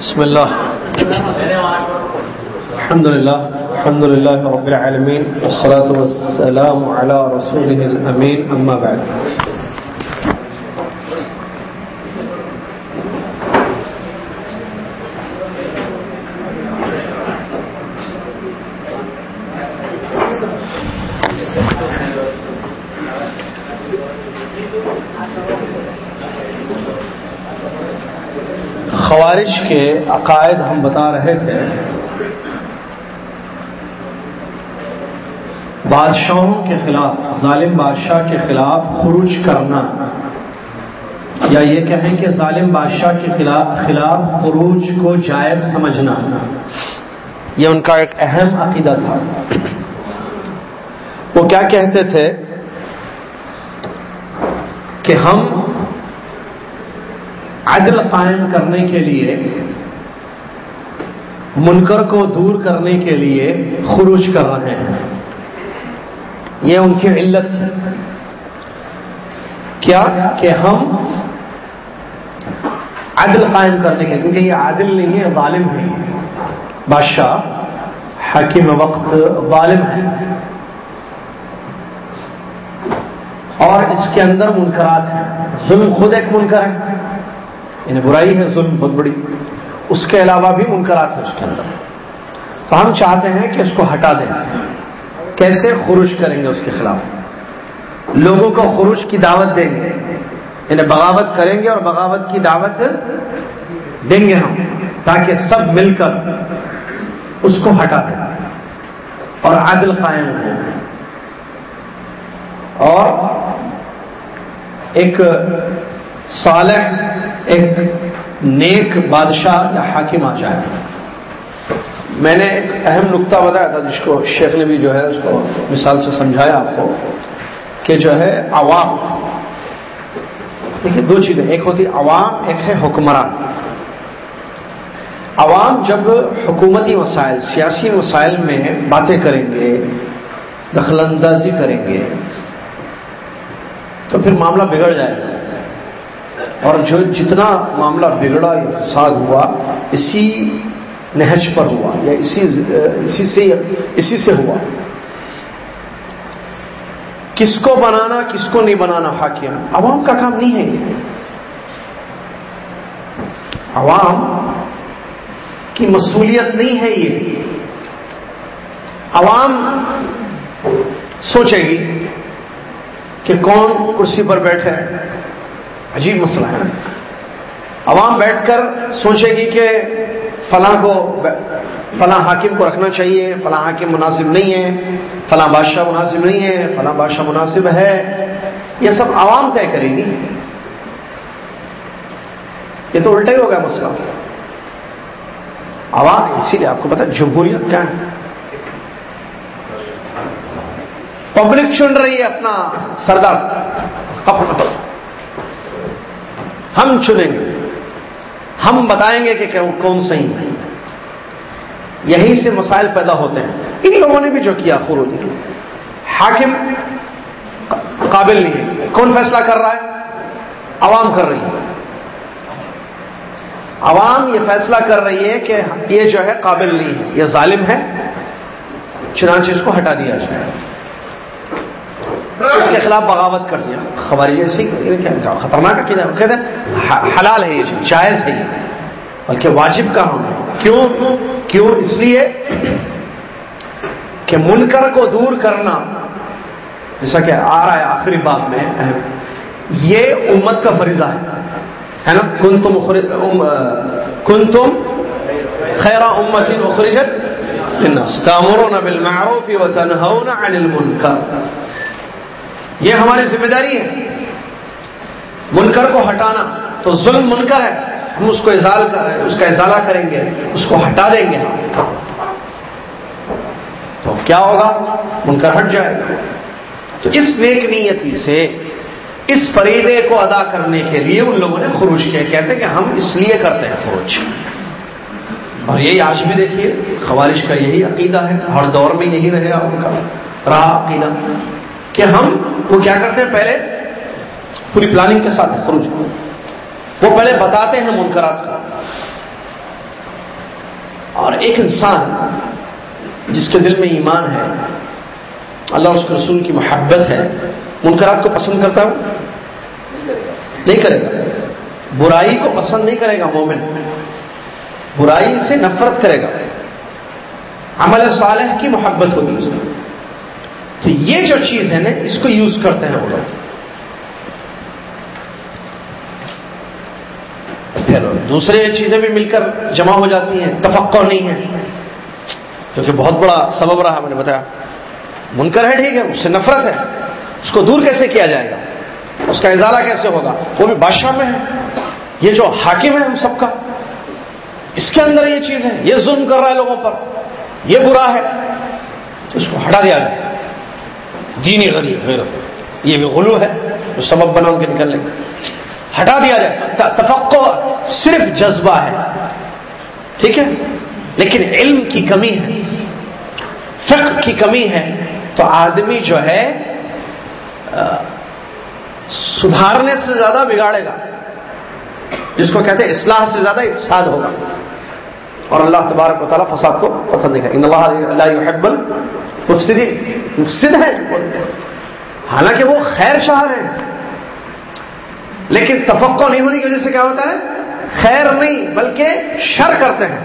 بسم الله الحمد لله الحمد لله رب العالمين والصلاة والسلام على رسوله الأمين أما بعد خوارج کے عقائد ہم بتا رہے تھے۔ بادشاہوں کے خلاف، ظالم بادشاہ کے خلاف خروج کرنا۔ یا یہ کہیں کہ ظالم بادشاہ کے خلاف خلاف خروج کو جائز سمجھنا۔ یہ ان کا ایک اہم عقیدہ تھا۔ وہ کیا کہتے تھے؟ کہ ہم عدل قائم کرنے کے لیے منکر کو دور کرنے کے لیے خروج کر رہے ہیں۔ یہ ان کی علت تھی۔ کیا کہ ہم عدل قائم کرنے کے کیونکہ یہ عادل نہیں ہے، ظالم ہے بادشاہ حکیم وقت ظالم ہے اور اس کے اندر منکرات ہیں۔ ظلم خود ایک منکر ہے۔ انہیں برائی ہے، ظلم بہت بڑی۔ اس کے علاوہ بھی منکرات ہیں اس کے اندر۔ تو ہم چاہتے ہیں کہ اس کو ہٹا دیں۔ کیسے خروش کریں گے اس کے خلاف؟ لوگوں کو خروش کی دعوت دیں گے۔ انہیں بغاوت کریں گے اور بغاوت کی دعوت دیں گے ہم، تاکہ سب مل کر اس کو ہٹا دیں۔ اور عدل قائم ہو۔ اور ایک صالح، ایک نیک بادشاہ یا حاکم آ جائے۔ میں نے ایک اہم نقطہ بتایا تھا جس کو شیخ نے بھی جو ہے اس کو مثال سے سمجھایا آپ کو کہ جو ہے عوام، دیکھیے دو چیزیں، ایک ہوتی عوام، ایک ہے حکمران۔ عوام جب حکومتی مسائل سیاسی مسائل میں باتیں کریں گے، دخل اندازی کریں گے، تو پھر معاملہ بگڑ جائے گا۔ اور جو جتنا معاملہ بگڑا یا فساد ہوا، اسی نہج پر ہوا، یا اسی اسی سے اسی سے ہوا۔ کس کو بنانا، کس کو نہیں بنانا حاکم؟ عوام کا کام نہیں ہے یہ۔ عوام کی مصولیت نہیں ہے یہ۔ عوام سوچے گی کہ کون کرسی پر بیٹھے۔ عجیب مسئلہ ہے۔ عوام بیٹھ کر سوچے گی کہ فلاں کو فلاں حاکم کو رکھنا چاہیے، فلاں حاکم مناسب نہیں ہے، فلاں بادشاہ مناسب نہیں ہے، فلاں بادشاہ مناسب ہے۔ یہ سب عوام طے کرے گی۔ یہ تو الٹا ہی ہوگا مسئلہ۔ عوام، اسی لیے آپ کو پتا جمہوریت کیا ہے؟ پبلک چن رہی ہے اپنا سردار۔ اپنا ہم چنیں گے۔ ہم بتائیں گے کہ کون صحیح ہے۔ یہیں سے مسائل پیدا ہوتے ہیں۔ ان لوگوں نے بھی جو کیا خروج حاکم قابل نہیں ہے۔ کون فیصلہ کر رہا ہے؟ عوام کر رہی ہے۔ عوام یہ فیصلہ کر رہی ہے کہ یہ جو ہے قابل نہیں ہے۔ یہ ظالم ہے۔ چنانچہ اس کو ہٹا دیا جائے۔ اس کے خلاف بغاوت کر دیا۔ خبر ایسی خطرناک کہتے ہیں حلال ہے یہ جائز ہے یہ۔ بلکہ واجب کا ہونا کیوں؟ کیوں؟ اس لیے کہ منکر کو دور کرنا، جیسا کہ آ رہا ہے آخری بات میں، یہ امت کا فریضہ ہے۔ ہے نا؟ کن تم کن تم خیرہ امت اخرجت تامرون بالمعروف وتنهون عن المنکر۔ یہ ہماری ذمہ داری ہے۔ منکر کو ہٹانا تو ظلم منکر ہے۔ ہم اس کو ازال اس کا ازالہ کریں گے، اس کو ہٹا دیں گے۔ تو کیا ہوگا؟ منکر ہٹ جائے۔ گا تو اس نیک نیتی سے، اس فریدے کو ادا کرنے کے لیے ان لوگوں نے خروج کیا۔ کہتے ہیں کہ ہم اس لیے کرتے ہیں خروج۔ اور یہی آج بھی دیکھیے خوارش کا یہی عقیدہ ہے۔ ہر دور میں یہی رہے ان کا۔ رہا عقیدہ۔ کہ ہم وہ کیا کرتے ہیں پہلے پوری پلاننگ کے ساتھ خروج وہ پہلے بتاتے ہیں منکرات کو۔ اور ایک انسان جس کے دل میں ایمان ہے، اللہ اس کے رسول کی محبت ہے، منکرات کو پسند کرتا ہوں؟ نہیں کرے گا۔ برائی کو پسند نہیں کرے گا مومن۔ برائی سے نفرت کرے گا۔ عمل صالح کی محبت ہوگی اس میں۔ تو یہ جو چیز ہے نا، اس کو یوز کرتے ہیں وہ لوگ۔ پھر دوسرے چیزیں بھی مل کر جمع ہو جاتی ہیں تفقع نہیں ہے۔ کیونکہ بہت بڑا سبب رہا میں نے بتایا۔ منکر ہے، ٹھیک ہے، اس سے نفرت ہے۔ اس کو دور کیسے کیا جائے گا؟ اس کا اضالہ کیسے ہوگا؟ وہ بھی بادشاہ میں ہے۔ یہ جو حاکم ہے ہم سب کا، اس کے اندر یہ چیز ہے۔ یہ ظلم کر رہا ہے لوگوں پر۔ یہ برا ہے۔ اس کو ہٹا دیا جائے۔ دینی غریب یہ بھی غلو ہے جو سبب بنا ان کے نکلنے ہٹا دیا جائے۔ تفقع صرف جذبہ ہے۔ ٹھیک ہے؟ لیکن علم کی کمی ہے، فقہ کی کمی ہے۔ تو آدمی جو ہے سدھارنے سے زیادہ بگاڑے گا۔ جس کو کہتے ہیں اصلاح سے زیادہ افساد ہوگا۔ اور اللہ تبارک و تعالیٰ فساد کو پسند نہیں ان اللہ حبل مفسد ہے۔ حالانکہ وہ خیر شاہ ہیں۔ لیکن تفقع نہیں ہونے کی وجہ سے کیا ہوتا ہے؟ خیر نہیں، بلکہ شر کرتے ہیں۔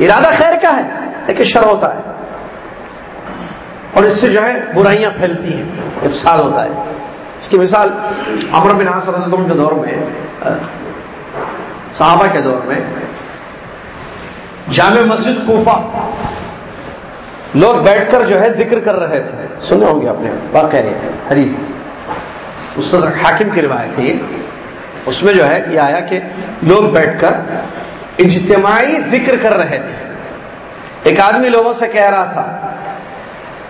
ارادہ خیر کا ہے، لیکن شر ہوتا ہے۔ اور اس سے جو ہے، برائیاں پھیلتی ہیں، افساد ہوتا ہے۔ اس کی مثال امر بن حاصل کے دور میں، صحابہ کے دور میں، جامع مسجد کوفہ۔ لوگ بیٹھ کر جو ہے ذکر کر رہے تھے۔ سنے ہوں گے اپنے واقع حدیث۔ اس حاکم کی روایت تھی اس میں جو ہے یہ آیا کہ لوگ بیٹھ کر اجتماعی ذکر کر رہے تھے۔ ایک آدمی لوگوں سے کہہ رہا تھا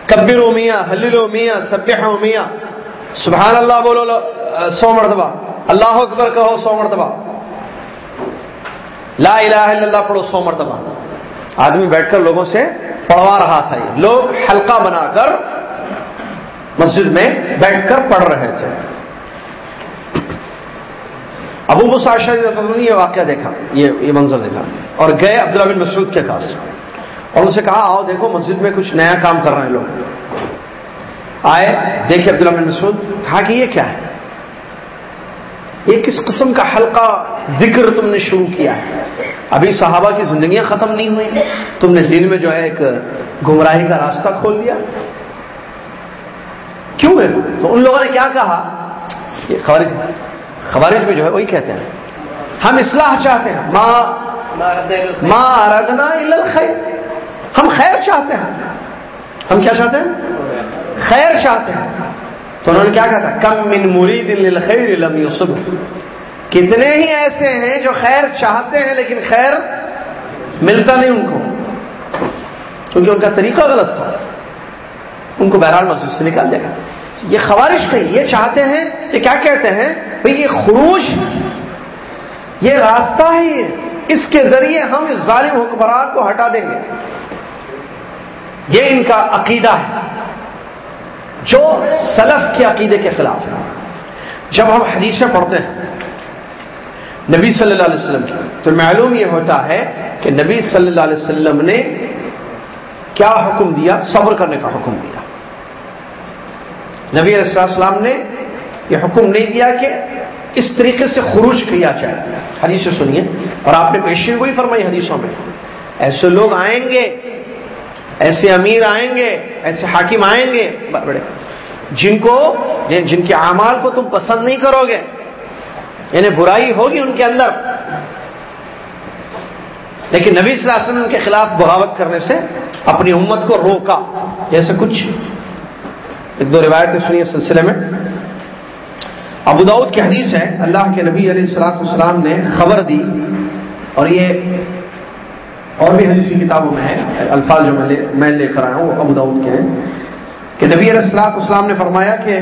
کبر میاں حلیل میاں سب میاں۔ سبحان اللہ بولو سو مرتبہ۔ اللہ اکبر کہو سو مرتبہ۔ لا الہ الا اللہ پڑھو سو مرتبہ۔ آدمی بیٹھ کر لوگوں سے پڑھوا رہا تھا یہ۔ لوگ حلقہ بنا کر مسجد میں بیٹھ کر پڑھ رہے تھے۔ ابو مساشر نے یہ واقعہ دیکھا، یہ یہ منظر دیکھا۔ اور گئے عبداللہ بن مسعود کے پاس۔ اور ان سے کہا، آؤ دیکھو مسجد میں کچھ نیا کام کر رہے ہیں لوگ۔ آئے، دیکھے عبداللہ بن مسعود، کہا کہ یہ کیا ہے؟ یہ کس قسم کا حلقہ ذکر تم نے شروع کیا ہے۔ ابھی صحابہ کی زندگیاں ختم نہیں ہوئی۔ تم نے دن میں جو ہے ایک گمراہی کا راستہ کھول دیا۔ کیوں ہے؟ تو ان لوگوں نے کیا کہا؟ یہ خوارج خوارج میں جو ہے وہی کہتے ہیں۔ ہم اصلاح چاہتے ہیں۔ ماں ماں اردنا خیر ہم خیر چاہتے ہیں۔ ہم کیا چاہتے ہیں؟ خیر چاہتے ہیں۔ تو انہوں نے کیا کہا تھا؟ کم من مرید للخیر لم یوسف کتنے ہی ایسے ہیں جو خیر چاہتے ہیں لیکن خیر ملتا نہیں ان کو کیونکہ ان کا طریقہ غلط تھا۔ ان کو بہرحال مسجد سے نکال دیا گیا۔ یہ خوارش نہیں یہ چاہتے ہیں، یہ کیا کہتے ہیں؟ بھئی یہ خروج یہ راستہ ہی اس کے ذریعے ہم اس ظالم حکمران کو ہٹا دیں گے۔ یہ ان کا عقیدہ ہے۔ جو سلف کے عقیدے کے خلاف ہے۔ جب ہم حدیثیں پڑھتے ہیں نبی صلی اللہ علیہ وسلم کی۔ تو معلوم یہ ہوتا ہے کہ نبی صلی اللہ علیہ وسلم نے کیا حکم دیا؟ صبر کرنے کا حکم دیا۔ نبی علیہ السلام نے یہ حکم نہیں دیا کہ اس طریقے سے خروج کیا جائے۔ حدیث سنیے۔ اور آپ نے پیشین کو ہی فرمائی حدیثوں میں۔ ایسے لوگ آئیں گے، ایسے امیر آئیں گے، ایسے حاکم آئیں گے۔ بڑے۔ جن کو، جن کے اعمال کو تم پسند نہیں کرو گے۔ یعنی برائی ہوگی ان کے اندر۔ لیکن نبی صلی اللہ علیہ وسلم کے خلاف بغاوت کرنے سے اپنی امت کو روکا، جیسے کچھ۔ ایک دو روایتیں سنی سلسلے میں۔ ابو داود کی حدیث ہے، اللہ کے نبی علیہ السلاط السلام نے خبر دی۔ اور یہ اور بھی حدیث کی کتابوں میں ہے، الفاظ جو میں لے کر آیا ہوں، وہ ابو داود کے ہیں۔ کہ نبی علیہ السلاط اسلام نے فرمایا کہ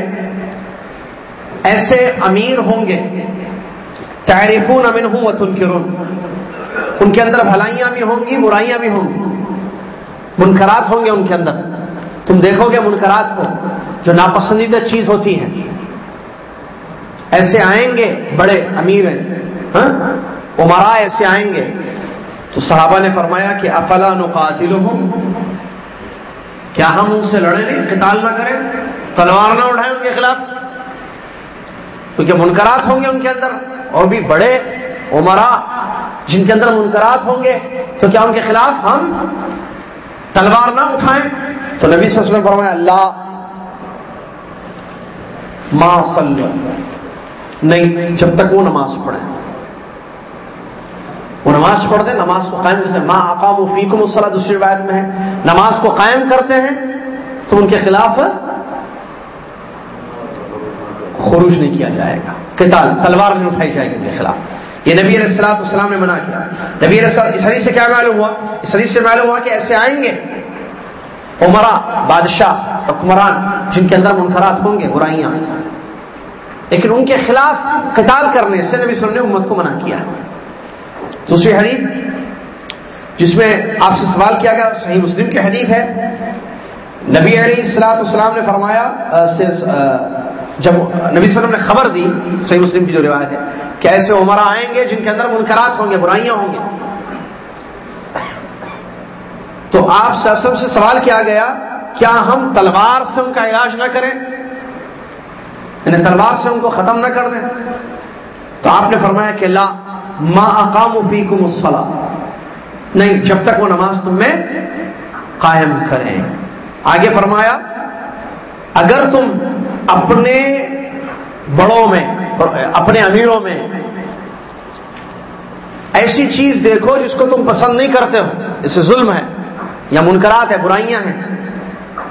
ایسے امیر ہوں گے تعریفون امن ہوں و تنکرون۔ ان کے اندر بھلائیاں بھی ہوں گی، برائیاں بھی ہوں گی۔ منکرات ہوں گے ان کے اندر۔ تم دیکھو گے منکرات کو، جو ناپسندیدہ چیز ہوتی ہے ایسے آئیں گے، بڑے امیر ہیں۔ ہاں؟ عمرا ایسے آئیں گے۔ تو صحابہ نے فرمایا کہ افلا نقاتل ہوں کیا ہم ان سے لڑیں نہیں؟ قتال نہ کریں۔ تلوار نہ اٹھائیں ان کے خلاف۔ کیونکہ منکرات ہوں گے ان کے اندر۔ اور بھی بڑے عمرا جن کے اندر منکرات ہوں گے، تو کیا ان کے خلاف ہم تلوار نہ اٹھائیں؟ تو نبی صلی اللہ علیہ وسلم فرمایا اللہ ما صلی نہیں، جب تک وہ نماز پڑھے وہ نماز پڑھتے نماز کو قائم کرتے ماں آقام و فیقم الصلاح دوسری روایت میں ہے۔ نماز کو قائم کرتے ہیں، تو ان کے خلاف خروج نہیں کیا جائے گا۔ قتال تلوار نہیں اٹھائی جائے گی ان کے خلاف۔ یہ نبی علیہ السلاۃ السلام نے منع کیا۔ نبی علیہ السلام اس حدیث سے کیا معلوم ہوا؟ اس حدیث سے معلوم ہوا کہ ایسے آئیں گے۔ عمرا بادشاہ، حکمران، جن کے اندر منکرات ہوں گے، برائیاں۔ لیکن ان کے خلاف قتال کرنے سے نبی وسلم نے امت کو منع کیا۔ دوسری حدیث، جس میں آپ سے سوال کیا گیا، صحیح مسلم کی حدیث ہے۔ نبی علیہ السلاط السلام نے فرمایا جب نبی صلی اللہ علیہ وسلم نے خبر دی، صحیح مسلم کی جو روایت ہے، کہ ایسے عمرہ آئیں گے جن کے اندر منکرات ہوں گے، برائیاں ہوں گے۔ تو آپ سب سے سوال کیا گیا، کیا ہم تلوار سے ان کا علاج نہ کریں؟ یعنی تلوار سے ان کو ختم نہ کر دیں۔ تو آپ نے فرمایا کہ لا، ما اقام فیکم الصلاح نہیں، جب تک وہ نماز تم میں قائم کریں۔ آگے فرمایا، اگر تم اپنے بڑوں میں، اپنے امیروں میں ایسی چیز دیکھو جس کو تم پسند نہیں کرتے ہو۔ اسے ظلم ہے یا منکرات ہے، برائیاں ہیں۔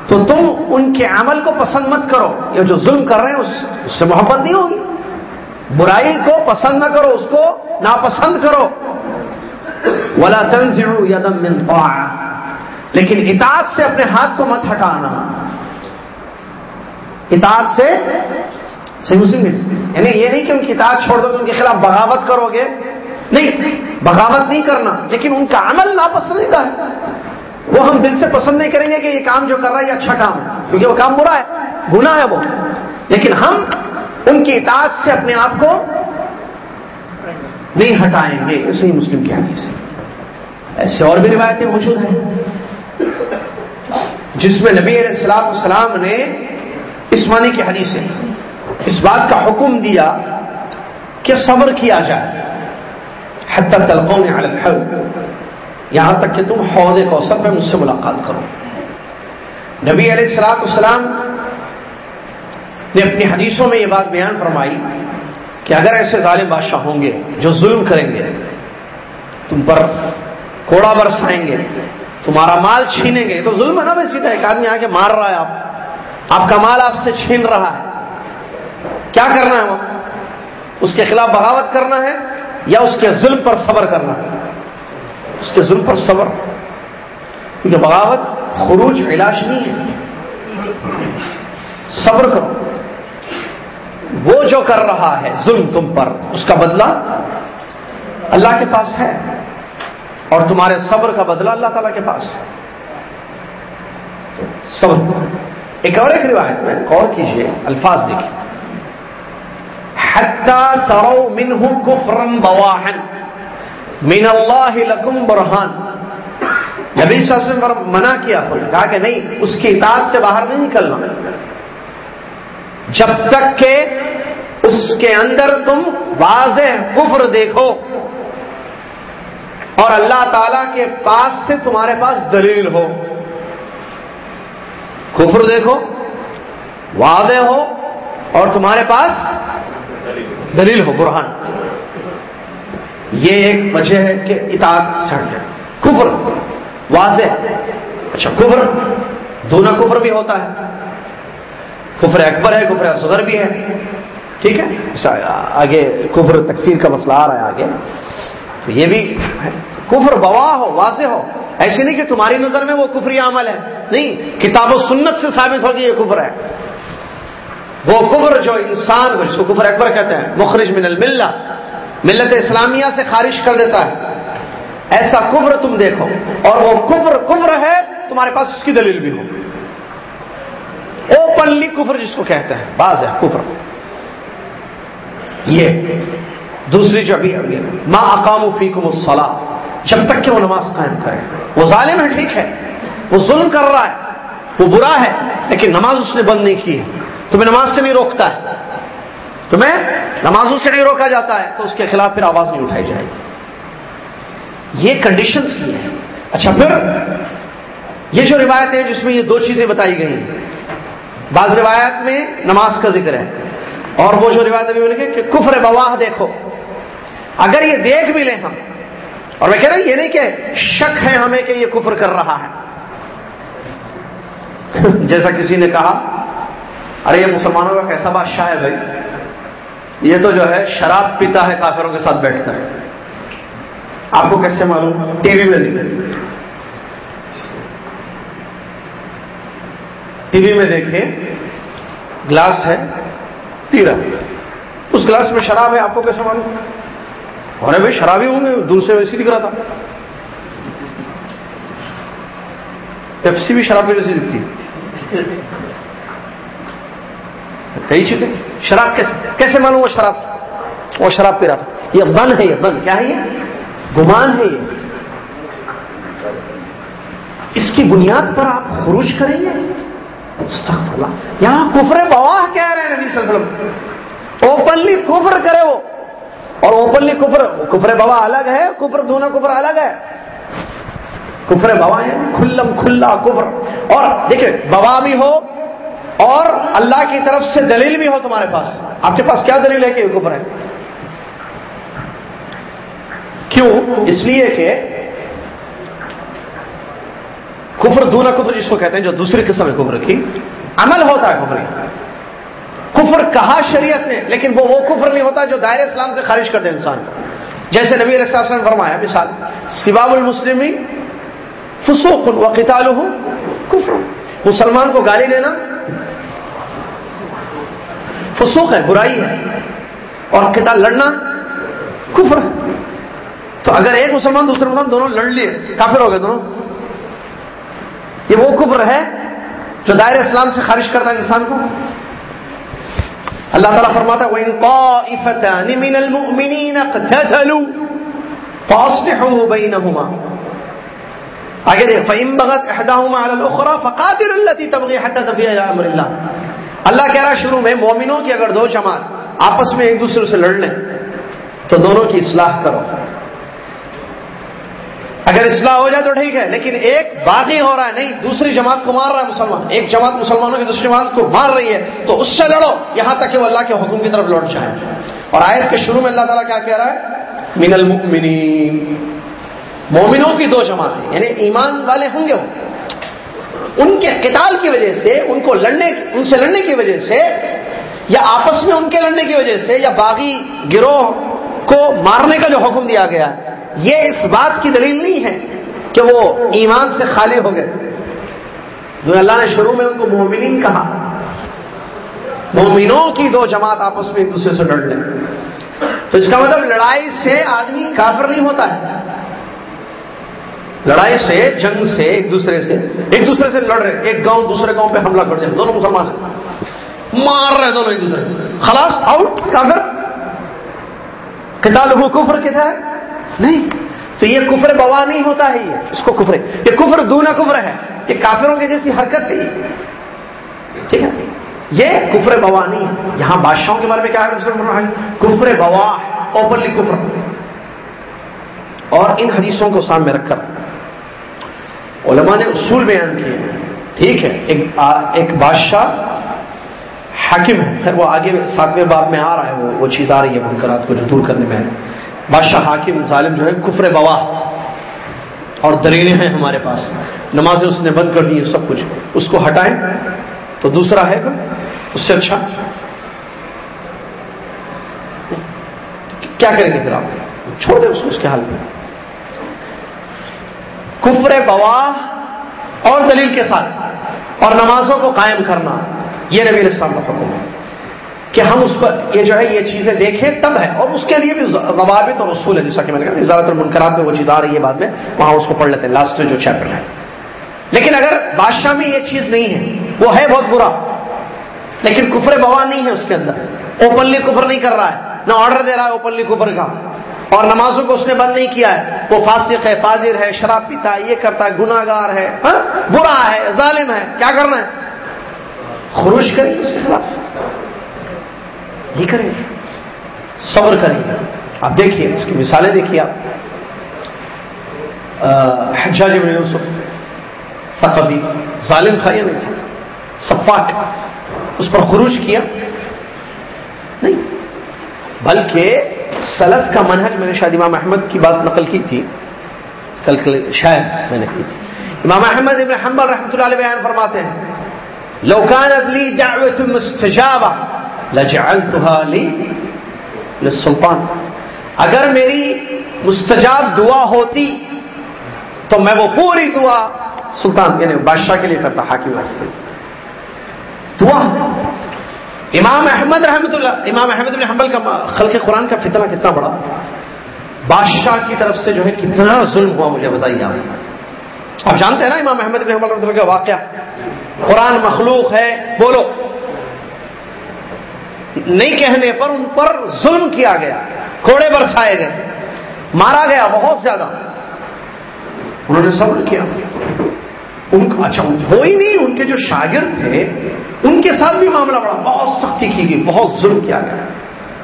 تو تم ان کے عمل کو پسند مت کرو۔ یہ جو ظلم کر رہے ہیں، اس سے محبت نہیں ہوگی۔ برائی کو پسند نہ کرو، اس کو ناپسند کرو۔ ولا تنظر یدم من لیکن اطاعت سے اپنے ہاتھ کو مت ہٹانا۔ اطاعت سے صحیح مسلم یعنی یہ نہیں کہ ان کی اطاعت چھوڑ دو ان کے خلاف بغاوت کرو گے۔ نہیں، بغاوت نہیں کرنا، لیکن ان کا عمل ناپسندیدہ ہے۔ وہ ہم دل سے پسند نہیں کریں گے کہ یہ کام جو کر رہا ہے یہ اچھا کام ہے، کیونکہ وہ کام برا ہے گنا ہے وہ۔ لیکن ہم ان کی اطاعت سے اپنے آپ کو نہیں ہٹائیں گے۔ اسے ہی مسلم کی حدیث ہے۔ ایسے اور بھی روایتیں موجود ہیں۔ جس میں نبی علیہ السلام السلام نے اسمانی کی حدیث ہے۔ اس بات کا حکم دیا کہ صبر کیا جائے۔ حتی تلقون علی الحل یہاں تک کہ تم حوض کوثر پہ مجھ سے ملاقات کرو۔ نبی علیہ السلاط السلام نے اپنی حدیثوں میں یہ بات بیان فرمائی کہ اگر ایسے ظالم بادشاہ ہوں گے جو ظلم کریں گے، تم پر کوڑا برسائیں گے، تمہارا مال چھینیں گے، تو ظلم ہے نا بھائی سیدھا ایک آدمی آ کے مار رہا ہے آپ۔ آپ کا مال آپ سے چھین رہا ہے۔ کیا کرنا ہے وہ اس کے خلاف بغاوت کرنا ہے یا اس کے ظلم پر صبر کرنا ہے؟ اس کے ظلم پر صبر۔ کیونکہ بغاوت خروج علاج نہیں ہے۔ صبر کرو۔ وہ جو کر رہا ہے ظلم تم پر، اس کا بدلہ اللہ کے پاس ہے۔ اور تمہارے صبر کا بدلہ اللہ تعالی کے پاس ہے۔ صبر۔ ایک اور ایک روایت میں غور کیجیے الفاظ دیکھیے حتی ترو منہ کفرم بواہن من اللہ لکم برہان۔ نبی صلی اللہ علیہ وسلم منع کیا کہا کہ نہیں، اس کی اطاعت سے باہر نہیں نکلنا۔ جب تک کہ اس کے اندر تم واضح کفر دیکھو، اور اللہ تعالی کے پاس سے تمہارے پاس دلیل ہو۔ کفر دیکھو، واضح ہو، اور تمہارے پاس دلیل ہو، برہان۔ یہ ایک وجہ ہے کہ اطاعت سڑ جائے۔ کفر، واضح۔ اچھا کفر دونوں کفر بھی ہوتا ہے۔ کفر اکبر ہے، کفر اصغر بھی ہے۔ ٹھیک ہے؟ اچھا، آگے کفر تکفیر کا مسئلہ آ رہا ہے آگے۔ تو یہ بھی کفر بوا ہو، واضح ہو۔ ایسے نہیں کہ تمہاری نظر میں وہ کفری عمل ہے۔ نہیں، کتاب و سنت سے ثابت ہوگی یہ کفر ہے۔ وہ کفر جو انسان کو جس کو کفر اکبر کہتے ہیں، مخرج من الملہ، ملت اسلامیہ سے خارج کر دیتا ہے۔ ایسا کفر تم دیکھو۔ اور وہ کفر کفر ہے، تمہارے پاس اس کی دلیل بھی ہو۔ اوپنلی کفر جس کو کہتے ہیں۔ باز ہے، کفر۔ یہ۔ دوسری جو ابھی ابھی ماں اقام فیکم الصلاح جب تک کہ وہ نماز قائم کرے۔ وہ ظالم ہے، ٹھیک ہے۔ وہ ظلم کر رہا ہے، وہ برا ہے، لیکن نماز اس نے بند نہیں کی ہے۔ تمہیں نماز سے نہیں روکتا ہے۔ تمہیں نمازوں سے نہیں روکا جاتا ہے تو اس کے خلاف پھر آواز نہیں اٹھائی جائے گی۔ یہ کنڈیشن ہی ہے اچھا پھر یہ جو روایت ہے جس میں یہ دو چیزیں بتائی گئی ہیں، بعض روایت میں نماز کا ذکر ہے اور وہ جو روایت ابھی بولے کہ کفر بواہ دیکھو۔ اگر یہ دیکھ بھی لیں ہم اور میں کہہ رہا ہوں، یہ نہیں کہ شک ہے ہمیں کہ یہ کفر کر رہا ہے۔ جیسا کسی نے کہا، ارے یہ مسلمانوں کا کیسا بادشاہ ہے بھائی؟ یہ تو جو ہے شراب پیتا ہے کافروں کے ساتھ بیٹھ کر۔ آپ کو کیسے معلوم؟ ٹی وی میں نہیں ٹی وی میں دیکھیں، گلاس ہے پی رہا اس گلاس میں شراب ہے، آپ کو کیسے معلوم؟ ارے بھائی شرابی ہوں گے دور سے ویسی دکھ رہا تھا۔ پیپسی بھی شراب کی ویسی دکھتی۔ کئی چیزیں۔ شراب کیسے کیسے معلوم وہ شراب وہ شراب پی رہا تھا۔ یہ بن ہے، یہ بن۔ کیا ہے یہ؟ گمان ہے یہ۔ اس کی بنیاد پر آپ خروج کریں گے؟ یہاں کفر بواہ کہہ رہے ہیں نبی صلی اللہ علیہ وسلم۔ اوپنلی کفر کرے وہ۔ اور اوپنلی کفر کفر بوا الگ ہے، کفر دونوں کفر الگ ہے. کفر بوا ہے، کھلم کھلا کفر. اور دیکھیں، بوا بھی ہو اور اللہ کی طرف سے دلیل بھی ہو تمہارے پاس. آپ کے پاس کیا دلیل ہے کہ یہ کفر ہے؟ کیوں؟ اس لیے کہ کفر دونا کفر جس کو کہتے ہیں جو دوسری قسم ہے کفر کی، عمل ہوتا ہے کفر کفر کہا شریعت نے، لیکن وہ وہ کفر نہیں ہوتا جو دائر اسلام سے خارج کر دے انسان کو۔ جیسے نبی علیہ السلام نے فرمایا، مثال سباب المسلم فسوق و قتال کفر۔ مسلمان کو گالی دینا فسوق ہے، برائی ہے۔ اور قتال لڑنا کفر ہے۔ تو اگر ایک مسلمان دوسرے مسلمان دونوں لڑ لیے، کافر ہو گئے دونوں۔ یہ وہ کفر ہے جو دائر اسلام سے خارج کرتا ہے انسان کو۔ اللہ تعالیٰ فرماتا ہے، وَإِن طَائِفَتَانِ مِنَ الْمُؤْمِنِينَ اقْتَتَلُوا فَأَصْلِحُوا بَيْنَهُمَا. آگے دیکھ، فَإِن بَغَتْ اِحْدَاهُمَا عَلَى الْأُخْرَى فَقَاتِلُوا الَّتِي تَبْغِي حَتَّى تَفِيَ إِلَى أَمْرِ اللَّهِ. اللہ کہہ رہا ہے شروع میں، مومنوں کی اگر دو جماعت آپس میں ایک دوسرے سے لڑ لیں، تو دونوں کی اصلاح کرو. اگر اصلاح ہو جائے تو ٹھیک ہے، لیکن ایک باغی ہو رہا ہے، نہیں، دوسری جماعت کو مار رہا ہے مسلمان۔ ایک جماعت مسلمانوں کی دوسری جماعت کو مار رہی ہے، تو اس سے لڑو، یہاں تک کہ وہ اللہ کے حکم کی طرف لوٹ جائے۔ اور آیت کے شروع میں اللہ تعالیٰ کیا کہہ رہا ہے؟ من المؤمنین مومنوں کی دو جماعتیں یعنی ایمان والے ہوں گے ان کے قتال کی وجہ سے، ان کو لڑنے، ان سے لڑنے کی وجہ سے، یا آپس میں ان کے لڑنے کی وجہ سے، یا باغی گروہ کو مارنے کا جو حکم دیا گیا۔ ہے یہ اس بات کی دلیل نہیں ہے کہ وہ ایمان سے خالی ہو گئے۔ جو اللہ نے شروع میں ان کو مومنین کہا، مومنوں کی دو جماعت آپس میں ایک دوسرے سے لڑ لیں۔ تو اس کا مطلب لڑائی سے آدمی کافر نہیں ہوتا ہے۔ لڑائی سے، جنگ سے ایک دوسرے سے، ایک دوسرے سے لڑ رہے، ایک گاؤں دوسرے گاؤں پہ حملہ کر دیا دونوں مسلمان ہیں۔ مار رہے دونوں ایک دوسرے خلاص آؤٹ کافر۔ کتاب کفر کتنا ہے؟ نہیں تو یہ کفر بوا نہیں ہوتا ہے یہ، اس کو کفر یہ کفر دونا کفر ہے۔ یہ کافروں کی جیسی حرکت ہے ٹھیک ہے؟ یہ کفر بوا نہیں ہے۔ یہاں بادشاہوں کے بارے میں کیا ہے؟ کفر بوا اوپنلی کفر۔ اور ان حدیثوں کو سامنے رکھ کر۔ علماء نے اصول بیان کیے۔ ٹھیک ہے؟ ایک ایک بادشاہ حاکم ہے۔ وہ آگے ساتویں باب میں آ رہا ہے۔ وہ چیز آ رہی ہے۔ منکرات کو جو دور کرنے میں ہے۔ بادشاہ حاکم، ظالم جو ہے، کفر بوا۔ اور دلیلیں ہیں ہمارے پاس۔ نمازیں اس نے بند کر دی ہیں سب کچھ۔ اس کو ہٹائیں تو دوسرا ہے۔ اس سے اچھا۔ کیا کریں گے پھر آپ؟ چھوڑ دیں اس کو، اس کے حال میں۔ کفر بوا اور دلیل کے ساتھ۔ اور نمازوں کو قائم کرنا۔ یہ نبی السلام کا حکم ہے۔ کہ ہم اس پر یہ جو ہے یہ چیزیں دیکھیں تب ہے۔ اور اس کے لیے بھی ضوابط اور اصول ہے جیسا کہ میں نے کہا زیادہ تر منقرات میں وہ چیز آ رہی ہے بعد میں، وہاں اس کو پڑھ لیتے ہیں۔ لاسٹ جو چیپٹر ہے۔ لیکن اگر بادشاہ میں یہ چیز نہیں ہے، وہ ہے بہت برا۔ لیکن کفر بوا نہیں ہے اس کے اندر۔ اوپنلی کفر نہیں کر رہا ہے۔ نہ آرڈر دے رہا ہے اوپنلی کفر کا۔ اور نمازوں کو اس نے بند نہیں کیا ہے۔ وہ فاسق ہے فاضر ہے، شراب پیتا ہے، یہ کرتا ہے گناگار ہے ہاں؟ برا ہے، ظالم ہے، کیا کرنا ہے؟ خروش کریں اس کے خلاف۔ نہیں کریں گے صبر کریں۔ گے آپ دیکھیے، اس کی مثالیں دیکھیے آپ۔ حجاج بن یوسف فقبی ظالم تھا یا نہیں تھا؟ صفاق اس پر خروش کیا؟ نہیں، بلکہ سلف کا منہج میں نے شاید امام احمد کی بات نقل کی تھی۔ کل کل شاید میں نے کی تھی۔ امام احمد ابن حنبل رحمۃ اللہ علیہ بیان فرماتے ہیں لوکان لی دعوت مستجابہ لجعلتها لی للسلطان۔ اگر میری مستجاب دعا ہوتی تو میں وہ پوری دعا سلطان یعنی بادشاہ کے لیے کرتا، حاکم دعا۔ امام احمد رحمۃ اللہ، امام احمد بن حنبل کا خلق قرآن کا فتنہ کتنا بڑا۔ بادشاہ کی طرف سے جو ہے کتنا ظلم ہوا، مجھے بتائیے آپ۔ آپ جانتے ہیں نا امام احمد بن حنبل رحمۃ اللہ کا واقعہ؟ قرآن مخلوق ہے، بولو۔ نہیں کہنے پر ان پر ظلم کیا گیا کوڑے برسائے گئے مارا گیا بہت زیادہ انہوں نے صبر کیا ان کا اچھا ہو ہی نہیں، ان کے جو شاگرد تھے، ان کے ساتھ بھی معاملہ بڑا، بہت سختی کی گئی، بہت ظلم کیا گیا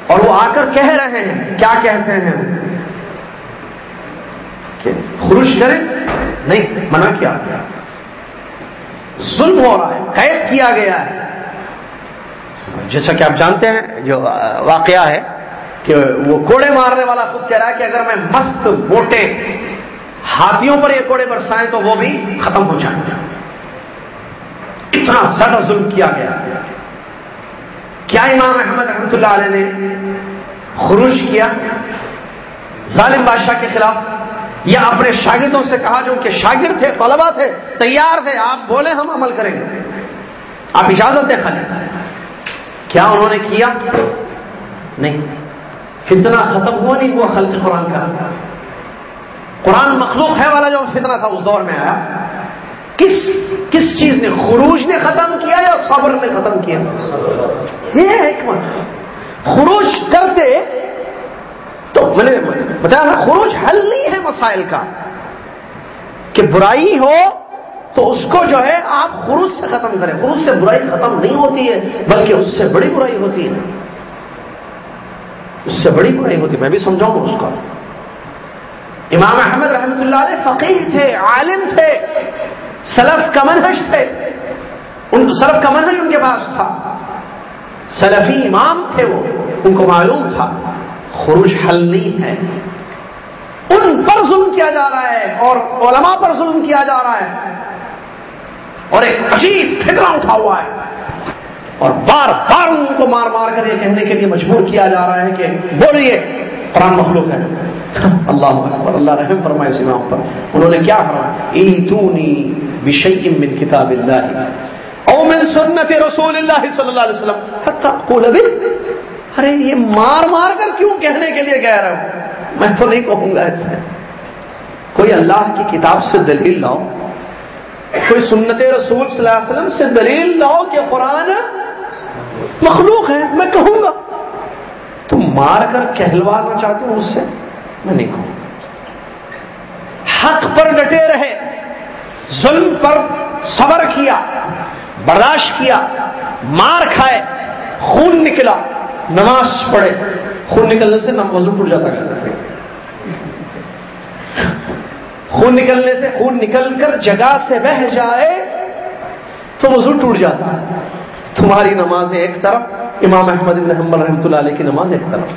اور وہ آ کر کہہ رہے ہیں، کیا کہتے ہیں؟ کہ خروش کریں؟ نہیں، منع کیا گیا۔ ظلم ہو رہا ہے، قید کیا گیا ہے۔ جیسا کہ آپ جانتے ہیں، جو واقعہ ہے کہ وہ کوڑے مارنے والا خود کہہ رہا ہے کہ اگر میں مست موٹے ہاتھیوں پر یہ کوڑے برسائیں تو وہ بھی ختم ہو جائیں گے۔ اتنا زیادہ ظلم کیا گیا۔ کیا امام احمد رحمت اللہ علیہ نے خروش کیا؟ ظالم بادشاہ کے خلاف؟ یا اپنے شاگردوں سے کہا جو ان کے شاگرد تھے طلبا تھے، تیار تھے، آپ بولے ہم عمل کریں گے۔ آپ اجازت دیں خالی۔ کیا انہوں نے کیا؟ نہیں۔ فتنہ ختم ہوا نہیں ہوا خلق قرآن کا۔ قرآن مخلوق ہے والا جو فتنہ تھا، اس دور میں آیا۔ کس کس چیز نے؟ خروج نے ختم کیا یا صبر نے ختم کیا؟ یہ ہے حکمت۔ خروج کرتے تو، میں نے بتایا نا، خروج حل نہیں ہے مسائل کا۔ کہ برائی ہو تو اس کو جو ہے آپ خروج سے ختم کریں۔ خروج سے برائی ختم نہیں ہوتی ہے، بلکہ اس سے بڑی برائی ہوتی ہے۔ اس سے بڑی برائی ہوتی ہے۔ میں بھی سمجھاؤں گا اس کا امام احمد رحمت اللہ علیہ فقیر تھے، عالم تھے، سلف کا منہج تھے۔ ان سلف کا منہج ان کے پاس تھا۔ سلفی امام تھے وہ، ان کو معلوم تھا۔ خروش حل نہیں ہے۔ ان پر ظلم کیا جا رہا ہے اور علماء پر ظلم کیا جا رہا ہے۔ اور ایک عجیب فطرہ اٹھا ہوا ہے۔ اور بار بار ان کو مار مار کر یہ کہنے کے لیے مجبور کیا جا رہا ہے کہ بولیے، قرآن مخلوق ہے۔ اللہ اکبر، اللہ رحم فرمائے اس امام پر۔ انہوں نے کیا فرمایا؟ ایتونی بشیء من کتاب اللہ او من سنت رسول اللہ صلی اللہ علیہ وسلم۔ حتی قول ابھی ارے، یہ مار مار کر کیوں کہنے کے لیے کہہ رہا ہوں میں تو نہیں کہوں گا ایسے۔ کوئی اللہ کی کتاب سے دلیل لاؤ۔ کوئی سنت رسول صلی اللہ علیہ وسلم سے دلیل لاؤ کہ قرآن مخلوق ہے، میں کہوں گا۔ تم مار کر کہلوانا چاہتے ہو اس سے؟ میں نہیں کہوں گا۔ حق پر ڈٹے رہے، ظلم پر صبر کیا، برداشت کیا، مار کھائے، خون نکلا، نماز پڑھے۔ خون نکلنے سے وضو ٹوٹ جاتا۔ ہے خون نکلنے سے خون نکل کر جگہ سے بہ جائے تو وضو ٹوٹ جاتا ہے۔ تمہاری نماز ایک طرف، امام احمد بن حمبل رحمۃ اللہ علیہ کی نماز ایک طرف۔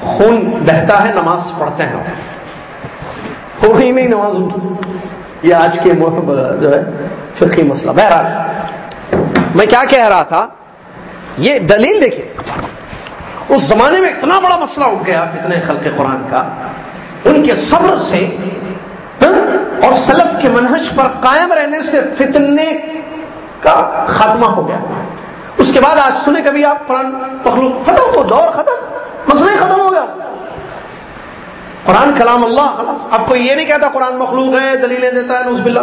خون بہتا ہے، نماز پڑھتے ہیں۔ ہو ہی نہیں نماز یہ آج کے جو ہے فقی مسئلہ۔ بہرحال، میں کیا کہہ رہا تھا؟ یہ دلیل دیکھیں اس زمانے میں اتنا بڑا مسئلہ اٹھ گیا، اتنے خلق قرآن کا۔ ان کے صبر سے ہاں، اور سلف کے منہج پر قائم رہنے سے فتنے کا خاتمہ ہو گیا۔ اس کے بعد آج سنے کبھی آپ قرآن مخلوق ختم ہو، دور ختم مسئلہ ختم ہو گیا۔ قرآن کلام اللہ، خلاص۔ اب کوئی یہ نہیں کہتا قرآن مخلوق ہے، دلیلیں دیتا ہے نوز باللہ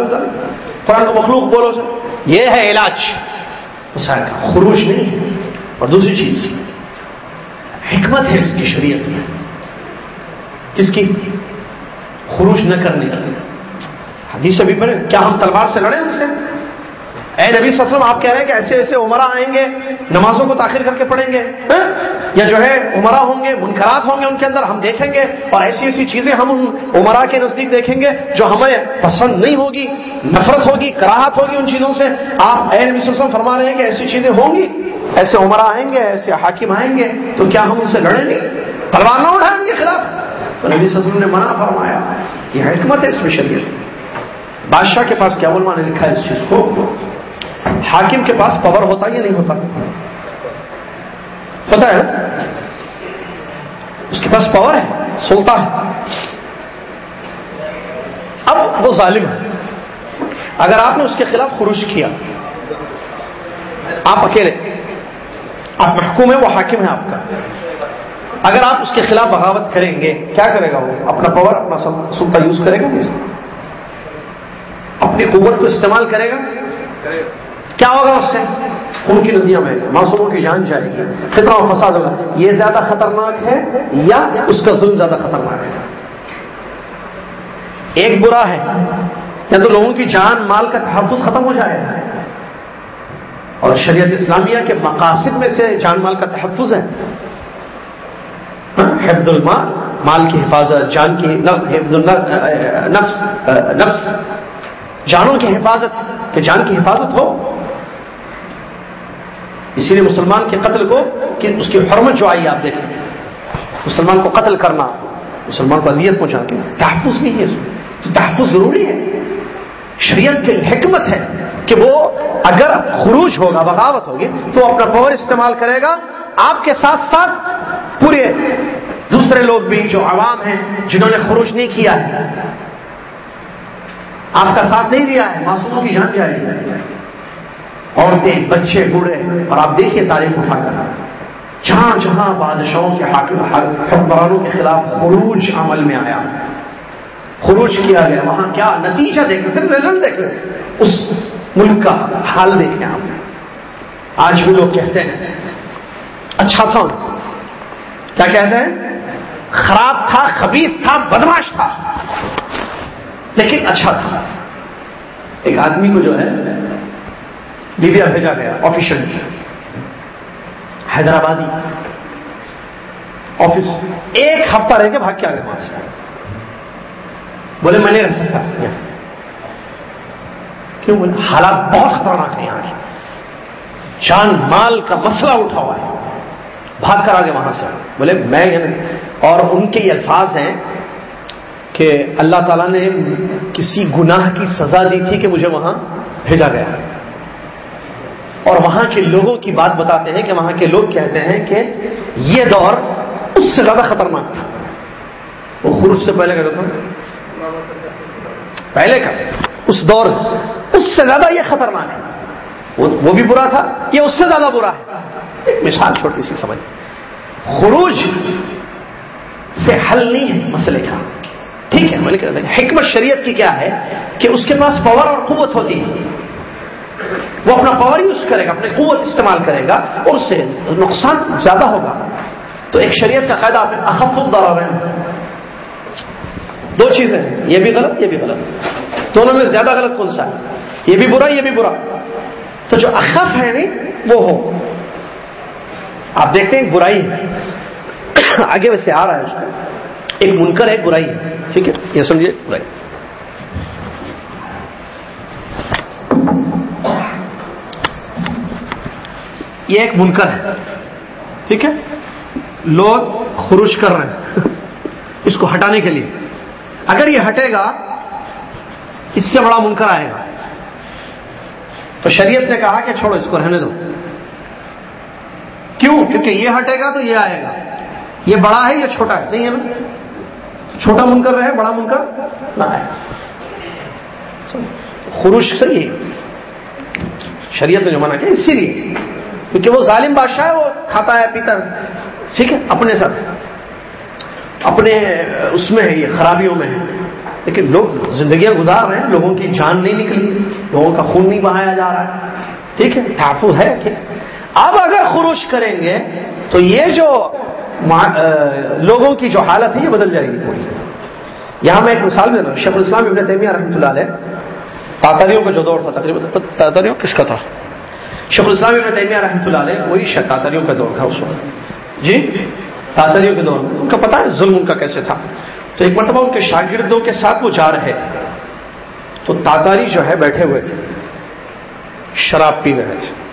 قرآن کو مخلوق بولو سر۔ یہ ہے علاج۔ کا خروش نہیں۔ ہے اور دوسری چیز، حکمت ہے اس کی شریعت میں۔ کس کی خروش نہ کرنے کی۔ حدیث ابھی پڑھے کیا ہم تلوار سے لڑیں ان سے؟ اے نبی صلی اللہ علیہ وسلم، آپ کہہ رہے ہیں کہ ایسے ایسے عمرہ آئیں گے، نمازوں کو تاخیر کر کے پڑھیں گے ہاں؟ یا جو ہے عمرہ ہوں گے، منکرات ہوں گے ان کے اندر، ہم دیکھیں گے اور ایسی ایسی چیزیں ہم عمرہ کے نزدیک دیکھیں گے جو ہمیں پسند نہیں ہوگی، نفرت ہوگی، کراہت ہوگی ان چیزوں سے۔ آپ اے نبی صلی اللہ علیہ وسلم فرما رہے ہیں کہ ایسی چیزیں ہوں گی، ایسے عمرہ آئیں گے، ایسے حاکم آئیں گے، تو کیا ہم ان سے لڑیں گے؟ تلوار نہ اٹھائیں گے خلاف۔ تو نبی صلی اللہ علیہ وسلم نے منع فرمایا یہ حکمت ہے اس میں شریعت بادشاہ کے پاس کیا بولوا نے لکھا ہے اس چیز کو؟ حاکم کے پاس پاور ہوتا یا نہیں ہوتا؟ پتا ہے؟ اس کے پاس پاور ہے سوتا ہے۔ اب وہ ظالم ہے۔ اگر آپ نے اس کے خلاف خروش کیا، آپ اکیلے، آپ محکوم ہیں، وہ حاکم ہے آپ کا۔ اگر آپ اس کے خلاف بغاوت کریں گے، کیا کرے گا وہ؟ اپنا پاور اپنا سلطہ یوز کرے گا اپنی قوت کو استعمال کرے گا؟ کیا ہوگا اس سے؟ ان کی ندیاں میں معصوموں کی جان جائے گی خطرہ و فساد ہوگا۔ یہ زیادہ خطرناک ہے یا اس کا ظلم زیادہ خطرناک ہے؟ ایک برا ہے، یا تو لوگوں کی جان، مال کا تحفظ ختم ہو جائے گا۔ اور شریعت اسلامیہ کے مقاصد میں سے جان مال کا تحفظ ہے۔ حفظ المال مال کی حفاظت، جان کی حفظ نفس نفس۔ جانوں کی حفاظت، کہ جان کی حفاظت ہو۔ اسی لیے مسلمان کے قتل کو کہ اس کی حرمت جو آئی آپ دیکھیں۔ مسلمان کو قتل کرنا، مسلمان کو اذیت پہنچا کے۔ تحفظ نہیں ہے اس میں۔ تو تحفظ ضروری ہے۔ شریعت کی حکمت ہے کہ وہ اگر خروج ہوگا، بغاوت ہوگی، تو اپنا پاور استعمال کرے گا۔ آپ کے ساتھ ساتھ پورے دوسرے لوگ بھی جو عوام ہیں، جنہوں نے خروج نہیں کیا ہے۔ آپ کا ساتھ نہیں دیا ہے، معصوموں کی جان جائے گی عورتیں، بچے، بوڑھے، اور آپ دیکھیے تاریخ اٹھا کر۔ جہاں جہاں بادشاہوں کے حکمرانوں کے خلاف خروج عمل میں آیا۔ خروج کیا گیا، وہاں کیا نتیجہ دیکھیں صرف رزلٹ دیکھ اس ملک کا حال دیکھیں آپ آج بھی لوگ کہتے ہیں اچھا تھا۔ کیا کہتے ہیں؟ خراب تھا خبیص تھا، بدماش تھا، لیکن اچھا تھا۔ ایک آدمی کو جو ہے لیبیا بھیجا گیا، آفیشل، حیدرآبادی۔ آفس ایک ہفتہ رہ کے بھاگ کے آگے وہاں سے بولے، میں نہیں رہ سکتا۔ کیوں؟ بولے، حالات بہت خطرناک ہیں یہاں کی جان مال کا مسئلہ اٹھا ہوا ہے۔ بھاگ کر آگے وہاں سے۔ بولے، میں یعنی، اور ان کے یہ الفاظ ہیں کہ اللہ تعالیٰ نے کسی گناہ کی سزا دی تھی کہ مجھے وہاں بھیجا گیا۔ اور وہاں کے لوگوں کی بات بتاتے ہیں کہ وہاں کے لوگ کہتے ہیں کہ یہ دور اس سے زیادہ خطرناک تھا۔ وہ خروج سے پہلے کا تھا، پہلے کا، اس دور اس سے زیادہ یہ خطرناک ہے۔ وہ بھی برا تھا، یہ اس سے زیادہ برا ہے۔ ایک مثال چھوٹی سی سمجھ۔ خروج سے حل نہیں ہے مسئلے کا۔ ٹھیک ہے، میں حکمت شریعت کی کیا ہے کہ اس کے پاس پاور اور قوت ہوتی ہے۔ وہ اپنا پاور یوز کرے گا، اپنی قوت استعمال کرے گا اور اس سے نقصان زیادہ ہوگا۔ تو ایک شریعت کا قاعدہ آپ اخف الضرر۔ دو چیزیں یہ بھی غلط، یہ بھی غلط۔ دونوں میں زیادہ غلط کون سا ہے؟ یہ بھی برا، یہ بھی برا۔ تو جو اخف ہے نہیں، وہ ہو۔ آپ دیکھتے ہیں برائی ہے۔ آگے ویسے آ رہا ہے اس کا۔ ایک منکر ہے برائی ہے۔ ٹھیک ہے، یہ سمجھیے، برائی۔ یہ ایک منکر ہے۔ ٹھیک ہے؟ لوگ خروش کر رہے ہیں اس کو ہٹانے کے لیے۔ اگر یہ ہٹے گا، اس سے بڑا منکر آئے گا۔ تو شریعت نے کہا کہ چھوڑو، اس کو رہنے دو۔ کیوں؟ کیونکہ یہ ہٹے گا تو یہ آئے گا۔ یہ بڑا ہے یہ چھوٹا ہے؟ صحیح ہے نا؟ چھوٹا منکر رہے، بڑا منکر نہ آئے خروش صحیح ہے شریعت نے جو منع کیا، اسی لیے۔ کیونکہ وہ ظالم بادشاہ ہے، وہ کھاتا ہے، پیتا ہے۔ ٹھیک ہے؟ اپنے ساتھ۔ اپنے، اس میں ہے، یہ خرابیوں میں ہے۔ لیکن لوگ زندگیاں گزار رہے ہیں، لوگوں کی جان نہیں نکلی، لوگوں کا خون نہیں بہایا جا رہا ہے۔ ٹھیک ہے؟ تحفظ ہے ٹھیک اب اگر خروش کریں گے تو یہ جو لوگوں کی جو حالت ہے، یہ بدل جائے گی پوری۔ یہاں میں ایک مثال میں شیخ الاسلام ابن تیمیہ رحمۃ اللہ علیہ تاتریوں کا جو دور تھا، تقریباً تاتریوں کس کا تھا؟ شیخ الاسلام ابن تیمیہ رحمۃ اللہ علیہ وہی تاتریوں کا دور تھا اس وقت۔ جی؟ تاتریوں کے دور۔ میں ان کا پتا ہے ظلم ان کا کیسے تھا۔ تو ایک مرتبہ ان کے شاگردوں کے ساتھ وہ جا رہے تھے۔ تو تاتاری جو ہے بیٹھے ہوئے تھے۔ شراب پی رہے تھے۔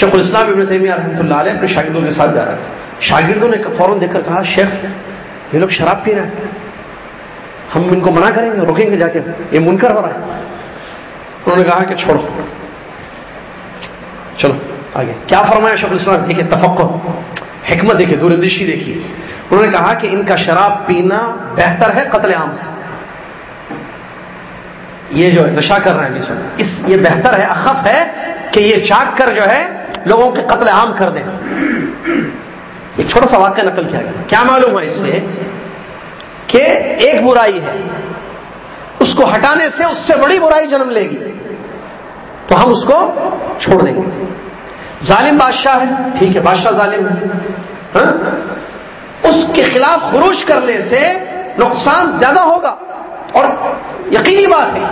شیخ الاسلام ابن تیمیہ رحمۃ اللہ علیہ اپنے شاگردوں کے ساتھ جا رہے تھے۔ شاگردوں نے فوراً دیکھ کر کہا، شیخ، یہ لوگ شراب پی رہے ہیں۔ ہم ان کو منع کریں گے، روکیں گے جا کے۔ یہ منکر ہو رہا ہے۔ انہوں نے کہا کہ چھوڑو۔ چلو، آگے۔ کیا فرمایا شیخ الاسلام؟ دیکھیے تفق حکمت دیکھیے دوردشی دیکھیے۔ انہوں نے کہا کہ ان کا شراب پینا بہتر ہے قتل عام سے۔ یہ جو نشا کر رہے ہیں اس، یہ بہتر ہے، اخف ہے کہ یہ چاک کر جو ہے لوگوں کے قتل عام کر دیں ایک چھوٹا سا واقعہ نقل کیا گیا۔ کیا معلوم ہے اس سے کہ ایک برائی ہے، اس کو ہٹانے سے اس سے بڑی برائی جنم لے گی، تو ہم اس کو چھوڑ دیں گے۔ ظالم بادشاہ ہے، ٹھیک ہے، بادشاہ ظالم ہے۔ ہاں؟ اس کے خلاف خروش کرنے سے نقصان زیادہ ہوگا۔ اور یقینی بات ہے،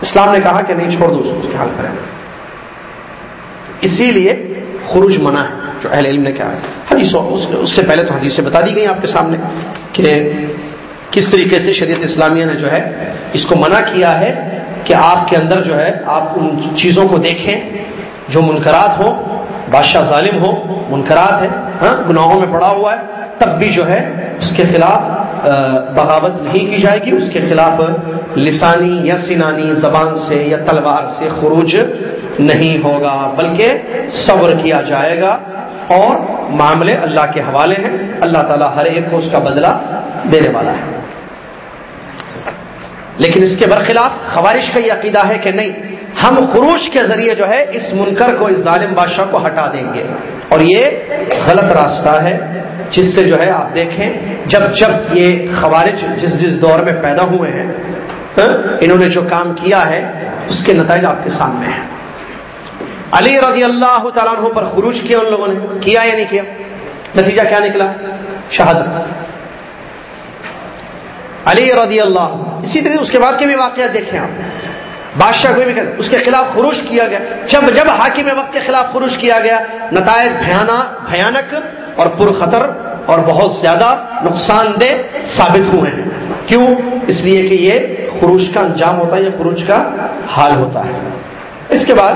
اسلام نے کہا کہ نہیں، چھوڑ دو، اس کے حال کریں اسی لیے خروج منع ہے، جو اہل علم نے کہا ہے۔ حدیث اس سے پہلے تو حدیث بتا دی گئی آپ کے سامنے کہ کس طریقے سے شریعت اسلامیہ نے جو ہے اس کو منع کیا ہے کہ آپ کے اندر جو ہے، آپ ان چیزوں کو دیکھیں جو منکرات ہو بادشاہ ظالم ہو، منکرات ہے ہاں گناہوں میں پڑا ہوا ہے، تب بھی جو ہے اس کے خلاف بغاوت نہیں کی جائے گی۔ اس کے خلاف لسانی یا سینانی زبان سے یا تلوار سے خروج نہیں ہوگا، بلکہ صبر کیا جائے گا اور معاملے اللہ کے حوالے ہیں۔ اللہ تعالیٰ ہر ایک کو اس کا بدلہ دینے والا ہے۔ لیکن اس کے برخلاف خوارش کا یہ عقیدہ ہے کہ نہیں، ہم خروش کے ذریعے جو ہے اس منکر کو، اس ظالم بادشاہ کو ہٹا دیں گے۔ اور یہ غلط راستہ ہے۔ جس سے جو ہے آپ دیکھیں، جب جب یہ خوارج جس جس دور میں پیدا ہوئے ہیں ہاں، انہوں نے جو کام کیا ہے، اس کے نتائج آپ کے سامنے ہیں۔ علی رضی اللہ تعالیٰ عنہ پر خروج کیا ان لوگوں نے؟ کیا یا نہیں کیا؟ نتیجہ کیا نکلا؟ شہادت۔ علی رضی اللہ اسی طرح اس کے بعد کے بھی واقعات دیکھیں آپ۔ بادشاہ کوئی بھی اس کے خلاف خروش کیا گیا۔ جب جب حاکم وقت کے خلاف خروش کیا گیا، نتائج بھیانک اور پرخطر اور بہت زیادہ نقصان دہ ثابت ہوئے ہیں۔ کیوں؟ اس لیے کہ یہ خروش کا انجام ہوتا ہے یا خروش کا حال ہوتا ہے۔ اس کے بعد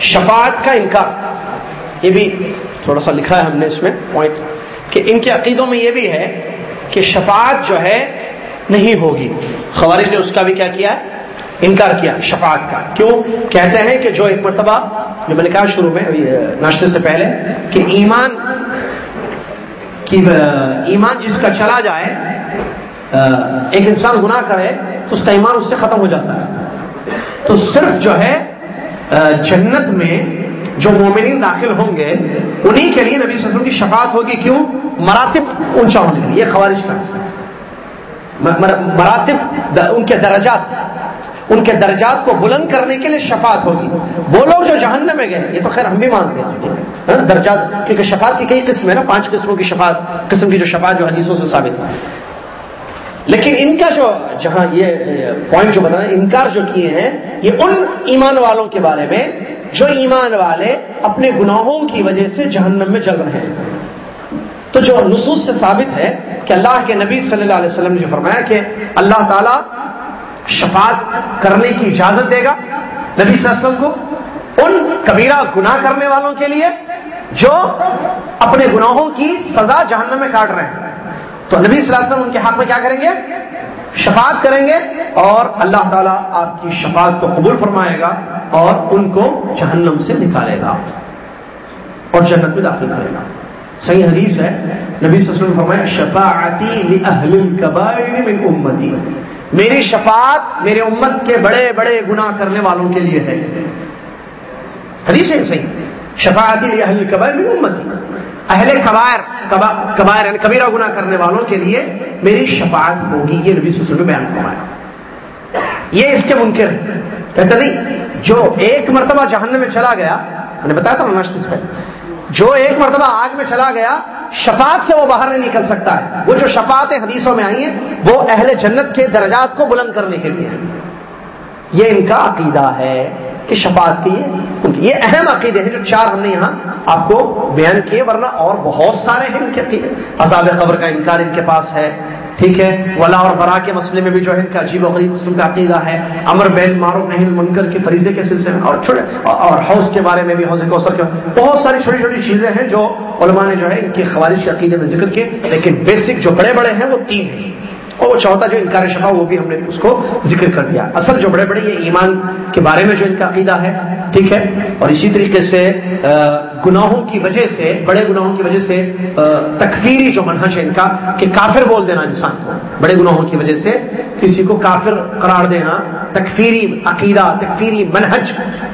شفاعت کا انکار۔ یہ بھی تھوڑا سا لکھا ہے ہم نے اس میں پوائنٹ کہ ان کے عقیدوں میں یہ بھی ہے کہ شفاعت جو ہے نہیں ہوگی۔ خوارج نے اس کا بھی کیا کیا؟ انکار کیا شفاعت کا۔ کیوں؟ کہتے ہیں کہ جو ایک مرتبہ جو میں نے کہا شروع میں ناشتے سے پہلے کہ ایمان کی ایمان جس کا چلا جائے ایک انسان گناہ کرے تو اس کا ایمان اس سے ختم ہو جاتا ہے۔ تو صرف جو ہے جنت میں جو مومنین داخل ہوں گے، انہی کے لیے نبی صلی اللہ علیہ وسلم کی شفاعت ہوگی کیوں؟ مراتب اونچا ہونے کے لیے، یہ خوارش کا مراتب ان کے درجات، ان کے درجات کو بلند کرنے کے لیے شفاعت ہوگی۔ وہ لوگ جو جہنم میں گئے، یہ تو خیر ہم بھی مانتے ہیں ہاں، درجات، کیونکہ شفاعت کی کئی قسم ہے نا، پانچ قسموں کی شفاعت، قسم کی جو شفاعت جو حدیثوں سے ثابت ہے۔ لیکن ان کا جو جہاں یہ پوائنٹ جو بتا انکار جو کیے ہیں، یہ ان ایمان والوں کے بارے میں، جو ایمان والے اپنے گناہوں کی وجہ سے جہنم میں جل رہے ہیں۔ تو جو نصوص سے ثابت ہے کہ اللہ کے نبی صلی اللہ علیہ وسلم نے جو فرمایا کہ اللہ تعالیٰ شفاعت کرنے کی اجازت دے گا نبی صلی اللہ علیہ وسلم کو، ان کبیرہ گناہ کرنے والوں کے لیے جو اپنے گناہوں کی سزا جہنم میں کاٹ رہے ہیں۔ تو نبی صلی اللہ علیہ وسلم ان کے حق میں کیا کریں گے؟ شفاعت کریں گے اور اللہ تعالیٰ آپ کی شفاعت کو قبول فرمائے گا اور ان کو جہنم سے نکالے گا اور جنت میں داخل کرے گا۔ صحیح حدیث ہے۔ نبی صلی اللہ علیہ وسلم فرمایا شفاعتی من امتی میری شفاعت میرے امت کے بڑے بڑے گناہ کرنے والوں کے لیے ہے۔ حدیث ہے صحیح۔ شفاعتی لیے اہل قبائر امتی اہل قبائر قبائر یعنی کبیرہ گناہ کرنے والوں کے لیے میری شفاعت ہوگی، یہ نبی صلی اللہ علیہ وسلم بیان فرمایا۔ یہ اس کے منکر ہے کہتے نہیں، جو ایک مرتبہ جہنم میں چلا گیا، میں نے بتایا تھا نشت پہ، جو ایک مرتبہ آگ میں چلا گیا، شفاعت سے وہ باہر نہیں نکل سکتا ہے۔ وہ جو شفاعت حدیثوں میں آئی ہیں، وہ اہل جنت کے درجات کو بلند کرنے کے لیے یہ ان کا عقیدہ ہے۔ کہ شفاعت کی یہ اہم عقیدے ہیں جو چار ہم نے یہاں آپ کو بیان کیے، ورنہ اور بہت سارے ہیں ان کے عقیدے۔ عذاب قبر کا انکار ان کے پاس ہے، ٹھیک ہے؟ ولا اور برا کے مسئلے میں بھی جو ہے ان کا عجیب و غریب قسم کا عقیدہ ہے۔ امر، بین مارو نہیں، منکر کے فریضے کے سلسلے میں اور چھوٹے اور حوض کے بارے میں بھی، حوض کوثر کے بہت ساری چھوٹی چھوٹی چیزیں ہیں جو علماء نے جو ہے ان کے خوارش کے عقیدے میں ذکر کیے، لیکن بیسک جو بڑے بڑے ہیں وہ تین ہیں۔ اور وہ چوتھا جو انکار شفا وہ بھی ہم نے اس کو ذکر کر دیا۔ اصل جو بڑے بڑے یہ ایمان کے بارے میں جو ان کا عقیدہ ہے، ٹھیک ہے؟ اور اسی طریقے سے گناہوں کی وجہ سے، بڑے گناہوں کی وجہ سے تکفیری جو منہج ہے ان کا، کہ کافر بول دینا انسان کو۔ بڑے گناہوں کی وجہ سے کسی کو کافر قرار دینا، تکفیری عقیدہ، تکفیری منہج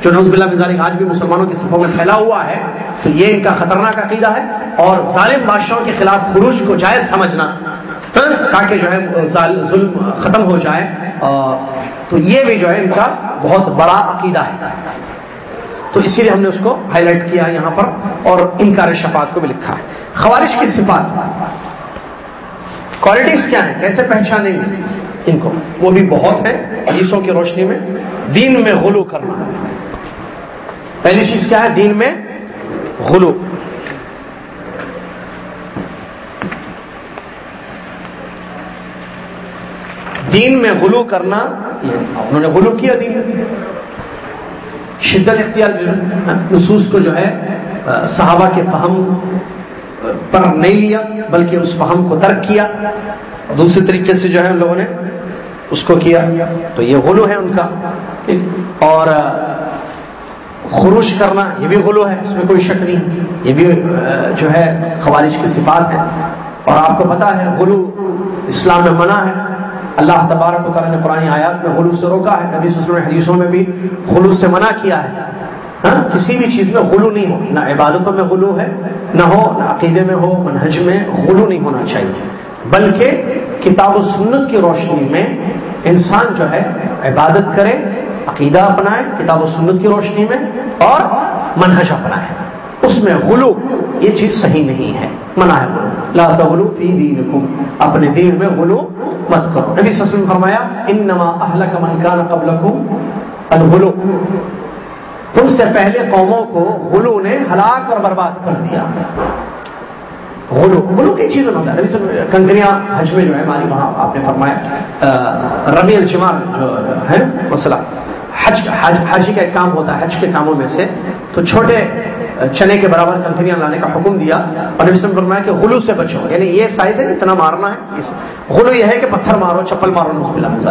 جو نوز بلّہ مزاری آج بھی مسلمانوں کی صفوں میں پھیلا ہوا ہے، تو یہ ان کا خطرناک عقیدہ ہے۔ اور ظالم بادشاہوں کے خلاف خروج کو جائز سمجھنا ہاں؟ تاکہ جو ہے ظلم ختم ہو جائے۔ تو یہ بھی جو ہے، ان کا بہت بڑا عقیدہ ہے۔ تو اسی لیے ہم نے اس کو ہائی لائٹ کیا یہاں پر اور انکار شفاعت کو بھی لکھا ہے۔ خوارش کی صفات کوالٹیز کیا ہیں؟ کیسے پہچانیں گے؟ ان کو۔ وہ بھی بہت ہے حدیثوں کی روشنی میں۔ دین میں غلو کرنا۔ پہلی چیز کیا ہے؟ دین میں غلو۔ دین میں غلو کرنا انہوں نے غلو کیا دین شدت اختیار نصوص کو جو ہے صحابہ کے فہم پر نہیں لیا، بلکہ اس فہم کو ترک کیا۔ دوسرے طریقے سے جو ہے ان لوگوں نے اس کو کیا۔ تو یہ غلو ہے ان کا۔ اور خروش کرنا، یہ بھی غلو ہے، اس میں کوئی شک نہیں۔ یہ بھی جو ہے خوارش کی صفات ہے اور آپ کو پتا ہے، غلو اسلام میں منع ہے۔ اللہ تبارک و تعالیٰ نے پرانی آیات میں غلو سے روکا ہے، نبی وسلم حدیثوں میں بھی غلو سے منع کیا ہے۔ ہاں کسی بھی چیز میں غلو نہیں ہو، نہ عبادتوں میں غلو ہے، نہ ہو، نہ عقیدے میں ہو، منہج میں غلو نہیں ہونا چاہیے۔ بلکہ کتاب و سنت کی روشنی میں انسان جو ہے عبادت کرے، عقیدہ اپنائے، کتاب و سنت کی روشنی میں اور منہج اپنائے۔ اس میں غلو، یہ چیز صحیح نہیں ہے، منع ہے۔ غلو لا تغلو فی دینکم اپنے دین میں غلو مت کرو. نبی صلی اللہ علیہ وسلم فرمایا، انما اہلک من کان قبلکم الغلو. تم سے پہلے قوموں کو غلو نے ہلاک اور برباد کر دیا. غلو. غلو کی چیز ہوتا ہے. کنکریاں حج میں جو ہے ہماری وہاں آپ نے فرمایا ربی الجمار جو ہے مسئلہ، حج حج کا ایک کام ہوتا ہے، حج کے کاموں میں سے تو چھوٹے چنے کے برابر کنکریاں لانے کا حکم دیا اور نبی نے فرمایا کہ غلو سے بچو۔ یعنی یہ شاید ہے، اتنا مارنا ہے۔ غلو یہ ہے کہ پتھر مارو، چپل مارو نسب اللہ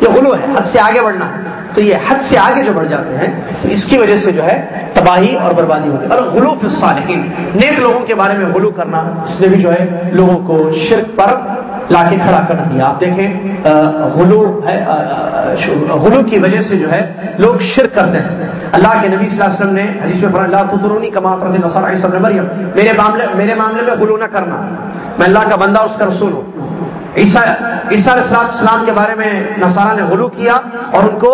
یہ غلو ہے، حد سے آگے بڑھنا ہے۔ تو یہ حد سے آگے جو بڑھ جاتے ہیں تو اس کی وجہ سے جو ہے تباہی اور بربادی ہوتی ہے۔ اور غلو فصالحین نیک لوگوں کے بارے میں غلو کرنا، اس نے بھی جو ہے لوگوں کو شرک پر لا کے کھڑا کر دیا۔ آپ دیکھیں غلو ہے غلو کی وجہ سے جو ہے لوگ شرک کرتے ہیں۔ اللہ کے نبی صلی اللہ علیہ وسلم نے حدیث میں اللہ تطرونی کما فرد نصر عیسی مریم۔ میرے معاملے میرے معاملے میں غلو نہ کرنا۔ میں اللہ کا بندہ، اس کا رسول ہوں۔ عیسیٰ عیسیٰ علیہ السلام کے بارے میں نصارہ نے غلو کیا اور ان کو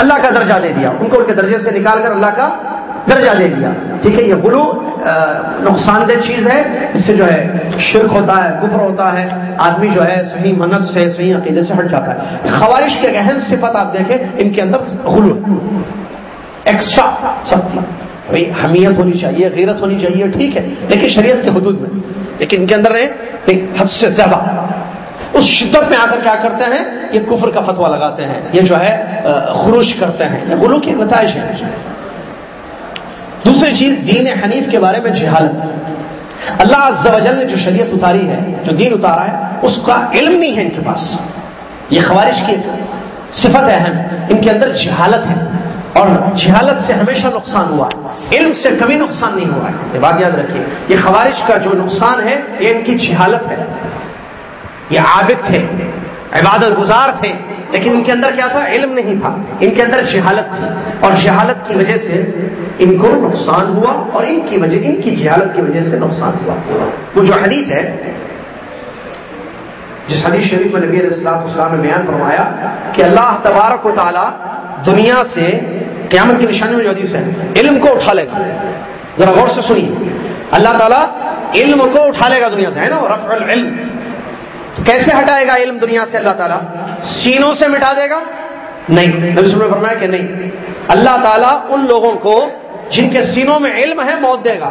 اللہ کا درجہ دے دیا۔ ان کو ان کے درجے سے نکال کر اللہ کا درجہ دے دیا۔ ٹھیک ہے، یہ غلو نقصان دہ چیز ہے۔ اس سے جو ہے شرک ہوتا ہے، کفر ہوتا ہے، آدمی جو ہے صحیح منت سے، صحیح عقیدے سے ہٹ جاتا ہے۔ خوارش کے اہم صفت آپ دیکھیں، ان کے اندر غلو ایکسٹرا سختی، بھائی حمیت ہونی چاہیے، غیرت ہونی چاہیے، ٹھیک ہے، لیکن شریعت کے حدود میں۔ لیکن ان کے اندر حد سے زیادہ۔ اس شدت میں آ کر کیا کرتے ہیں؟ یہ کفر کا فتوا لگاتے ہیں۔ یہ جو ہے خروش کرتے ہیں۔ یہ غلو کی نتائج ہے۔ دوسری چیز دین حنیف کے بارے میں جہالت. اللہ عز و جل نے جو شریعت اتاری ہے، جو دین اتارا ہے، اس کا علم نہیں ہے ان کے پاس. یہ خوارش کی صفت اہم. ان کے اندر جہالت ہے. اور جہالت سے ہمیشہ نقصان ہوا. ہے علم سے کبھی نقصان نہیں ہوا ہے. یہ بات یاد رکھیے. یہ خوارش کا جو نقصان ہے، یہ ان کی جہالت ہے. یہ عابد تھے، عبادت گزار تھے لیکن ان کے اندر کیا تھا؟ علم نہیں تھا۔ ان کے اندر جہالت تھی۔ اور جہالت کی وجہ سے ان کو نقصان ہوا اور ان کی وجہ ان کی جہالت کی وجہ سے نقصان ہوا۔ وہ جو حدیث ہے، جس حدیث شریف میں نبی علیہ السلام اسلام نے بیان فرمایا کہ اللہ تبارک و تعالی دنیا سے قیامت کی نشانی میں جو حدیث ہے، علم کو اٹھا لے گا۔ ذرا غور سے سنیے۔ اللہ تعالیٰ علم کو اٹھا لے گا دنیا سے، ہے نا؟ رفع العلم۔ تو کیسے ہٹائے گا علم دنیا سے اللہ تعالیٰ؟ سینوں سے مٹا دے گا؟ نہیں۔ نبی نے فرمایا کہ نہیں۔ اللہ تعالیٰ ان لوگوں کو جن کے سینوں میں علم ہے، موت دے گا۔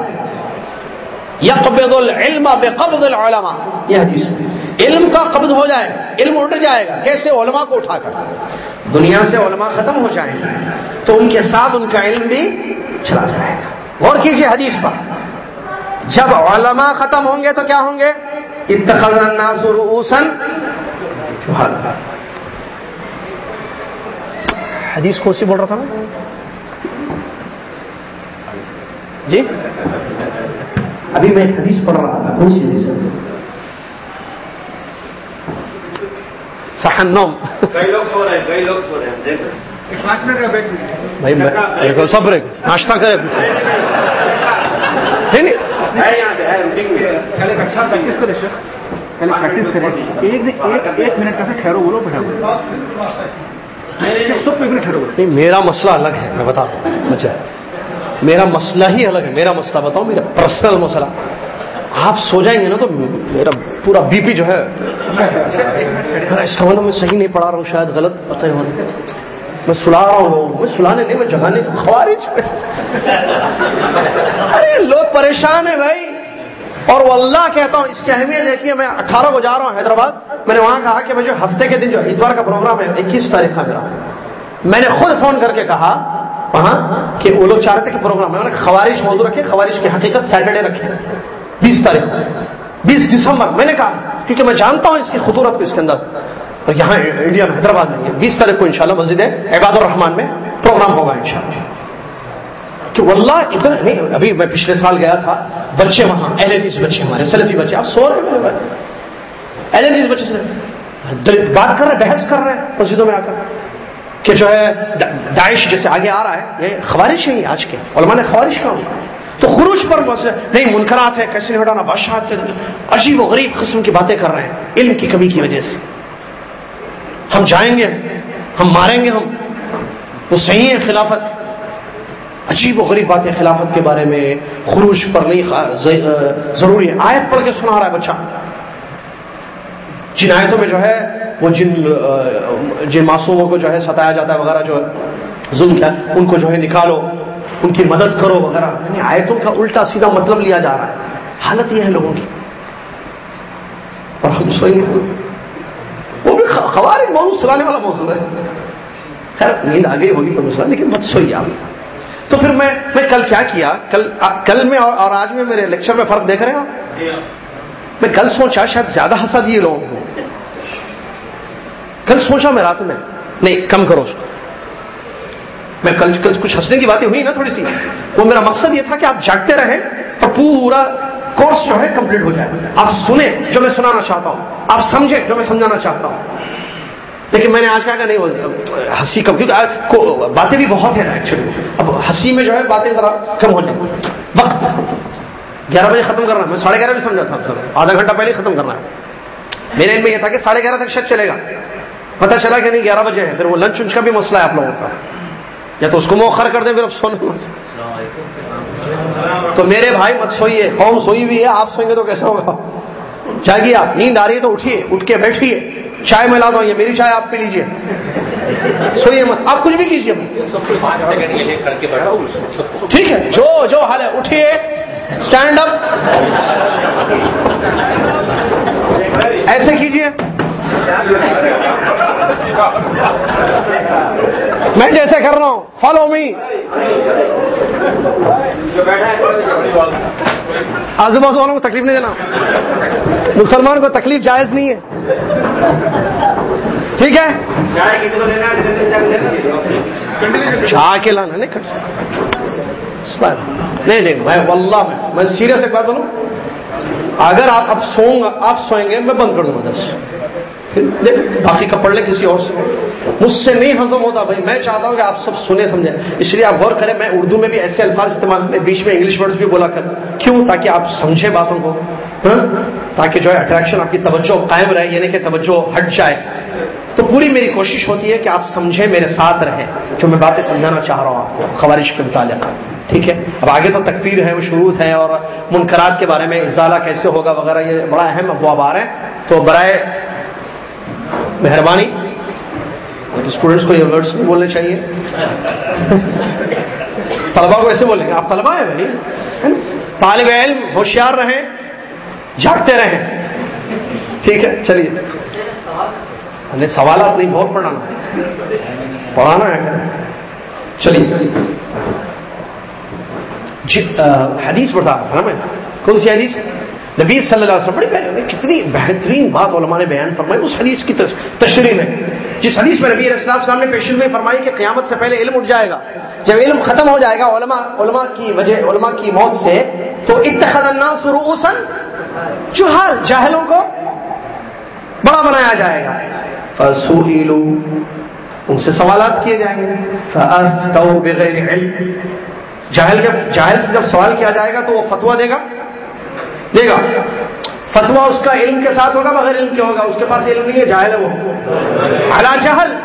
یقبض العلم بقبض العلماء۔ یہ حدیث علم کا قبض ہو جائے، علم اٹھ جائے گا۔ کیسے علماء کو اٹھا کر؟ دنیا سے علماء ختم ہو جائیں گے، تو ان کے ساتھ ان کا علم بھی چلا جائے گا۔ اور کیجیے حدیث پر۔ جب علماء ختم ہوں گے تو کیا ہوں گے؟ اتخذ الناس رؤوسا حدیث کون سی بول رہا تھا میں؟ جی؟ ابھی میں حدیث پڑھ رہا تھا کون سی حدیث سہنم کئی لوگ سو رہے ہیں کئی لوگ سو رہے ہیں دیکھ بھائی میں سب رہے ناشتہ کرے۔ نہیں نہیں پہلے اچھا پریکٹس کرے پہلے پریکٹس ایک ایک منٹ کا ٹھہرو بولو بیٹھا سب ٹھہرو بولو. نہیں، میرا مسئلہ الگ ہے، میں بتا رہا ہوں اچھا میرا مسئلہ ہی الگ ہے، میرا مسئلہ بتاؤ، میرا پرسنل مسئلہ۔ آپ سو جائیں گے نا تو میرا پورا بی پی جو ہے اس کا مطلب میں صحیح نہیں پڑھا رہا ہوں، شاید غلط پتہ ہو۔ میں سلا رہا ہوں، میں سلانے نہیں، میں جگانے کا خوارج ارے، لوگ پریشان ہیں بھائی۔ اور وہ اللہ کہتا ہوں، اس کی اہمیت دیکھیے، میں اٹھارہ کو جا رہا ہوں حیدرآباد۔ میں نے وہاں کہا کہ مجھے ہفتے کے دن جو اتوار کا پروگرام ہے، اکیس تاریخ کا میرا۔ میں نے خود فون کر کے کہا وہاں کہ وہ لوگ چاہ رہے تھے کہ پروگرام میں نے خوارش موضوع رکھے، خوارش کی حقیقت سیٹرڈے رکھے۔ بیس تاریخ کو۔ بیس دسمبر۔ میں نے کہا، کیونکہ میں جانتا ہوں اس کی خطورت کو اس کے اندر۔ اور یہاں انڈیا میں حیدرآباد میں بیس تاریخ کو انشاءاللہ مسجد ہے عباد الرحمان میں پروگرام ہوگا انشاءاللہ۔ کہ واللہ اتنا نہیں، ابھی میں پچھلے سال گیا تھا، بچے وہاں، اہل حدیث بچے ہمارے، سلفی بچے، آپ سو رہے میرے بھائی؟ اہل حدیث بچے سے بات کر رہے ہیں بحث کر رہے ہیں مسجدوں میں آ کر۔ کہ جو ہے داعش جیسے آگے آ رہا ہے، یہ خوارش ہے آج کے۔ علماء نے خوارش کا تو خروش پر مسئلہ نہیں، منکرات ہے کیسے نہیں ہٹانا بادشاہ عجیب و غریب قسم کی باتیں کر رہے ہیں، علم کی کمی کی وجہ سے۔ ہم جائیں گے، ہم ماریں گے، ہم وہ صحیح ہے خلافت۔ عجیب و غریب باتیں خلافت کے بارے میں خروج پر نہیں ضروری ہے آیت پڑھ کے سنا رہا ہے بچہ۔ جن آیتوں میں جو ہے، وہ جن جن معصوموں کو جو ہے ستایا جاتا ہے وغیرہ جو ہے، ظلم کیا ان کو جو ہے نکالو، ان کی مدد کرو وغیرہ۔ یعنی آیتوں کا الٹا سیدھا مطلب لیا جا رہا ہے۔ حالت یہ ہے لوگوں کی۔ اور ہم سوئی وہ بھی خ- خوارج موضوع سلانے والا موضوع ہے۔ خیر، نیند آ گئی ہوگی کوئی مسئلہ، لیکن مت سوئی آپ۔ تو پھر میں میں کل کیا کیا؟ کل کل میں اور اور آج میں میرے لیکچر میں فرق دیکھ رہے ہیں آپ؟ میں کل سوچا شاید زیادہ ہنسا دیے لوگوں کو کل سوچا میں رات میں، نہیں، کم کرو اس کو۔ میں کل کل کچھ ہنسنے کی باتیں ہوئی نا تھوڑی سی۔ وہ میرا مقصد یہ تھا کہ آپ جاگتے رہیں اور پورا کورس جو ہے کمپلیٹ ہو جائے۔ آپ سنیں جو میں سنانا چاہتا ہوں۔ آپ سمجھیں جو میں سمجھانا چاہتا ہوں۔ لیکن میں نے آج کہا کہ نہیں، وہ ہنسی کم، کیونکہ باتیں بھی بہت ہیں ایکچولی اب ہنسی میں جو ہے باتیں ذرا کم ہو جائیں۔ وقت۔ گیارہ بجے ختم کرنا ہے میں ساڑھے گیارہ بھی سمجھا تھا سر آدھا گھنٹہ پہلے ختم کرنا۔ ہے میرے ان میں یہ تھا کہ ساڑھے گیارہ تک شاید چلے گا۔ پتا چلا کہ نہیں، گیارہ بجے ہے پھر وہ لنچ ونچ کا بھی مسئلہ ہے آپ لوگوں کا۔ یا تو اس کو مؤخر کر دیں، پھر اب سونا تو میرے بھائی، مت سوئیے۔ قوم سوئی ہوئی ہے، آپ سوئیں گے تو کیسے ہوگا؟ جاگیے آپ، نیند آ رہی ہے تو اٹھیے، اٹھ کے بیٹھیے۔ چائے میں لا دو، یہ میری چائے، آپ پی لیجیے سوئیے مت، آپ کچھ بھی کیجیے ٹھیک ہے، جو جو حال ہے، اٹھیے۔ اسٹینڈ اپ ایسے کیجیے میں جیسے کر رہا ہوں۔ فالو می آزو بازو والوں کو تکلیف نہیں دینا۔ مسلمان کو تکلیف جائز نہیں ہے۔ ٹھیک ہے؟ چائے چاہ کے لانا نہیں کر نہیں نہیں، میں واللہ میں سیریس ایک بات بولوں۔ اگر آپ اب سوؤں گا، آپ سوئیں گے، میں بند کر دوں گا دس باقی کا پڑھ لیں کسی اور سے۔ مجھ سے نہیں ہضم ہوتا بھائی، میں چاہتا ہوں کہ آپ سب سنیں، سمجھیں۔ اس لیے آپ غور کریں، میں اردو میں بھی ایسے الفاظ استعمال، میں بیچ میں انگلش ورڈز بھی بولا کر کیوں؟ تاکہ آپ سمجھیں باتوں کو۔ ہاں؟ تاکہ جو ہے اٹریکشن آپ کی توجہ قائم رہے یعنی کہ توجہ ہٹ جائے۔ تو پوری میری کوشش ہوتی ہے کہ آپ سمجھیں، میرے ساتھ رہیں۔ جو میں باتیں سمجھانا چاہ رہا ہوں آپ کو خوارش کے متعلق۔ ٹھیک ہے؟ اب آگے تو تکفیر ہے وہ شروع ہے اور منکرات کے بارے میں ازالہ کیسے ہوگا وغیرہ، یہ بڑا اہم ابواب آ رہے ہیں۔ تو برائے مہربانی۔ اسٹوڈینٹس کو یہ ورڈس نہیں بولنے چاہیے۔ طلبا کو ایسے بولیں گے، آپ طلبا ہیں بھائی۔ طالب علم ہوشیار رہیں، جاگتے رہیں۔ ٹھیک ہے، چلیے۔ نہیں سوالات نہیں، بہت پڑھانا پڑھانا ہے۔ چلیے۔ جی حدیث بتا رہا تھا نا میں۔ کون سی حدیث؟ نبی صلی اللہ علیہ وسلم بڑی بہن کتنی بہترین بات علماء نے بیان فرمائی اس حدیث کی تشریح میں۔ جس حدیث میں نبی علیہ السلام نے پیشن میں فرمائی کہ قیامت سے پہلے علم اٹھ جائے گا۔ جب علم ختم ہو جائے گا علماء علماء کی وجہ علماء کی موت سے، تو اتخذ الناس رؤوسا جہال، جاہلوں کو بڑا بنایا جائے گا۔ فسئلوا۔ ان سے سوالات کیے جائیں گے۔ فافتوا بغیر علم۔ جاہل جب جاہل سے جب سوال کیا جائے گا تو وہ فتوا دے گا۔ گا فتوا اس کا علم کے ساتھ ہوگا بغیر علم کے ہوگا؟ اس کے پاس علم نہیں ہے، جاہل ہے وہ۔ اعلی جہل،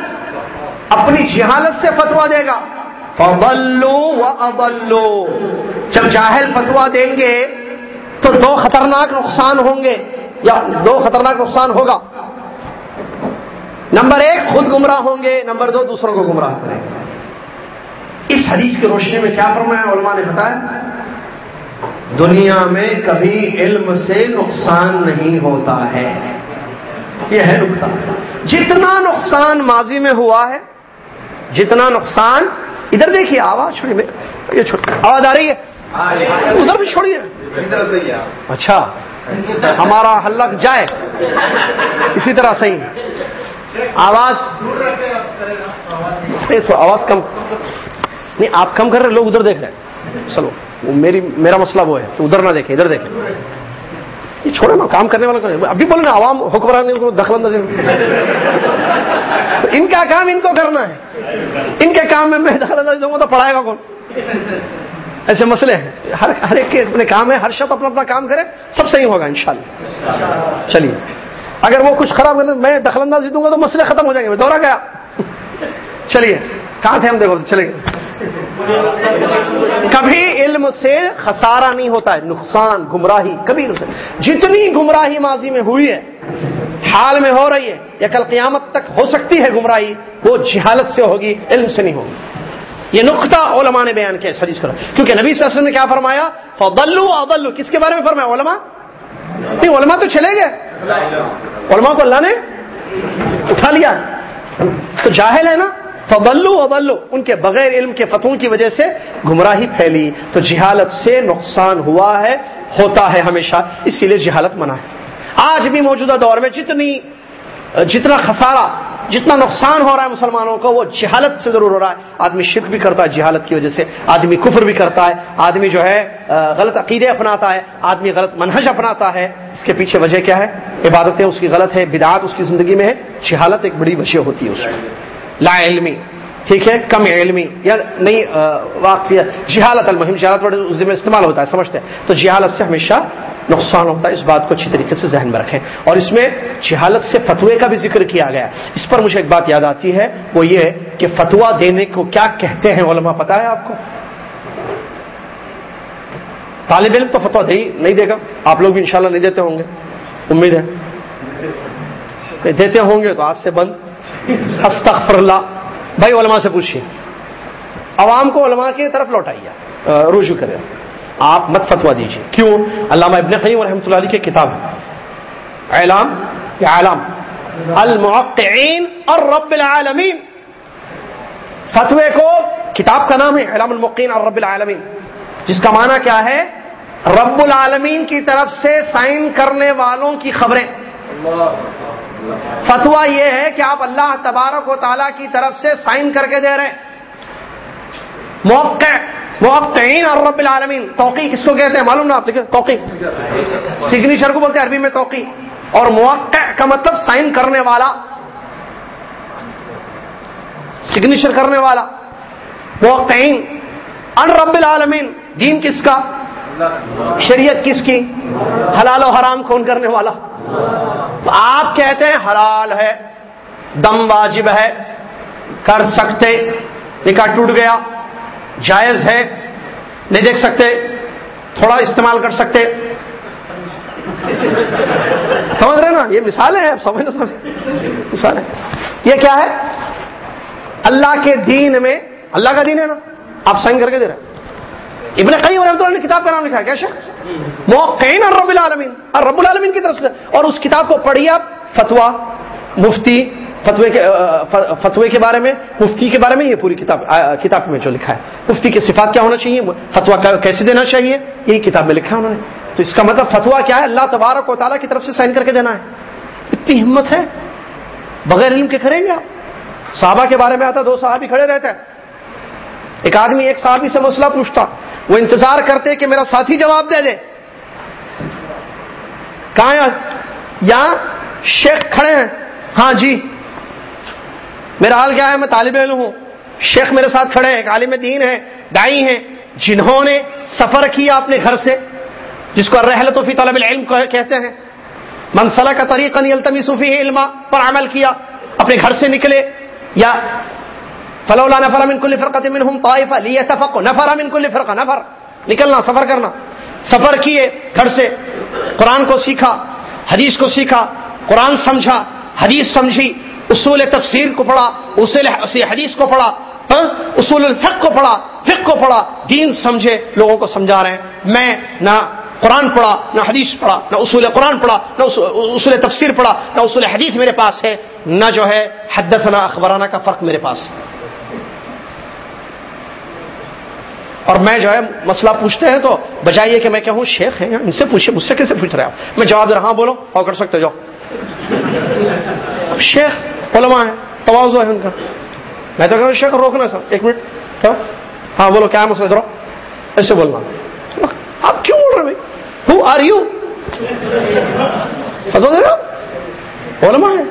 اپنی جہالت سے فتوا دے گا۔ فبلو و ابلو جب جاہل فتوا دیں گے، تو دو خطرناک نقصان ہوں گے، یا دو خطرناک نقصان ہوگا۔ نمبر ایک، خود گمراہ ہوں گے، نمبر دو، دوسروں کو گمراہ کریں گے۔ اس حدیث کی روشنی میں کیا فرمایا، علماء نے بتایا؟ دنیا میں کبھی علم سے نقصان نہیں ہوتا ہے۔ یہ ہے نقطہ۔ جتنا نقصان ماضی میں ہوا ہے، جتنا نقصان، ادھر دیکھیے آواز چھوڑیے میں یہ چھوڑ آواز آ رہی ہے؟ ادھر بھی چھوڑیے۔ اچھا ہمارا حلق جائے۔ اسی طرح صحیح۔ آواز۔ آواز کم نہیں، آپ کم کر رہے لوگ ادھر دیکھ رہے ہیں۔ چلو، وہ میری میرا مسئلہ وہ ہے کہ ادھر نہ دیکھیں ادھر دیکھیں یہ چھوڑے نا، کام کرنے والا ابھی بولے نا، عوام حکمران کو دخل اندازی تو ان کا کام ان کو کرنا ہے۔ ان کے کام میں میں دخل اندازی دوں گا تو پڑھائے گا کون؟ ایسے مسئلے ہیں۔ ہر ہر ایک کے اپنے کام ہے، ہر شخص اپنا اپنا کام کرے، سب صحیح ہوگا انشاءاللہ۔ چلیے، اگر وہ کچھ خراب کرے میں دخل اندازی دوں گا تو مسئلے ختم ہو جائیں گے۔ دورہ گیا۔ چلیے۔ کہاں تھے ہم دیکھو، چلے۔ گئے کبھی علم سے خسارہ نہیں ہوتا ہے، نقصان، گمراہی، کبھی نقصان۔ جتنی گمراہی ماضی میں ہوئی ہے، حال میں ہو رہی ہے، یا کل قیامت تک ہو سکتی ہے گمراہی، وہ جہالت سے ہوگی، علم سے نہیں ہوگی۔ یہ نقطہ علماء نے بیان کیا اس حدیث کرو۔ کیونکہ نبی صلی اللہ علیہ وسلم نے کیا فرمایا؟ فضلو ابلو کس کے بارے میں فرمایا؟ علماء؟ نہیں، علماء تو چلے گئے۔ علماء کو اللہ نے اٹھا لیا۔ تو جاہل ہے نا؟ فبلو ابلو ان کے بغیر علم کے فتحوں کی وجہ سے گمراہی پھیلی۔ تو جہالت سے نقصان ہوا ہے، ہوتا ہے ہمیشہ اسی لیے جہالت منع ہے۔ آج بھی موجودہ دور میں جتنی، جتنا خسارہ، جتنا نقصان ہو رہا ہے مسلمانوں کو، وہ جہالت سے ضرور ہو رہا ہے۔ آدمی شرک بھی کرتا ہے، جہالت کی وجہ سے آدمی کفر بھی کرتا ہے۔ آدمی جو ہے غلط عقیدے اپناتا ہے۔ آدمی غلط منہج اپناتا ہے۔ اس کے پیچھے وجہ کیا ہے؟ عبادتیں اس کی غلط ہے بدعات اس کی زندگی میں ہے جہالت ایک بڑی وجہ ہوتی ہے اس میں۔ لا علمی۔ ٹھیک ہے، کم علمی۔ یا نہیں واقفی جہالت المہم جہالت اس دن میں استعمال ہوتا ہے، سمجھتے ہیں؟ تو جہالت سے ہمیشہ نقصان ہوتا ہے، اس بات کو اچھی طریقے سے ذہن میں رکھیں۔ اور اس میں جہالت سے فتوے کا بھی ذکر کیا گیا اس پر مجھے ایک بات یاد آتی ہے، وہ یہ کہ فتوا دینے کو کیا کہتے ہیں علماء، پتا ہے آپ کو؟ طالب علم تو فتوا دے ہی نہیں دے گا۔ آپ لوگ بھی انشاءاللہ نہیں دیتے ہوں گے۔ امید ہے۔ دیتے ہوں گے تو آج سے بند۔ استغفر اللہ۔ بھائی علماء سے پوچھیے عوام کو علماء کی طرف لوٹائیے۔ رجوع کرے آپ مت فتوا دیجیے کیوں؟ علامہ ابن قیم رحمۃ اللہ علیہ کی کتاب۔ اعلام یا اعلام؟ المعقعین اور رب العالمین۔ فتوے کو کتاب کا نام ہے اعلام المقین اور رب العالمین۔ جس کا معنی کیا ہے؟ رب العالمین کی طرف سے سائن کرنے والوں کی خبریں۔ فتوا یہ ہے کہ آپ اللہ تبارک و تعالیٰ کی طرف سے سائن کر کے دے رہے ہیں۔ موقع موقعین اور رب العالمین توقی کس کو کہتے ہیں معلوم نا آپ؟ دیکھیں توقی سگنیچر کو بولتے ہیں عربی میں توقی اور موقع کا مطلب سائن کرنے والا۔ سگنیچر کرنے والا۔ موقعین۔ ان رب العالمین، دین کس کا؟ شریعت کس کی؟ حلال و حرام کون کرنے والا؟ تو آپ کہتے ہیں حلال ہے، دم واجب ہے، کر سکتے، نکاح ٹوٹ گیا، جائز ہے، نہیں دیکھ سکتے، تھوڑا استعمال کر سکتے۔ سمجھ رہے نا؟ یہ مثال ہے آپ سمجھ سمجھ مثال ہے یہ کیا ہے؟ اللہ کے دین میں، اللہ کا دین ہے نا؟ آپ سائن کر کے دے رہے ابن قیم رحمۃ اللہ نے کتاب کا نام لکھا ہے، کیا شیخ؟ موقعین اور رب العالمین اور رب العالمین کی طرف سے، اور اس کتاب کو پڑھیے آپ فتوا مفتی فتوے کے فتوے کے بارے میں، مفتی کے بارے میں یہ پوری کتاب کتاب میں جو لکھا ہے۔ مفتی کے صفات کیا ہونا چاہیے؟ فتوا کیسے دینا چاہیے؟ یہی کتاب میں لکھا ہے انہوں نے۔ تو اس کا مطلب فتوا کیا ہے؟ اللہ تبارک و تعالیٰ کی طرف سے سائن کر کے دینا ہے۔ اتنی ہمت ہے۔ بغیر علم کے کریں گے آپ۔ صحابہ کے بارے میں آتا دو صحابی کھڑے رہتے ہیں۔ ایک آدمی، ایک صحابی سے مسئلہ پوچھتا وہ انتظار کرتے کہ میرا ساتھی جواب دے دے۔ کہاں یا شیخ کھڑے ہیں۔ ہاں جی۔ میرا حال کیا ہے؟ میں طالب علم ہوں۔ شیخ میرے ساتھ کھڑے ہیں۔ عالم دین ہے دائی ہیں۔ جنہوں نے سفر کیا اپنے گھر سے، جس کو رحلت فی طلب العلم کہتے ہیں۔ منسلہ کا طریقہ التمی صوفی علم پر عمل کیا، اپنے گھر سے نکلے یا فلولا نفر من كل فرقه منهم طائفه ليتفقوا. نفر من كل فرقه نفر. نکلنا، سفر کرنا. سفر کیے، گھر سے. قرآن کو سیکھا، حدیث کو سیکھا، قرآن سمجھا، حدیث سمجھی، اصول تفسیر کو پڑھا، اصول حدیث کو پڑھا ہاں؟ اصول الفق کو پڑھا، فقہ کو پڑھا، دین سمجھے، لوگوں کو سمجھا رہے ہیں۔ میں نہ قرآن پڑھا، نہ حدیث پڑھا، نہ اصول قرآن پڑھا، نہ اصول تفسیر پڑھا، نہ اصول حدیث میرے پاس ہے۔ نہ جو ہے، حدثنا اخبرانہ کا فرق میرے پاس ہے۔ اور میں جو ہے مسئلہ پوچھتے ہیں تو بجائیے کہ میں کہوں شیخ ہیں ان سے پوچھے مجھ سے کیسے پوچھ رہے آپ؟ میں جواب دے رہا ہاں بولو، اور کر سکتے جاؤ۔ شیخ، علماء ہے توازو ہے ان کا۔ میں تو کہوں شیخ، روکنا سر ایک منٹ کیا ہاں بولو، کیا مسئلہ؟ ادھر ایسے بولنا۔ آپ کیوں بول رہے بھائی؟ ہو آر یو فتوا دے رہا علماء ہے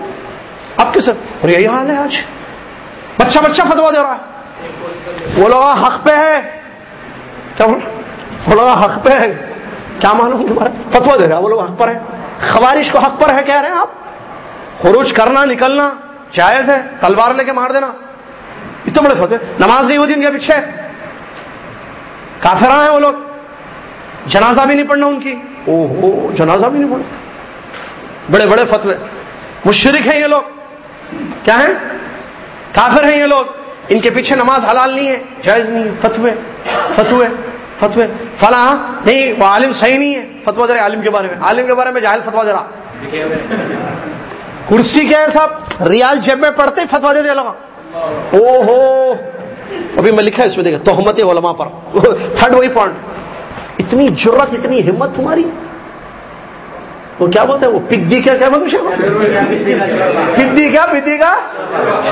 آپ کے سر اور یہی حال ہے آج۔ بچہ بچہ فتوا دے رہا ہے۔ وہ لوگ حق پہ ہے۔ کیا لوگ حق پہ ہے۔ کیا معلوم تمہارا فتوا دے رہا وہ لوگ حق پر ہے خوارش کو حق پر ہے کہہ رہے ہیں آپ۔ خروج کرنا، نکلنا جائز ہے، تلوار لے کے مار دینا۔ اتنے بڑے فتوے، نماز نہیں ہوتی ان کے پیچھے۔ کافر ہیں وہ لوگ۔ جنازہ بھی نہیں پڑھنا ان کی۔ او ہو جنازہ بھی نہیں پڑھنا۔ بڑے بڑے فتوے۔ مشرق ہیں یہ لوگ۔ کیا ہیں؟ کافر ہیں یہ لوگ۔ ان کے پیچھے نماز حلال نہیں ہے، جائز نہیں ہے، فتوے فتوے فتوے۔ فلاں، نہیں، وہ عالم صحیح نہیں ہے فتوا دے رہے عالم کے بارے میں۔ عالم کے بارے میں جاہل فتوا دے رہا کرسی کیا ہے صاحب؟ ریال جیب میں پڑھتے فتوا دے دے لگا او ہو ابھی میں لکھا ہے اس میں دیکھا تہمت علماء پر۔ تھرڈ وہی پوائنٹ۔ اتنی ضرورت اتنی ہمت تمہاری۔ وہ کیا بولتے ہیں؟ وہ پگی جی کیا کیا مطلب پگی جی کیا پگی جی کا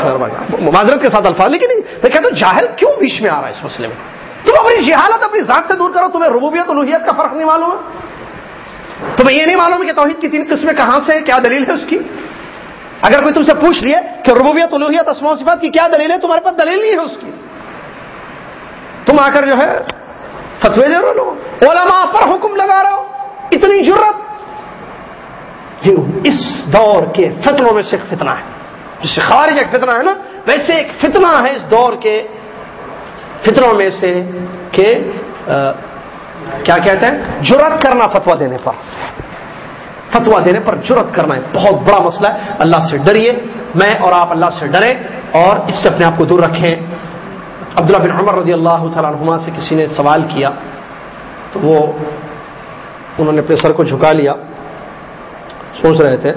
شرما کا معذرت کے ساتھ الفاظ لیکن میں کہتا ہوں، جاہل کیوں بیچ میں آ رہا ہے اس مسئلے میں؟ تم اپنی جہالت اپنی ذات سے دور کرو، تمہیں ربوبیت الوحیت کا فرق نہیں معلوم۔ ہے تمہیں یہ نہیں معلوم کہ توحید کی تین قسمیں کہاں سے ہیں، کیا دلیل ہے اس کی؟ اگر کوئی تم سے پوچھ لیے کہ ربوبیت الوحیت اسماء صفات کی کیا دلیل ہے، تمہارے پاس دلیل نہیں ہے اس کی۔ تم آ کر جو ہے، فتوے دے رہے لوگ علماء پر حکم لگا رہا ہو۔ اتنی ضرورت اس دور کے فتنوں میں سے ایک فتنہ ہے۔ جس سے خارج ایک فتنہ ہے نا، ویسے ایک فتنہ ہے اس دور کے فتنوں میں سے کہ کیا کہتے ہیں؟ جرت کرنا فتوا دینے پر۔ فتوا دینے پر جرت کرنا ہے بہت بڑا مسئلہ ہے۔ اللہ سے ڈریے، میں اور آپ اللہ سے ڈریں اور اس سے اپنے آپ کو دور رکھیں۔ عبداللہ بن عمر رضی اللہ تعالیٰ عنہما سے کسی نے سوال کیا تو وہ، انہوں نے اپنے سر کو جھکا لیا۔ سوچ رہے تھے،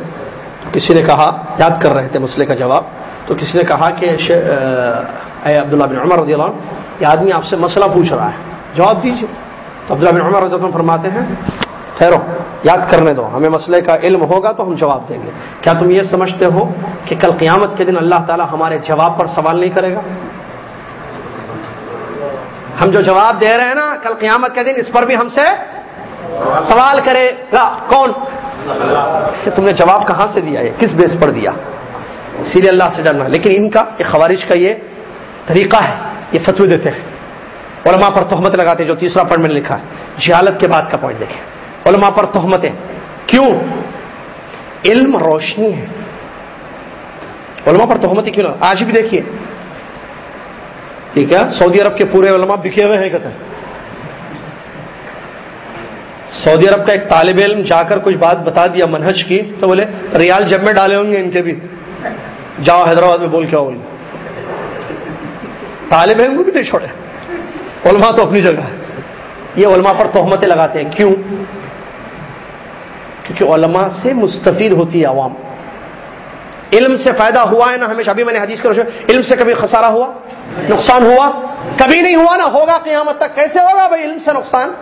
کسی نے کہا، یاد کر رہے تھے مسئلے کا جواب، تو کسی نے کہا کہ اے عبداللہ بن عمر رضی اللہ عنہ، یہ آدمی آپ سے مسئلہ پوچھ رہا ہے۔ جواب دیجیے تو عبداللہ بن عمر رضی اللہ عنہ فرماتے ہیں، ٹھہرو، یاد کرنے دو، ہمیں مسئلے کا علم ہوگا تو ہم جواب دیں گے۔ کیا تم یہ سمجھتے ہو کہ کل قیامت کے دن اللہ تعالیٰ ہمارے جواب پر سوال نہیں کرے گا؟ ہم جو جواب دے رہے ہیں نا، کل قیامت کے دن اس پر بھی ہم سے سوال کرے گا۔ کون؟ کہ تم نے جواب کہاں سے دیا ہے کس بیس پر دیا؟ اسی لیے اللہ سے ڈرنا لیکن ان کا یہ خوارج کا یہ طریقہ ہے، یہ فتوی دیتے ہیں۔ علماء پر تہمت لگاتے ہیں، جو تیسرا پوائنٹ میں نے لکھا ہے۔ جہالت کے بعد کا پوائنٹ دیکھیں۔ علماء پر تہمتیں۔ کیوں؟ علم روشنی ہے۔ علماء پر تہمت کیوں نہ آج بھی دیکھیے۔ ٹھیک ہے سعودی عرب کے پورے علماء بکے ہوئے ہیں، کہتے ہیں۔ سعودی عرب کا ایک طالب علم جا کر کچھ بات بتا دیا منہج کی، تو بولے، ریال جب میں ڈالے ہوں گے ان کے بھی۔ جاؤ حیدرآباد میں بول کے آؤ۔ طالب علم کو بھی نہیں چھوڑے۔ علماء تو اپنی جگہ ہے۔ یہ علماء پر تہمتیں لگاتے ہیں۔ کیوں؟ کیونکہ علماء سے مستفید ہوتی ہے عوام۔ علم سے فائدہ ہوا ہے نا ہمیشہ۔ ابھی میں نے حدیث کر علم سے کبھی خسارہ ہوا؟ نقصان ہوا؟ کبھی نہیں ہوا نا ہوگا قیامت تک، کیسے ہوگا بھائی؟ علم سے نقصان۔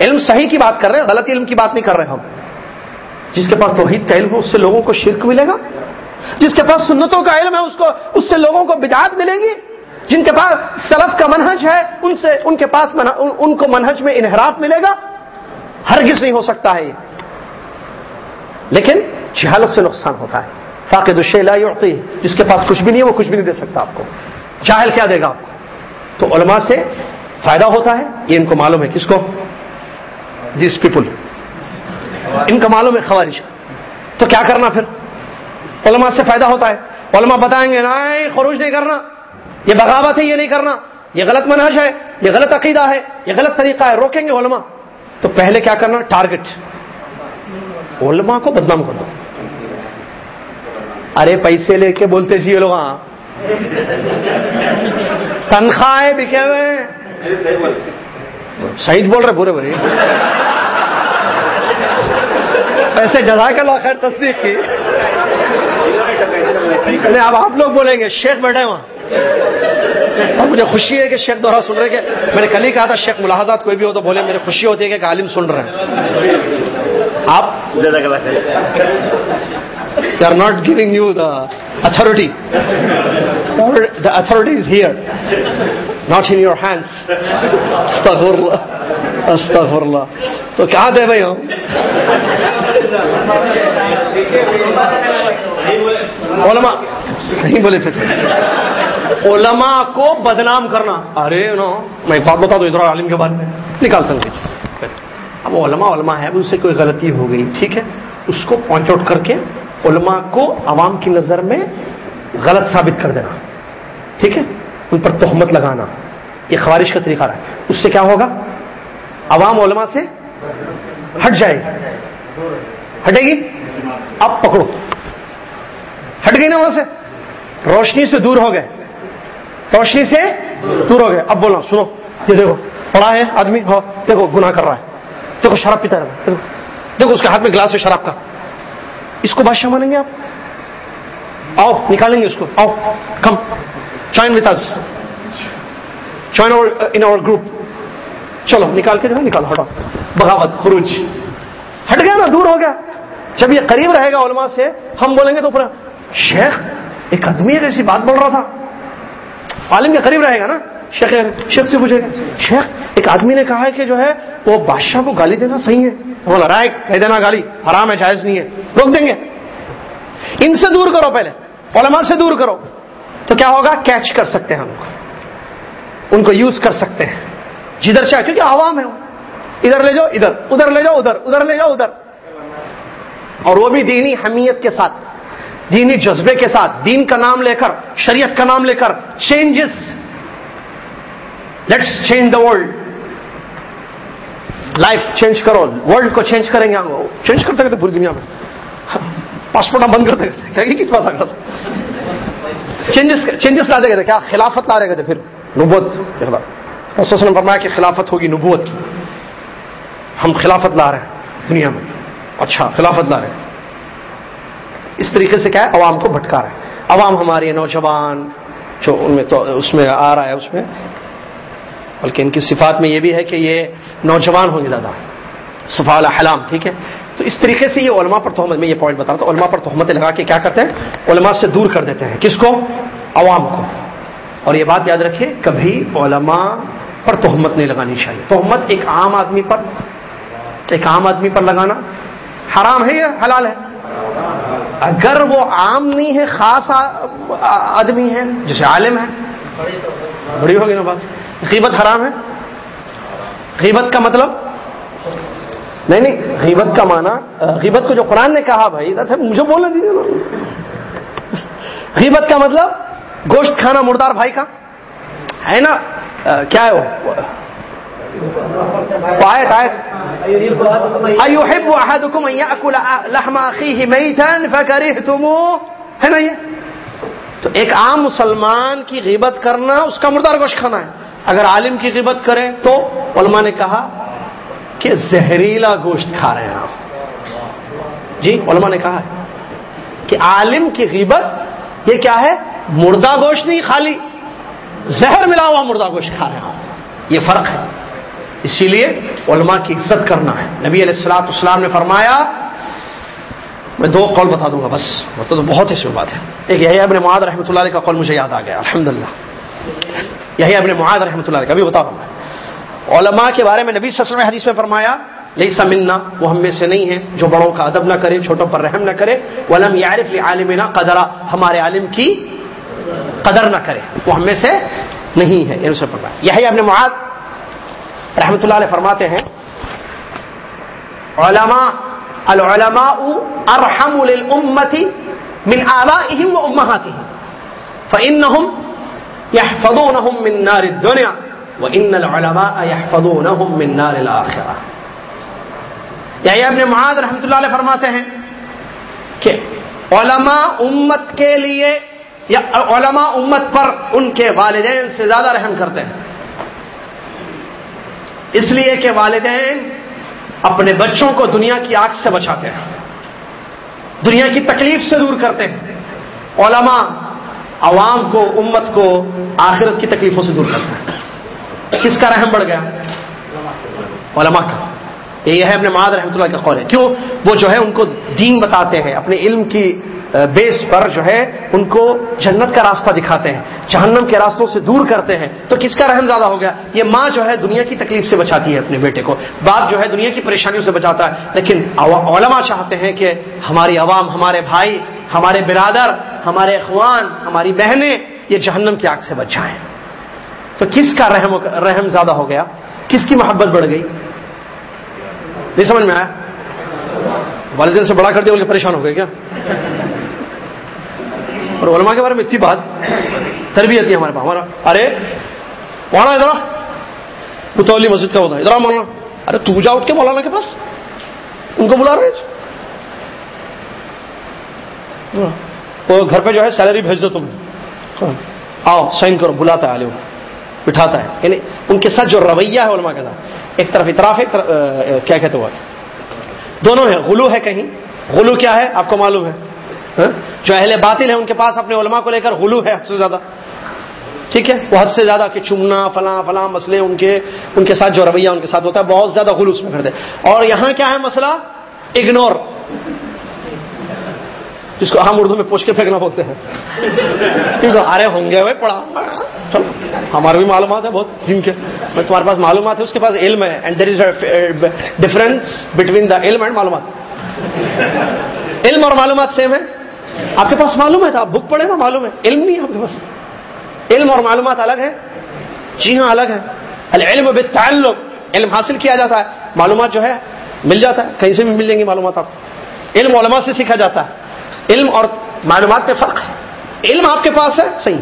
علم صحیح کی بات کر رہے ہیں، غلط علم کی بات نہیں کر رہے ہم۔ جس کے پاس توحید کا علم ہے، اس سے لوگوں کو شرک ملے گا؟ جس کے پاس سنتوں کا علم ہے، اس کو، اس سے لوگوں کو بدعات ملے گی؟ جن کے پاس سلف کا منہج ہے، ان سے، ان کے پاس ان کو منہج میں انحراف ملے گا؟ ہرگز نہیں ہو سکتا ہے یہ۔ لیکن جہالت سے نقصان ہوتا ہے۔ فاقد الشیء لا ہوتی جس کے پاس کچھ بھی نہیں ہے، وہ کچھ بھی نہیں دے سکتا آپ کو۔ جاہل کیا دے گا آپ کو؟ تو علماء سے فائدہ ہوتا ہے، یہ ان کو معلوم ہے، کس کو؟ دیس پیپل ان کا معلوم ہے خوارش تو کیا کرنا پھر؟ علماء سے فائدہ ہوتا ہے۔ علماء بتائیں گے، نہیں، خروج نہیں کرنا۔ یہ بغاوت ہے، یہ نہیں کرنا۔ یہ غلط منحج ہے، یہ غلط عقیدہ ہے، یہ غلط طریقہ ہے۔ روکیں گے علماء۔ تو پہلے کیا کرنا؟ ٹارگٹ علماء کو بدنام کر دو۔ ارے، پیسے لے کے بولتے جی لوگ ہاں۔ تنخواہ بکے ہوئے شہید بول رہے برے بھائی پیسے جزا کے خیر تصدیق کی۔ اب آپ لوگ بولیں گے، شیخ بیٹھے وہاں اور مجھے خوشی ہے کہ شیخ دوہرا سن رہے کہ میں نے کل ہی کہا تھا، شیخ ملاحظات کوئی بھی ہو تو بولے میرے خوشی ہوتی ہے کہ عالم سن رہے ہیں آپ؟ They are not giving you the authority the authority is here not in your hands استغفر اللہ تو کیا دے بھائی ہم علماء صحیح بولے تھے علماء کو بدنام کرنا ارے نو میں ایک بات بتا دوں ادھر عالم کے بارے میں نکال سکتے اب علماء علماء ہے اس سے کوئی غلطی ہو گئی ٹھیک ہے اس کو پوائنٹ آؤٹ کر کے علماء کو عوام کی نظر میں غلط ثابت کر دینا۔ ٹھیک ہے؟ ان پر تہمت لگانا۔ یہ خوارش کا طریقہ رہا ہے۔ اس سے کیا ہوگا؟ عوام علماء سے ہٹ جائے گی۔ ہٹے گی؟ اب پکڑو۔ ہٹ گئی نا وہاں سے؟ روشنی سے دور ہو گئے۔ روشنی سے دور ہو گئے۔ اب بولنا، سنو۔ یہ دیکھو پڑا ہے آدمی۔ ہو دیکھو، گناہ کر رہا ہے۔ دیکھو، شراب پیتا رہا دیکھو، اس کے ہاتھ میں گلاس ہے شراب کا۔ اس کو بادشاہ مانیں گے آپ؟ آؤ نکالیں گے اس کو آؤ come join with us join in our group چلو نکال کے جو ہے نکالو ہٹو بغاوت خروج ہٹ گیا نا دور ہو گیا جب یہ قریب رہے گا علماء سے ہم بولیں گے تو پورا شیخ ایک آدمی ایک ایسی بات بول رہا تھا عالم کے قریب رہے گا نا شیخ شیخ سے پوچھے گا شیخ ایک آدمی نے کہا ہے کہ جو ہے وہ بادشاہ کو گالی دینا صحیح ہے بولا رائٹ نہیں دینا گالی حرام ہے جائز نہیں ہے روک دیں گے ان سے دور کرو پہلے علماء سے دور کرو۔ تو کیا ہوگا؟ کیچ کر سکتے ہیں ہم کو۔ ان کو یوز کر سکتے ہیں۔ جدھر چاہے، کیونکہ عوام ہے ادھر لے جاؤ، ادھر۔ ادھر لے جاؤ، ادھر۔ ادھر لے جاؤ، ادھر۔ اور وہ بھی دینی حمیت کے ساتھ، دینی جذبے کے ساتھ، دین کا نام لے کر، شریعت کا نام لے کر changes let's change the world life change کرو۔ ورلڈ کو چینج کریں گے ہم۔ چینج کرتے کرتے پوری دنیا میں۔ پاسپورٹ ہم بند کرتے کیا کس بات آ چینجز چینجز لا دے گئے کیا خلافت لا رہے گئے پھر نبوت۔ کے خلاف نے فرمایا کہ خلافت ہوگی نبوت کی۔ ہم خلافت لا رہے ہیں دنیا میں۔ اچھا خلافت لا رہے ہیں۔ اس طریقے سے کیا ہے؟ عوام کو بھٹکا رہے ہیں۔ عوام ہماری نوجوان۔ جو ان میں تو اس میں آ رہا ہے، اس میں۔ بلکہ ان کی صفات میں یہ بھی ہے کہ یہ نوجوان ہوں گے زیادہ۔ صفا حلام، ٹھیک ہے؟ تو اس طریقے سے یہ علماء پر تہمت میں یہ پوائنٹ بتا رہا ہوں علماء پر تہمتیں لگا کے کیا کرتے ہیں؟ علماء سے دور کر دیتے ہیں۔ کس کو؟ عوام کو۔ اور یہ بات یاد رکھے کبھی علماء پر تہمت نہیں لگانی چاہیے۔ تہمت ایک عام آدمی پر، ایک عام آدمی پر لگانا حرام ہے یا حلال ہے؟ اگر وہ عام نہیں ہے، خاص آدمی ہے جسے عالم ہے، بڑی ہوگی نا بات۔ غیبت حرام ہے؟ غیبت کا مطلب؟ نہیں نہیں، غیبت کا معنی غیبت کو جو قرآن نے کہا بھائی اچھا، مجھے بولنے دیجیے نا۔ غیبت کا مطلب گوشت کھانا مردار بھائی کا۔ ہے نا؟ کیا ہے وہ؟ آیت آیت۔ ایحب احدکم ان یاکل لحم میتا ہے نا یہ؟ تو ایک عام مسلمان کی غیبت کرنا، اس کا مردار گوشت کھانا ہے۔ اگر عالم کی غیبت کرے تو علماء نے کہا کہ زہریلا گوشت کھا رہے ہیں آپ۔ جی علماء نے کہا ہے کہ عالم کی غیبت، یہ کیا ہے؟ مردہ گوشت نہیں، خالی زہر ملا ہوا مردہ گوشت کھا رہے ہیں آپ۔ یہ فرق ہے۔ اسی لیے علماء کی عزت کرنا ہے۔ نبی علیہ السلاط اسلام نے فرمایا، میں دو قول بتا دوں گا بس۔ مطلب تو بہت اس میں بات ہے۔ ایک یہی ابن معاد رحمۃ اللہ علیہ کا قول مجھے یاد آ گیا الحمد للہ یہی ابن معاد رحمۃ اللہ علیہ کا بھی بتا رہا ہوں میں۔ علماء کے بارے میں نبی صلی اللہ علیہ وسلم حدیث میں فرمایا لئی سمنا وہ ہم میں سے نہیں ہے جو بڑوں کا ادب نہ کرے، چھوٹوں پر رحم نہ کرے، ولم یعرف لعالمنا قدرا، ہمارے عالم کی قدر نہ کرے، وہ ہم میں سے نہیں ہے یہ اسے فرمایا۔ یہی ابن معاد رحمۃ اللہ علیہ فرماتے ہیں، علماء، العلماء ارحم للامه من آبائهم وامهاتهم فانهم يحفظونهم من نار الدنيا وان العلماء يحفظونهم من نار الاخره یہی ابن معاذ رحمۃ اللہ علیہ فرماتے ہیں کہ علماء امت کے لیے یا علماء امت پر ان کے والدین سے زیادہ رحم کرتے ہیں۔ اس لیے کہ والدین اپنے بچوں کو دنیا کی آگ سے بچاتے ہیں۔ دنیا کی تکلیف سے دور کرتے ہیں۔ علماء عوام کو، امت کو آخرت کی تکلیفوں سے دور کرتے ہیں۔ کس کا رحم بڑھ گیا؟ علماء کا۔ یہ ہے اپنے معاد رحمۃ اللہ کا قول۔ ہے کیوں؟ وہ جو ہے ان کو دین بتاتے ہیں، اپنے علم کی بیس پر جو ہے ان کو جنت کا راستہ دکھاتے ہیں، جہنم کے راستوں سے دور کرتے ہیں۔ تو کس کا رحم زیادہ ہو گیا؟ یہ ماں جو ہے دنیا کی تکلیف سے بچاتی ہے اپنے بیٹے کو۔ باپ جو ہے دنیا کی پریشانیوں سے بچاتا ہے۔ لیکن علماء چاہتے ہیں کہ ہماری عوام، ہمارے بھائی، ہمارے برادر، ہمارے اخوان، ہماری بہنیں یہ جہنم کی آگ سے بچ جائیں۔ تو کس کا رحم رحم زیادہ ہو گیا؟ کس کی محبت بڑھ گئی؟ نہیں سمجھ میں آیا؟ والدین سے بڑا کر دیا بولے پریشان ہو گئے کیا؟ اور علماء کے بارے میں اتنی بات، تربیت ہے ہمارے پاس، ہمارا ارے وہاں ادھر متولی مسجد کا ہوتا ہے، ادھر مولانا۔ ارے، تو جا اٹھ کے مولانا کے پاس، ان کو بلا رہے وہ گھر پہ جو ہے سیلری بھیج دو تم۔ ہاں، آؤ، سائن کرو، بلاتا ہے عالم بٹھاتا ہے یعنی ان کے ساتھ جو رویہ ہے علماء کے ساتھ، ایک طرف اطراف، ایک طرف کیا کہتے وہ؟ دونوں ہیں، غلو ہے کہیں۔ غلو کیا ہے؟ آپ کو معلوم ہے۔ ہاں؟ جو اہل باطل ہے ان کے پاس اپنے علماء کو لے کر غلو ہے حد سے زیادہ۔ ٹھیک ہے؟ وہ حد سے زیادہ کہ چمنا فلاں فلاں مسئلے ان کے ان کے ساتھ جو رویہ ان کے ساتھ ہوتا ہے، بہت زیادہ غلو اس میں کرتے اور یہاں کیا ہے مسئلہ؟ اگنور جس کو ہم اردو میں پوچھ کے پھینکنا بولتے ہیں۔ کیونکہ ارے ہوں گے پڑھا۔ چلو، ہمارے بھی معلومات ہے بہت جن کے۔ تمہارے پاس معلومات ہے اس کے پاس علم ہے۔ And there is difference between the علم اینڈ معلومات۔ علم اور معلومات سیم ہے۔ آپ کے پاس معلوم ہے تھا آپ بک پڑھے نا، معلوم ہے۔ علم نہیں ہے آپ کے پاس۔ علم اور معلومات الگ ہے جی ہاں الگ ہے العلم بالتعلق علم حاصل کیا جاتا ہے۔ معلومات جو ہے، مل جاتا ہے۔ کہیں سے بھی مل جائیں گی معلومات آپ علم علماء سے سیکھا جاتا ہے۔ علم اور معلومات میں فرق ہے۔ علم آپ کے پاس ہے، صحیح۔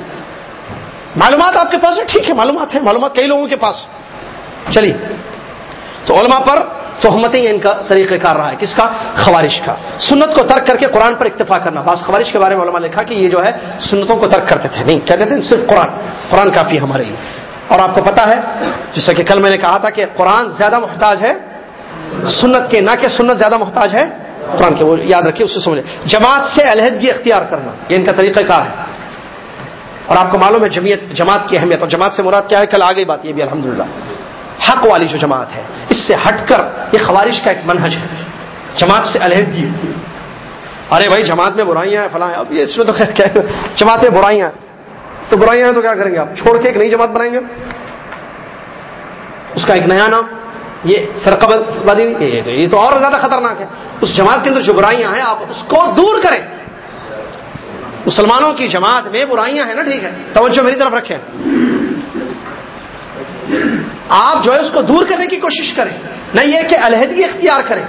معلومات آپ کے پاس ہے، ٹھیک ہے، معلومات ہے معلومات کئی لوگوں کے پاس۔ چلیے، تو علماء پر تہمتیں ان کا طریقہ کار رہا ہے۔ کس کا؟ خوارش کا۔ سنت کو ترک کر کے قرآن پر اکتفا کرنا۔ بعض خوارش کے بارے میں علماء لکھا کہ یہ جو ہے، سنتوں کو ترک کرتے تھے۔ نہیں، کہتے تھے صرف قرآن۔ قرآن کافی ہمارے لیے۔ اور آپ کو پتا ہے، جیسا کہ کل میں نے کہا تھا کہ قرآن زیادہ محتاج ہے، سنت کے، نہ کہ سنت زیادہ محتاج ہے قرآن کے وہ یاد رکھیے، اس سے سمجھے۔ جماعت سے علیحدگی اختیار کرنا، یہ ان کا طریقہ کار ہے۔ اور آپ کو معلوم ہے، جمعیت، جماعت کی اہمیت، اور جماعت سے مراد کیا ہے؟ کل آگے بات، یہ بھی الحمد حق والی جو جماعت ہے، اس سے ہٹ کر یہ خوارش کا ایک منہج ہے۔ جماعت سے علیحدگی۔ ارے بھائی، جماعت میں برائیاں ہیں، فلاں اب یہ اس میں تو کیا جماعت میں برائیاں تو برائیاں ہیں تو کیا کریں گے آپ؟ چھوڑ کے ایک نئی جماعت بنائیں گے؟ اس کا ایک نیا نام۔ یہ فرقہ بازی یہ تو اور زیادہ خطرناک ہے۔ اس جماعت کے اندر جو برائیاں ہیں، آپ اس کو دور کریں۔ مسلمانوں کی جماعت میں برائیاں ہیں نا، ٹھیک ہے۔ توجہ میری طرف رکھیں۔ آپ جو ہے اس کو دور کرنے کی کوشش کریں۔ نہ یہ کہ علیحدگی اختیار کریں۔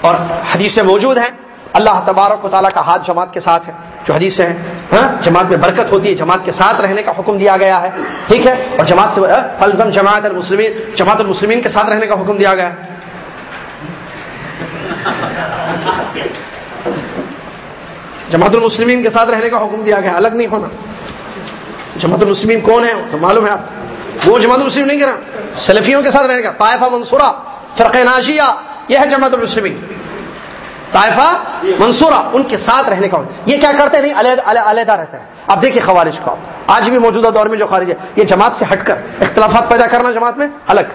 اور حدیثیں موجود ہیں۔ اللہ تبارک و تعالیٰ کا ہاتھ جماعت کے ساتھ ہے، جو حدیث ہیں ہاں جماعت میں برکت ہوتی ہے، جماعت کے ساتھ رہنے کا حکم دیا گیا ہے، ٹھیک ہے؟ اور جماعت سے ہاں، فلزم جماعت المسلمین جماعت المسلمین کے ساتھ رہنے کا حکم دیا گیا ہے۔ جماعت المسلمین کے ساتھ رہنے کا حکم دیا گیا، الگ نہیں ہونا۔ جماعت المسلمین کون ہے تو معلوم ہے آپ۔ وہ جماعت المسلم نہیں کرا سلفیوں کے ساتھ رہنے کا، طائفہ منصورہ فرق ناشیہ یہ ہے جماعت المسلمین۔ طائفہ منصورہ، ان کے ساتھ رہنے کا یہ کیا کرتے نہیں؟ علیحدہ رہتا ہے اب دیکھیے خوارج کو۔ آج بھی موجودہ دور میں جو خارج ہے یہ جماعت سے ہٹ کر اختلافات پیدا کرنا جماعت میں الگ۔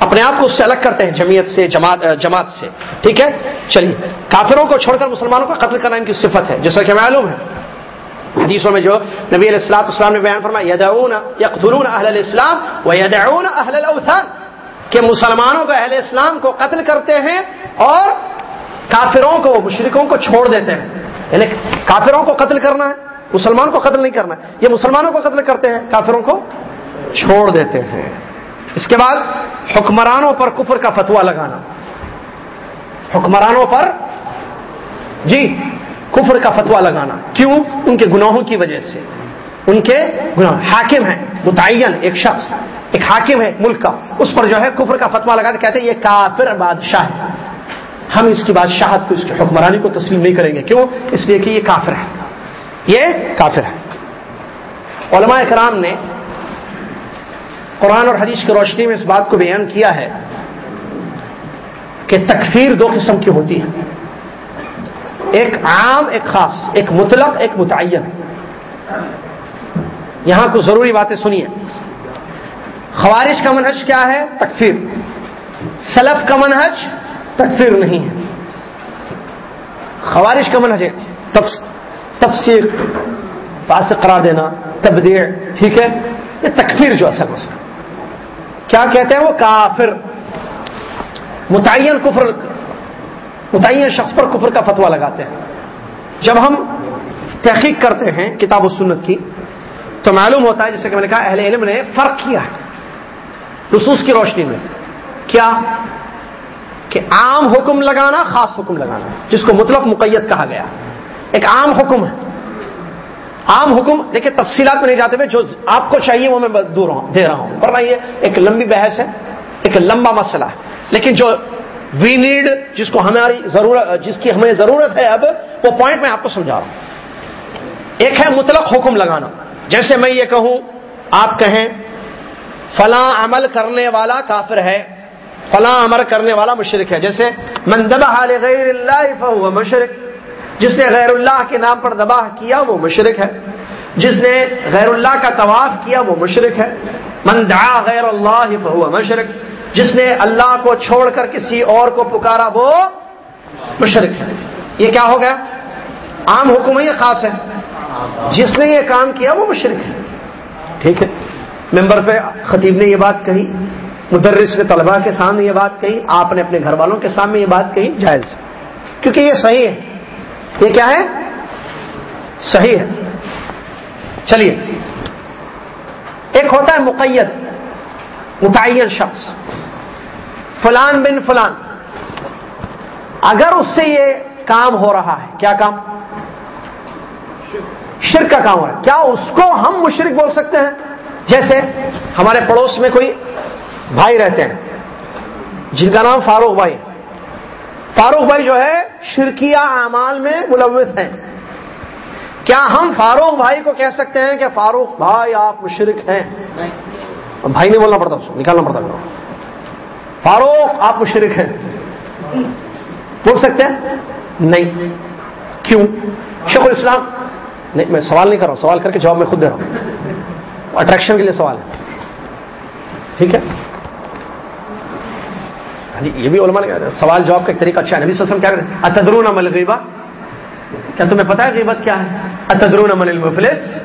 اپنے آپ کو اس سے الگ کرتے ہیں، جمعیت سے، جماعت جماعت سے۔ ٹھیک ہے؟ چلیے، کافروں کو چھوڑ کر مسلمانوں کا قتل کرنا ان کی صفت ہے، جیسا کہ معلوم ہے۔ حدیثوں میں جو نبی علیہ السلاط اسلام نے بیان فرمایا یدعون یقتلون اہل الاسلام و یدعون اہل الاوثان۔ کہ مسلمانوں کو اہل اسلام کو قتل کرتے ہیں اور کافروں کو مشرکوں کو چھوڑ دیتے ہیں۔ یعنی کافروں کو قتل کرنا ہے، مسلمان کو قتل نہیں کرنا ہے۔ یہ مسلمانوں کو قتل کرتے ہیں، کافروں کو چھوڑ دیتے ہیں۔ اس کے بعد حکمرانوں پر کفر کا فتوا لگانا۔ حکمرانوں پر جی کفر کا فتوا لگانا۔ کیوں؟ ان کے گناہوں کی وجہ سے۔ ان کے گناہ۔ حاکم ہیں، متعین ایک شخص، ایک حاکم ہے ملک کا۔ اس پر جو ہے کفر کا فتوا لگا کہتے ہیں، یہ کافر بادشاہ ہے۔ ہم اس کی بادشاہت کو، اس کی حکمرانی کو تسلیم نہیں کریں گے۔ کیوں؟ اس لیے کہ یہ کافر ہے یہ کافر ہے علماء کرام نے قرآن اور حدیث کی روشنی میں اس بات کو بیان کیا ہے کہ تکفیر دو قسم کی ہوتی ہے۔ ایک عام، ایک خاص، ایک مطلق، ایک متعین۔ یہاں کچھ ضروری باتیں سنیے۔ خوارش کا منحج کیا ہے؟ تکفیر۔ سلف کا منحج تکفیر نہیں ہے۔ خوارش کا منحج ہے۔ تفسیر فاسق قرار دینا، تبدیع، ٹھیک ہے؟ یہ تکفیر جو اصل مسئلہ کیا کہتے ہیں وہ؟ کافر۔ متعین کفر، متعین شخص پر کفر کا فتوا لگاتے ہیں۔ جب ہم تحقیق کرتے ہیں کتاب و سنت کی تو معلوم ہوتا ہے جیسے کہ میں نے کہا اہل علم نے فرق کیا ہے رسوس کی روشنی میں کیا کہ عام حکم لگانا، خاص حکم لگانا، جس کو مطلق مقیت کہا گیا۔ ایک عام حکم ہے۔ عام حکم دیکھیں تفصیلات میں نہیں جاتے ہوئے، جو آپ کو چاہیے وہ میں دور دے رہا ہوں۔ ورنہ یہ ایک لمبی بحث ہے، ایک لمبا مسئلہ ہے۔ لیکن جو وی نیڈ جس کو ہماری ضرورت، جس کی ہمیں ضرورت ہے اب، وہ پوائنٹ میں آپ کو سمجھا رہا ہوں۔ ایک ہے مطلق حکم لگانا۔ جیسے میں یہ کہوں، آپ کہیں، فلاں عمل کرنے والا کافر ہے، فلاں عمل کرنے والا مشرق ہے۔ جیسے غیر اللہ مشرق جس نے غیر اللہ کے نام پر دباہ کیا وہ مشرق ہے۔ جس نے غیر اللہ کا طواف کیا وہ مشرق ہے۔ من دعا غیر اللہ فہو مشرق جس نے اللہ کو چھوڑ کر کسی اور کو پکارا وہ مشرق ہے۔ یہ کیا ہو گیا؟ عام حکم ہے یہ خاص ہے۔ جس نے یہ کام کیا وہ مشرق ہے۔ ٹھیک ہے۔ ممبر پہ خطیب نے یہ بات کہی، مدرس نے طلباء کے سامنے یہ بات کہی، آپ نے اپنے گھر والوں کے سامنے یہ بات کہی، جائز کیونکہ یہ صحیح ہے۔ یہ کیا ہے؟ صحیح ہے۔ چلیے۔ ایک ہوتا ہے مقید، متعین شخص۔ فلان بن فلان۔ اگر اس سے یہ کام ہو رہا ہے، کیا کام؟ شرک کا کام ہو رہا ہے۔ کیا اس کو ہم مشرق بول سکتے ہیں؟ جیسے ہمارے پڑوس میں کوئی بھائی رہتے ہیں، جن کا نام فاروق بھائی۔ فاروق بھائی جو ہے، شرکیہ اعمال میں ملوث ہیں۔ کیا ہم فاروق بھائی کو کہہ سکتے ہیں کہ فاروق بھائی آپ مشرق ہیں؟ بھائی نہیں بولنا پڑتا اس کو، نکالنا پڑتا فاروق آپ مشرق ہیں۔ بول سکتے ہیں؟ نہیں۔ کیوں؟ شیخ الاسلام نہیں، میں سوال نہیں کر رہا ہوں، سوال کر کے جواب میں خود دے رہا ہوں۔ اٹریکشن کے لیے سوال ہے۔ ٹھیک ہے؟ ہاں جی یہ بھی علماء نے سوال جواب کا ایک طریقہ اچھا ہے۔ نبی وسلم کیا کرتے اتدرون عمل غیبہ کیا تمہیں پتا ہے غیبت کیا ہے؟ اتدرون عمل المفلس؟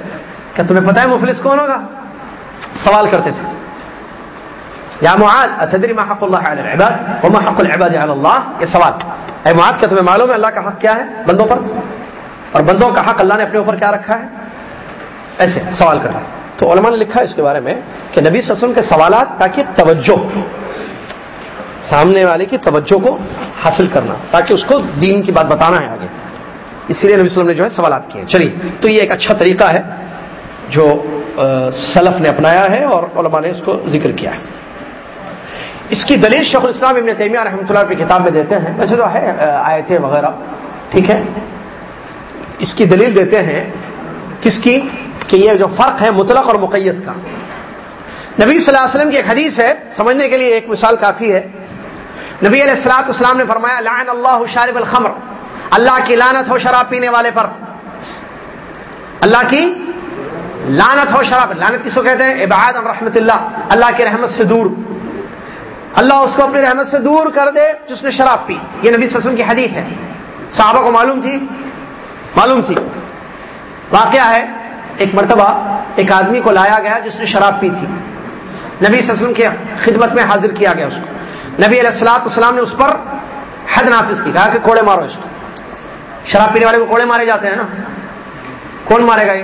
کیا تمہیں پتا ہے مفلس کون ہوگا؟ سوال کرتے تھے۔ یا معاذ، اتدری ما حق اللہ علی العباد؟ وما حق العباد علی اللہ؟ یہ سوال۔ اے معاذ، کیا تمہیں معلوم ہے اللہ کا حق کیا ہے بندوں پر؟ اور بندوں کا حق اللہ نے اپنے اوپر کیا رکھا ہے؟ ایسے سوال کرنا تو علماء نے لکھا ہے اس کے بارے میں کہ نبی صلی اللہ علیہ وسلم کے سوالات تاکہ توجہ، سامنے والے کی توجہ کو حاصل کرنا، تاکہ اس کو دین کی بات بتانا ہے آگے۔ اسی لیے نبی صلی اللہ علیہ وسلم نے جو ہے سوالات کیے۔ چلیے، تو یہ ایک اچھا طریقہ ہے جو سلف نے اپنایا ہے اور علماء نے اس کو ذکر کیا ہے۔ اس کی دلیل شیخ الاسلام ابن تیمیہ رحمۃ اللہ کی کتاب میں دیتے ہیں۔ ویسے تو ہے آیتیں وغیرہ، ٹھیک ہے؟ اس کی دلیل دیتے ہیں کس کی؟ کہ یہ جو فرق ہے مطلق اور مقیت کا۔ نبی صلی اللہ علیہ وسلم کی ایک حدیث ہے، سمجھنے کے لیے ایک مثال کافی ہے۔ نبی علیہ السلاط اسلام نے فرمایا، لعن اللہ شارب الخمر۔ اللہ کی لانت ہو شراب پینے والے پر۔ اللہ کی لانت ہو شراب۔ لانت کس کو کہتے ہیں؟ عباد رحمت اللہ۔ اللہ کی رحمت سے دور۔ اللہ اس کو اپنی رحمت سے دور کر دے جس نے شراب پی۔ یہ نبی صلی اللہ علیہ وسلم کی حدیث ہے۔ صحابہ کو معلوم تھی معلوم تھی۔ واقعہ ہے، ایک مرتبہ ایک آدمی کو لایا گیا جس نے شراب پی تھی۔ نبی صلی اللہ علیہ وسلم کی خدمت میں حاضر کیا گیا اس کو۔ نبی علیہ السلاط اسلام نے اس پر حد نافذ کی، کہا کہ کوڑے مارو اس کو۔ شراب پینے والے کو کوڑے مارے جاتے ہیں نا۔ کون مارے گا یہ؟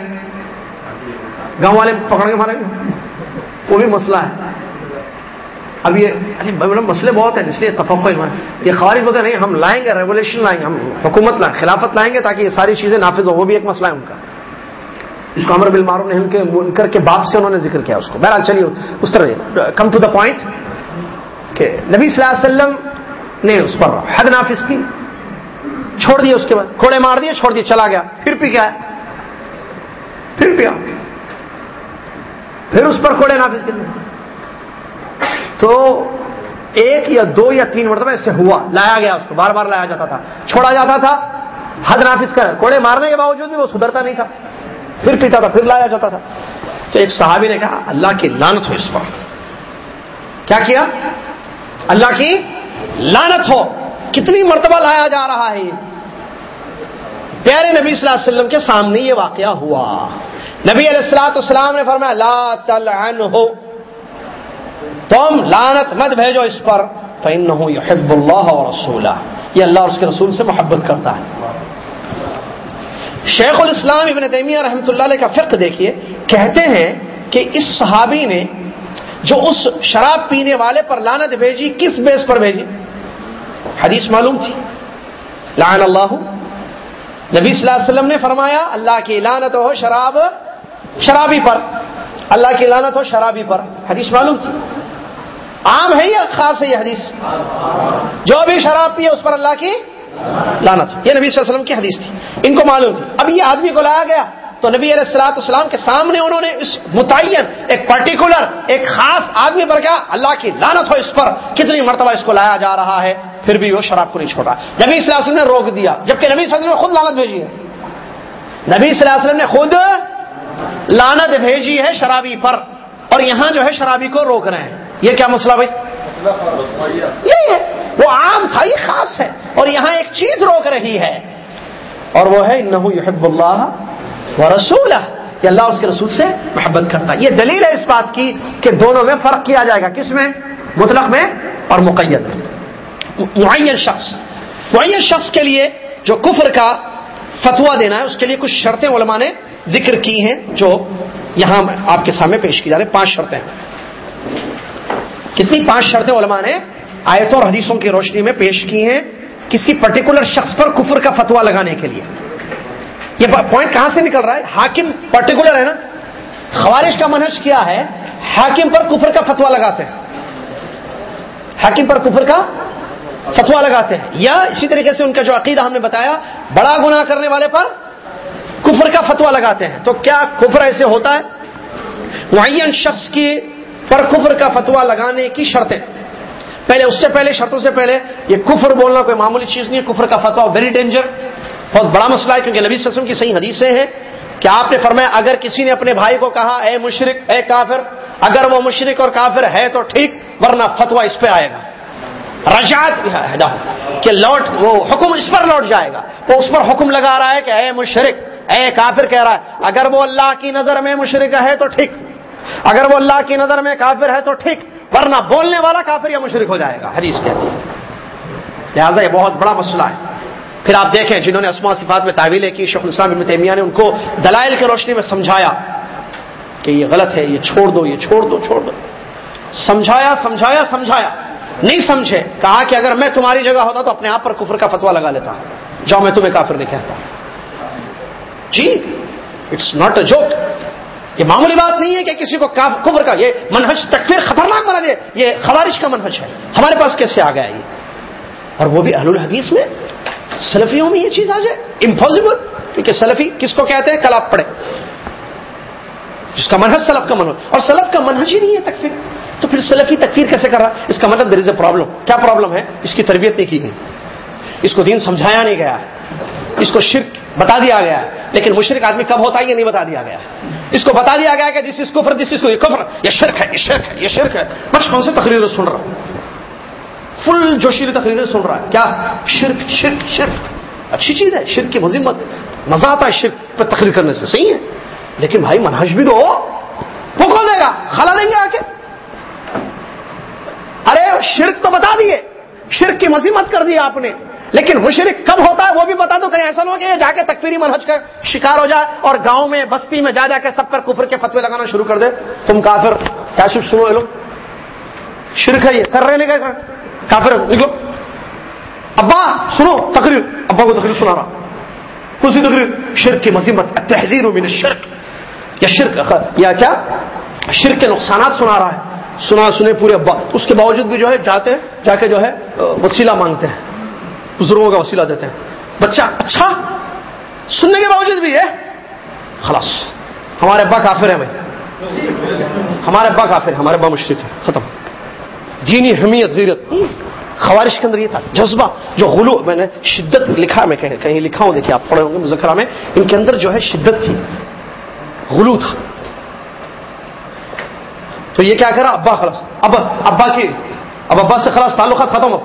گاؤں والے پکڑ کے مارے گا۔ وہ بھی مسئلہ ہے۔ اب یہ اچھا، مسئلے بہت ہیں، اس لیے تفق یہ خوارج بولتے نہیں، ہم لائیں گے ریگولیشن لائیں گے، ہم حکومت لائیں، خلافت لائیں گے تاکہ یہ ساری چیزیں نافذ ہو وہ بھی ایک مسئلہ ہے ان کا۔ اس کو امر بل معروف نے منکر کے باپ سے انہوں نے ذکر کیا اس کو۔ بہرحال چلیے، اس طرح کم ٹو دا پوائنٹ کہ نبی صلی اللہ علیہ وسلم نے اس پر حد نافذ کی، چھوڑ دیا اس کے بعد کوڑے مار دیے، چھوڑ دیے، چلا گیا، پھر پی گیا پھر پیا پھر اس پر کوڑے نافذ کر تو ایک یا دو یا تین مرتبہ اس سے ہوا، لایا گیا اس کو، بار بار لایا جاتا تھا۔ چھوڑا جاتا تھا، حد نافذ کر، کوڑے مارنے کے باوجود بھی وہ سدھرتا نہیں تھا۔ پھر پیتا تھا، پھر لایا جاتا تھا۔ تو ایک صحابی نے کہا، اللہ کی لانت ہو اس پر کیا کیا؟ اللہ کی لانت ہو۔ کتنی مرتبہ لایا جا رہا ہے یہ۔ پیارے نبی صلی اللہ علیہ وسلم کے سامنے یہ واقعہ ہوا۔ نبی علیہ السلاط اسلام نے فرمایا، لا تلعن ہو تم لانت مت بھیجو اس پر، فإنه يحب اللہ اور رسول یہ اللہ اور اس کے رسول سے محبت کرتا ہے۔ شیخ الاسلام ابن تیمیہ رحمۃ اللہ علیہ کا فقہ دیکھیے، کہتے ہیں کہ اس صحابی نے جو اس شراب پینے والے پر لانت بھیجی، کس بیس پر بھیجی؟ حدیث معلوم تھی۔ لعن اللہ۔ نبی صلی اللہ علیہ وسلم نے فرمایا، اللہ کی لانت ہو شراب، شرابی پر۔ اللہ کی لانت ہو شرابی پر۔ حدیث معلوم تھی۔ عام ہے یا خاص ہے یہ حدیث؟ جو بھی شراب پیے اس پر اللہ کی لانت یہ نبی صلی اللہ علیہ وسلم کی حدیث تھی۔ ان کو معلوم تھی۔ اب یہ آدمی کو لایا گیا تو نبی علیہ السلاط اسلام کے سامنے انہوں نے اس متعین، ایک پرٹیکولر ایک خاص آدمی پر کیا؟ اللہ کی لانت ہو اس پر۔ کتنی مرتبہ اس کو لایا جا رہا ہے، پھر بھی وہ شراب کو نہیں چھوڑا۔ نبی صلی اللہ علیہ وسلم نے روک دیا، جبکہ نبی صلی اللہ علیہ وسلم نے خود لانت بھیجی ہے۔ نبی صلی اللہ علیہ وسلم نے خود لانت بھیجی ہے شرابی پر، اور یہاں جو ہے شرابی کو روک رہے ہیں۔ یہ کیا مسئلہ بھائی؟ یہی ہے۔ وہ عام تھا یہ خاص ہے اور یہاں ایک چیز روک رہی ہے۔ اور وہ ہے انہو یحب اللہ و رسول یہ اللہ اس کے رسول سے محبت کرتا ہے۔ یہ دلیل ہے اس بات کی کہ دونوں میں فرق کیا جائے گا۔ کس میں؟ مطلق میں اور مقید میں۔ معین شخص۔ معین شخص کے لیے جو کفر کا فتوا دینا ہے، اس کے لیے کچھ شرطیں علماء نے ذکر کی ہیں، جو یہاں آپ کے سامنے پیش کی جا رہی پانچ شرطیں کتنی پانچ شرطیں علماء نے آیتوں اور حدیثوں کی روشنی میں پیش کی ہیں کسی پرٹیکولر شخص پر کفر کا فتوا لگانے کے لیے۔ یہ پوائنٹ کہاں سے نکل رہا ہے؟ حاکم پرٹیکولر ہے نا؟ خوارش کا منحص کیا ہے؟ حاکم پر کفر کا فتوا لگاتے ہیں۔ حاکم پر کفر کا فتوا لگاتے ہیں۔ یا اسی طریقے سے ان کا جو عقیدہ ہم نے بتایا، بڑا گناہ کرنے والے پر کفر کا فتوا لگاتے ہیں۔ تو کیا کفر ایسے ہوتا ہے؟ معین شخص کی پر کفر کا فتوا لگانے کی شرطیں۔ پہلے اس سے پہلے، شرطوں سے پہلے، یہ کفر بولنا کوئی معمولی چیز نہیں ہے، کفر کا فتوا ویری ڈینجر بہت بڑا مسئلہ ہے، کیونکہ نبی وسلم کی صحیح حدیثیں ہیں۔ کہ آپ نے فرمایا، اگر کسی نے اپنے بھائی کو کہا، اے مشرق اے کافر، اگر وہ مشرق اور کافر ہے تو ٹھیک، ورنہ فتوا اس پہ آئے گا۔ رجعت کہ لوٹ، وہ حکم اس پر لوٹ جائے گا۔ وہ اس پر حکم لگا رہا ہے کہ اے مشرق اے کافر کہہ رہا ہے، اگر وہ اللہ کی نظر میں مشرق ہے تو ٹھیک۔ اگر وہ اللہ کی نظر میں کافر ہے تو ٹھیک، ورنہ بولنے والا کافر یا مشرک ہو جائے گا۔ حدیث کہتی ہے۔ لہٰذا یہ بہت بڑا مسئلہ ہے۔ پھر آپ دیکھیں جنہوں نے اسما صفات میں تعویلیں کی، شیخ الاسلام ابن تیمیہ نے ان کو دلائل کی روشنی میں سمجھایا کہ یہ غلط ہے، یہ چھوڑ دو، یہ چھوڑ دو چھوڑ دو۔ سمجھایا سمجھایا سمجھایا۔ نہیں سمجھے، کہا کہ اگر میں تمہاری جگہ ہوتا تو اپنے آپ پر کفر کا فتوا لگا لیتا۔ جاؤ، میں تمہیں کافر نہیں کہتا۔ جی اٹس ناٹ اے جوک یہ معمولی بات نہیں ہے کہ کسی کو کفر کا یہ منہج تکفیر خطرناک بنا دے، یہ خوارش کا منہج ہے۔ ہمارے پاس کیسے آ گیا یہ؟ اور وہ بھی اہل الحدیث میں؟ سلفیوں میں یہ چیز آ جائے؟ امپاسبل کیونکہ سلفی کس کو کہتے ہیں؟ کل آپ پڑھے۔ جس کا منحص سلف کا منحص اور سلف کا منحج ہی نہیں ہے تکفیر۔ تو پھر سلفی تکفیر کیسے کر رہا اس کا مطلب دیر از اے پرابلم کیا پرابلم ہے؟ اس کی تربیت نہیں کی گئی۔ اس کو دین سمجھایا نہیں گیا۔ ہے اس کو شرک بتا دیا گیا ہے، لیکن مشرق آدمی کب ہوتا ہے یہ نہیں بتا دیا گیا اس کو بتا دیا گیا کہ جس اس کفر، جس اس کو یہ کفر، یہ شرک ہے، یہ شرک ہے، یہ شرک ہے۔ بچپن سے تقریریں سن رہا ہوں۔ فل جوشیلی تقریریں سن رہا ہے۔ کیا؟ شرک شرک شرک۔ اچھی چیز ہے، شرک کی مذمت مزہ آتا ہے شرک پہ تقریر کرنے سے، صحیح ہے۔ لیکن بھائی منہج بھی دو وہ کون دے گا؟ خلا دیں گے آ کے۔ ارے، شرک تو بتا دیے۔ شرک کی مذمت کر دی آپ نے۔ لیکن مشرق کب ہوتا ہے وہ بھی بتا دو، کہیں ایسا نہ ہو کہ جا کے تکفیری منہج کا شکار ہو جائے اور گاؤں میں، بستی میں جا جا کے سب پر کفر کے فتوے لگانا شروع کر دے۔ تم کافر، کیا شروع سنو لوگ؟ شرک ہے یہ، کر رہے نہیں کافر نکلو۔ ابا، سنو تقریر۔ ابا کو تقریر سنا رہا۔ کون سی تقریر؟ شرک کی مذمت تحریر من شرک یا شرک یا کیا؟ شرک کے نقصانات سنا رہا ہے۔ سنا، سنے پورے ابا۔ اس کے باوجود بھی جو ہے، جاتے، جا کے جو ہے، وسیلہ مانگتے ہیں۔ بزرگوں کا وسیلہ دیتے ہیں۔ بچہ اچھا سننے کے باوجود بھی ہے۔ خلاص، ہمارے ابا کافر ہے بھائی۔ ہمارے ابا کافر ہے ہمارے ابا مشرق ہے ختم۔ دینی حمیت غیرت۔ خوارش کے اندر یہ تھا، جذبہ، جو غلو، میں نے شدت لکھا، میں کہیں لکھا ہوں، دیکھیے، آپ پڑھے ہوں گے مذکرہ میں۔ ان کے اندر جو ہے شدت تھی، غلو تھا۔ تو یہ کیا کرا؟ ابا، خلاص۔ اب ابا کی، اب ابا سے خلاص تعلقات ختم اب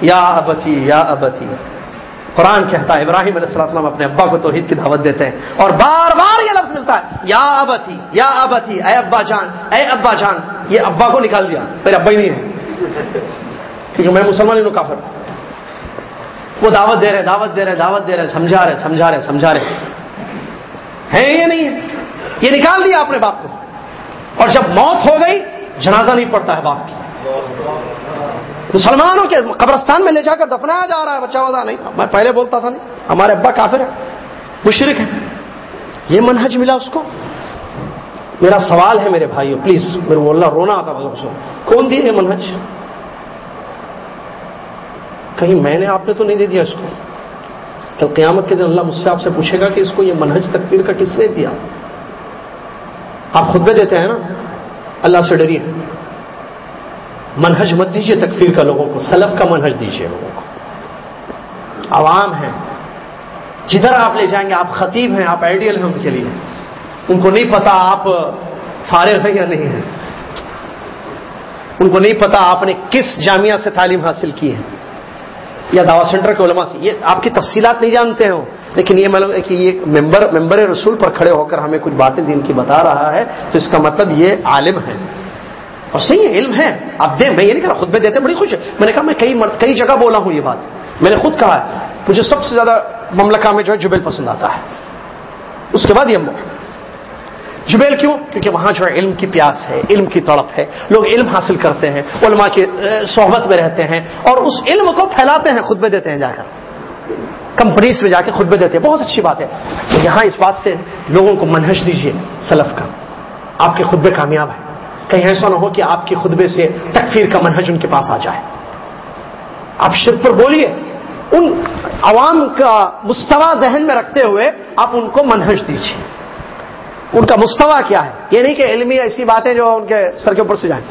یا ابتی یا ابتی۔ قرآن کہتا ہے، ابراہیم علیہ السلام اپنے ابا کو توحید کی دعوت دیتے ہیں اور بار بار یہ لفظ ملتا ہے، یا ابتی یا ابتی، اے ابا جان، اے ابا جان۔ یہ ابا کو نکال دیا، میرے ابا ہی نہیں ہے کیونکہ میں مسلمان ہوں کافر۔ وہ دعوت دے رہے، دعوت دے رہے، دعوت دے رہے، سمجھا رہے سمجھا رہے سمجھا رہے۔ ہیں یہ نہیں ہے یہ نکال دیا اپنے باپ کو۔ اور جب موت ہو گئی، جنازہ نہیں پڑتا ہے باپ کی۔ مسلمانوں کے قبرستان میں لے جا کر دفنایا جا رہا ہے، بچہ وزا نہیں میں پہلے بولتا تھا نہیں۔ ہمارے ابا کافر ہے مشرق ہے یہ منہج ملا اس کو۔ میرا سوال ہے میرے بھائیو پلیز، میرے بولنا رونا آتا تھا کون دیے یہ منہج؟ کہیں میں نے آپ نے تو نہیں دے دیا اس کو؟ کل قیامت کے دن اللہ مجھ سے آپ سے پوچھے گا کہ اس کو یہ منہج تکبیر کا کس نے دیا؟ آپ خطبے دیتے ہیں نا؟ اللہ سے ڈریے۔ منہج مت دیجیے تکفیر کا لوگوں کو، سلف کا منہج دیجیے لوگوں کو۔ عوام ہیں، جدھر آپ لے جائیں گے، آپ خطیب ہیں، آپ آئیڈیل ہیں ان کے لیے۔ ان کو نہیں پتا آپ فارغ ہیں یا نہیں ہیں۔ ان کو نہیں پتا آپ نے کس جامعہ سے تعلیم حاصل کی ہے۔ یا دعوی سینٹر کے علماء سے۔ یہ آپ کی تفصیلات نہیں جانتے ہوں۔ لیکن یہ مطلب کہ یہ ممبر ممبر رسول پر کھڑے ہو کر ہمیں کچھ باتیں دین کی بتا رہا ہے۔ تو اس کا مطلب یہ عالم ہے اور صحیح ہے، علم ہے۔ آپ دیں، میں یہ نہیں کہا خود میں دیتے بڑی خوش ہے۔ میں نے کہا، میں کئی کئی جگہ بولا ہوں یہ بات۔ میں نے خود کہا ہے، مجھے سب سے زیادہ مملکہ میں جو ہے جبیل پسند آتا ہے۔ اس کے بعد یہ جبیل کیوں؟ کیونکہ وہاں جو ہے علم کی پیاس ہے، علم کی تڑپ ہے۔ لوگ علم حاصل کرتے ہیں، علماء کی صحبت میں رہتے ہیں۔ اور اس علم کو پھیلاتے ہیں، خطبے دیتے ہیں جا کر۔ کمپنیز میں جا کے خطبے دیتے ہیں۔ بہت اچھی بات ہے۔ تو یہاں اس بات سے لوگوں کو منہج دیجیے سلف کا۔ آپ کے خطبے کامیاب ہیں۔ کہیں ایسا نہ ہو کہ آپ کے خطبے سے تکفیر کا منہج ان کے پاس آ جائے۔ آپ شرک پر بولیے۔ ان عوام کا مستوا ذہن میں رکھتے ہوئے آپ ان کو منہج دیجیے ان کا مستوا کیا ہے؟ یہ نہیں کہ علمی ایسی باتیں جو ان کے سر کے اوپر سے جائیں۔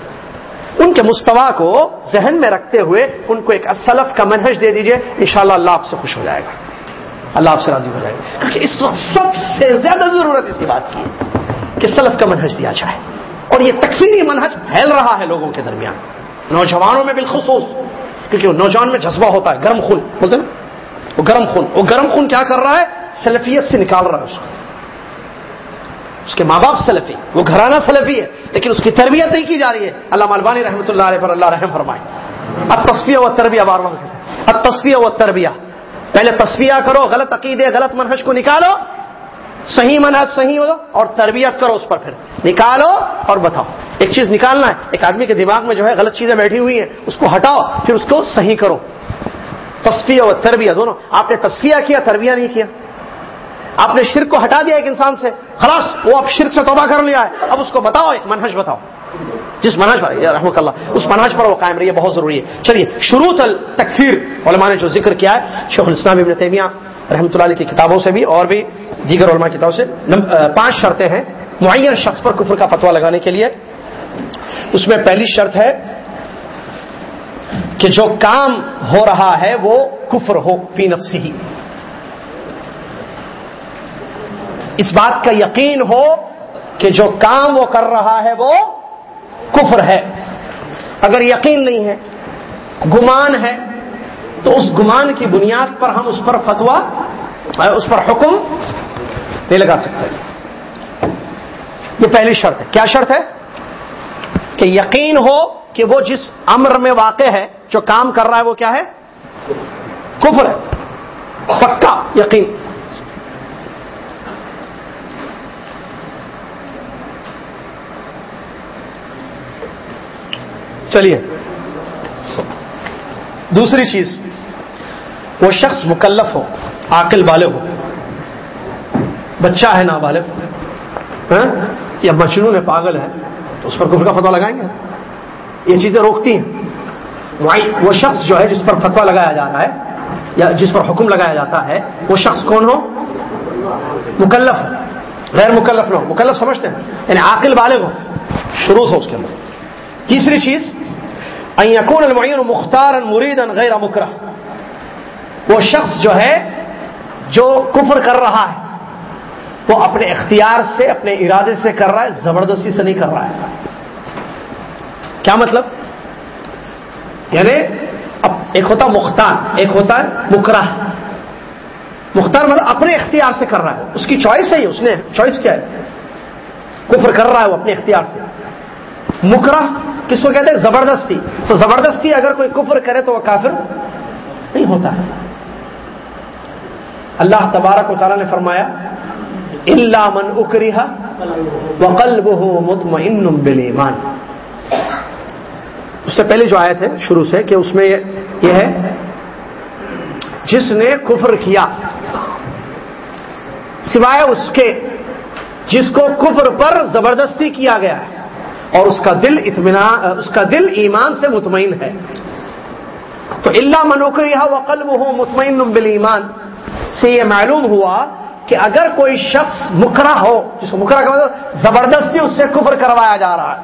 ان کے مستوا کو ذہن میں رکھتے ہوئے ان کو ایک اسلف کا منہج دے دیجیے۔ انشاءاللہ اللہ آپ سے خوش ہو جائے گا۔ اللہ آپ سے راضی ہو جائے گا۔ کیونکہ اس وقت سب سے زیادہ ضرورت اس کی بات کی کہ سلف کا منہج دیا جائے۔ اور یہ تکفیری منہج پھیل رہا ہے لوگوں کے درمیان۔ نوجوانوں میں بالخصوص، کیونکہ نوجوان میں جذبہ ہوتا ہے، گرم خون، بولتے نا؟ وہ گرم خون، وہ گرم خون کیا کر رہا ہے؟ سلفیت سے نکال رہا ہے اس کو۔ اس کے ماں باپ سلفی، وہ گھرانہ سلفی ہے، لیکن اس کی تربیت نہیں کی جا رہی ہے۔ اللہ البانی رحمۃ اللہ علیہ پر اللہ رحم فرمائے۔ اب تصفیہ و تربیہ بار وقت اب تصفیہ و تربیہ پہلے تصفیہ کرو، غلط عقیدے، غلط منحج کو نکالو صحیح منحج صحیح ہو اور تربیت کرو اس پر پھر۔ نکالو اور بتاؤ۔ ایک چیز نکالنا ہے۔ ایک آدمی کے دماغ میں جو ہے غلط چیزیں بیٹھی ہوئی ہیں، اس کو ہٹاؤ، پھر اس کو صحیح کرو۔ تصفیہ و تربیہ دونوں۔ آپ نے تصفیہ کیا، تربیہ نہیں کیا۔ آپ نے شرک کو ہٹا دیا ایک انسان سے۔ خلاص، وہ اب شرک سے توبہ کر لیا ہے۔ اب اس کو بتاؤ، ایک منہج بتاؤ۔ جس منہج پر رحمۃ اللہ، اس منہج پر وہ قائم رہی ہے بہت ضروری ہے۔ چلیے، شروع تکفیر علماء نے جو ذکر کیا ہے، شیخ الاسلام ابن تیمیہ رحمۃ اللہ علیہ کی کتابوں سے بھی اور بھی دیگر علماء کتابوں سے۔ پانچ شرطیں ہیں معین شخص پر کفر کا فتوا لگانے کے لیے۔ اس میں پہلی شرط ہے کہ جو کام ہو رہا ہے وہ کفر ہو، فی نفسی ہی اس بات کا یقین ہو کہ جو کام وہ کر رہا ہے وہ کفر ہے۔ اگر یقین نہیں ہے، گمان ہے، تو اس گمان کی بنیاد پر ہم اس پر فتوا اس پر حکم نہیں لگا سکتے۔ یہ پہلی شرط ہے۔ کیا شرط ہے؟ کہ یقین ہو کہ وہ جس امر میں واقع ہے، جو کام کر رہا ہے، وہ کیا ہے؟ کفر ہے۔ پکا یقین۔ چلیے۔ دوسری چیز، وہ شخص مکلف ہو، عاقل بالغ ہو۔ بچہ ہے نابالغ ہاں؟ یا مجنون ہے، پاگل ہے، تو اس پر کفر کا فتوا لگائیں گے۔ یہ چیزیں روکتی ہیں۔ وہ شخص جو ہے جس پر فتوا لگایا جا رہا ہے، یا جس پر حکم لگایا جاتا ہے، وہ شخص کون ہو؟ مکلف ہو غیر مکلف نہ ہو مکلف سمجھتے ہیں یعنی عاقل بالغ ہو۔ شروع ہو اس کے اندر۔ تیسری چیز یقون المعین مختار مرید غیر مکرہ۔ وہ شخص جو ہے، جو کفر کر رہا ہے وہ اپنے اختیار سے، اپنے ارادے سے کر رہا ہے، زبردستی سے نہیں کر رہا ہے۔ کیا مطلب؟ یعنی اب ایک ہوتا مختار، ایک ہوتا ہے مکرہ مختار مطلب اپنے اختیار سے کر رہا ہے۔ اس کی چوائس ہے اس نے چوائس کیا ہے۔ کفر کر رہا ہے وہ اپنے اختیار سے۔ مکرہ، کس کو کہتے ہیں؟ زبردستی۔ تو زبردستی اگر کوئی کفر کرے تو وہ کافر نہیں ہوتا۔ ہے اللہ تبارک و تعالیٰ نے فرمایا اللہ من اکریہ وقل بہو مطمئن بل ایمان اس سے پہلے جو آئے تھے شروع سے کہ اس میں یہ ہے، جس نے کفر کیا، سوائے اس کے، جس کو کفر پر زبردستی کیا گیا ہے، اور اس کا دل اطمینان، اس کا دل ایمان سے مطمئن ہے۔ تو اللہ منوکریہ وقل وہ مطمئن بل ایمان سے یہ معلوم ہوا کہ اگر کوئی شخص مکرا ہو جس کو مکرا کا مطلب زبردستی اس سے کفر کروایا جا رہا ہے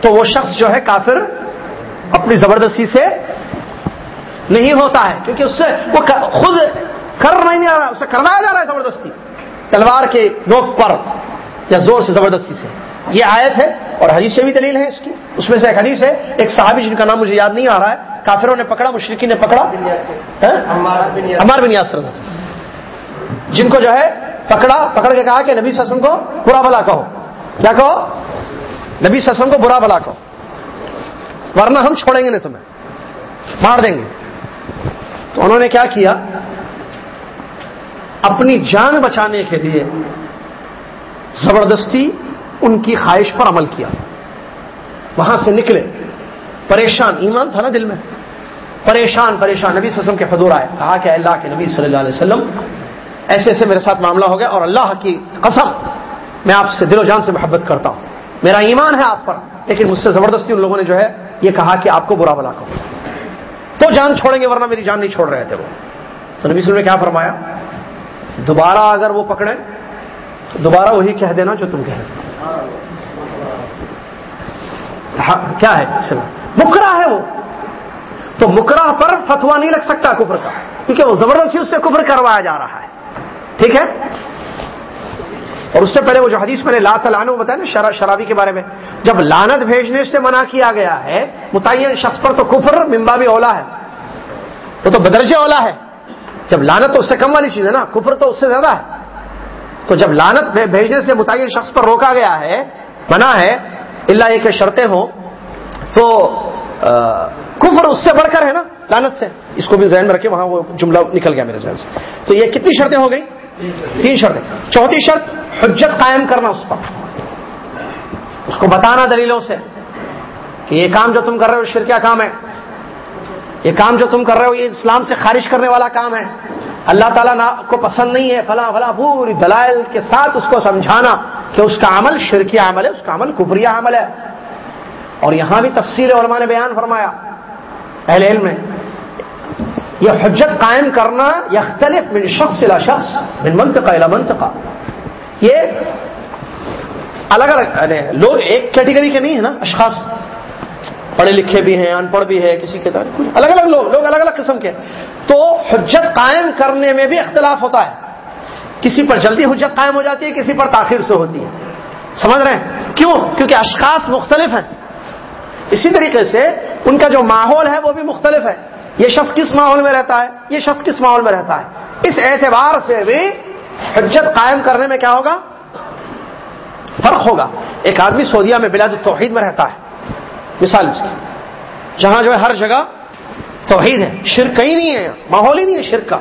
تو وہ شخص جو ہے کافر اپنی زبردستی سے نہیں ہوتا ہے کیونکہ اس سے وہ خود کر نہیں آ رہا اسے کروایا جا رہا ہے زبردستی۔ تلوار کے نوک پر یا زور سے زبردستی سے۔ یہ آیت ہے اور حدیث سے بھی دلیل ہے اس کی۔ اس میں سے ایک حدیث ہے ایک صحابی جن کا نام مجھے یاد نہیں آ رہا ہے کافروں نے پکڑا مشرقی نے پکڑا۔ ہمار بن یاسر۔ جن کو جو ہے پکڑا، پکڑ کے کہا کہ نبی سسم کو برا بلا کہو۔ کیا کہو؟ نبی سسم کو برا بلا کہو۔ ورنہ ہم چھوڑیں گے نہیں تمہیں۔ مار دیں گے۔ تو انہوں نے کیا کیا؟ اپنی جان بچانے کے لیے زبردستی ان کی خواہش پر عمل کیا۔ وہاں سے نکلے۔ پریشان، ایمان تھا نا دل میں۔ پریشان پریشان۔ نبی وسلم کے حضور آئے۔ کہا کہ اللہ کے نبی صلی اللہ علیہ وسلم ایسے ایسے میرے ساتھ معاملہ ہو گیا اور اللہ کی قسم میں آپ سے دل و جان سے محبت کرتا ہوں۔ میرا ایمان ہے آپ پر، لیکن مجھ سے زبردستی ان لوگوں نے جو ہے یہ کہا کہ آپ کو برا بلا کرو تو جان چھوڑیں گے ورنہ میری جان نہیں چھوڑ رہے تھے وہ۔ تو نبی وسلم نے کیا فرمایا؟ دوبارہ اگر وہ پکڑے تو دوبارہ وہی کہہ دینا جو تم کہہ ہاں، کیا ہے؟ مکرا ہے وہ۔ تو مکرا پر فتوا نہیں لگ سکتا کفر کا، کیونکہ وہ زبردستی اس سے کفر کروایا جا رہا ہے۔ ٹھیک ہے؟ اور اس سے پہلے وہ جو حدیث میں نے لا تلانو بتایا نا شرابی کے بارے میں، جب لانت بھیجنے سے منع کیا گیا ہے، متعین شخص پر تو کفر ممبا بھی اولا ہے۔ وہ تو بدرجے اولا ہے۔ جب لانت تو اس سے کم والی چیز ہے نا، کفر تو اس سے زیادہ ہے۔ تو جب لانت بھیجنے سے متعین شخص پر روکا گیا ہے، منع ہے اللہ یہ کہ شرطیں ہوں، تو کفر اس سے بڑھ کر ہے نا لانت سے۔ اس کو بھی ذہن میں رکھے وہاں وہ جملہ نکل گیا میرے ذہن سے۔ تو یہ کتنی شرطیں ہو گئی تین شرطیں چوتھی شرط، حجت قائم کرنا اس پر۔ اس کو بتانا دلیلوں سے کہ یہ کام جو تم کر رہے ہو شرکیہ کام ہے۔ یہ کام جو تم کر رہے ہو، یہ اسلام سے خارج کرنے والا کام ہے۔ اللہ تعالیٰ کو پسند نہیں ہے۔ فلاں فلاں پوری دلائل کے ساتھ اس کو سمجھانا کہ اس کا عمل شرکیہ عمل ہے، اس کا عمل کفریہ عمل ہے۔ اور یہاں بھی تفصیل علماء نے بیان فرمایا، اہل علم نے۔ یہ حجت قائم کرنا یختلف من شخص الى شخص، من منطقہ الى منطقہ۔ یہ الگ الگ یعنی لوگ ایک کیٹیگری کے نہیں ہے نا، اشخاص۔ پڑھے لکھے بھی ہیں ان پڑھ بھی ہے کسی کے کچھ الگ الگ لوگ لوگ الگ الگ قسم کے۔ تو حجت قائم کرنے میں بھی اختلاف ہوتا ہے۔ کسی پر جلدی حجت قائم ہو جاتی ہے، کسی پر تاخیر سے ہوتی ہے۔ سمجھ رہے ہیں؟ کیوں؟ کیونکہ اشخاص مختلف ہیں۔ اسی طریقے سے ان کا جو ماحول ہے وہ بھی مختلف ہے۔ یہ شخص کس ماحول میں رہتا ہے؟ یہ شخص کس ماحول میں رہتا ہے؟ اس اعتبار سے بھی حجت قائم کرنے میں کیا ہوگا؟ فرق ہوگا۔ ایک آدمی سعودیہ میں بلاد التوحید میں رہتا ہے۔ مثال اس کی۔ جہاں جو ہے ہر جگہ توحید ہے۔ شرک کہیں نہیں ہے۔ ماحول ہی نہیں ہے شرک کا۔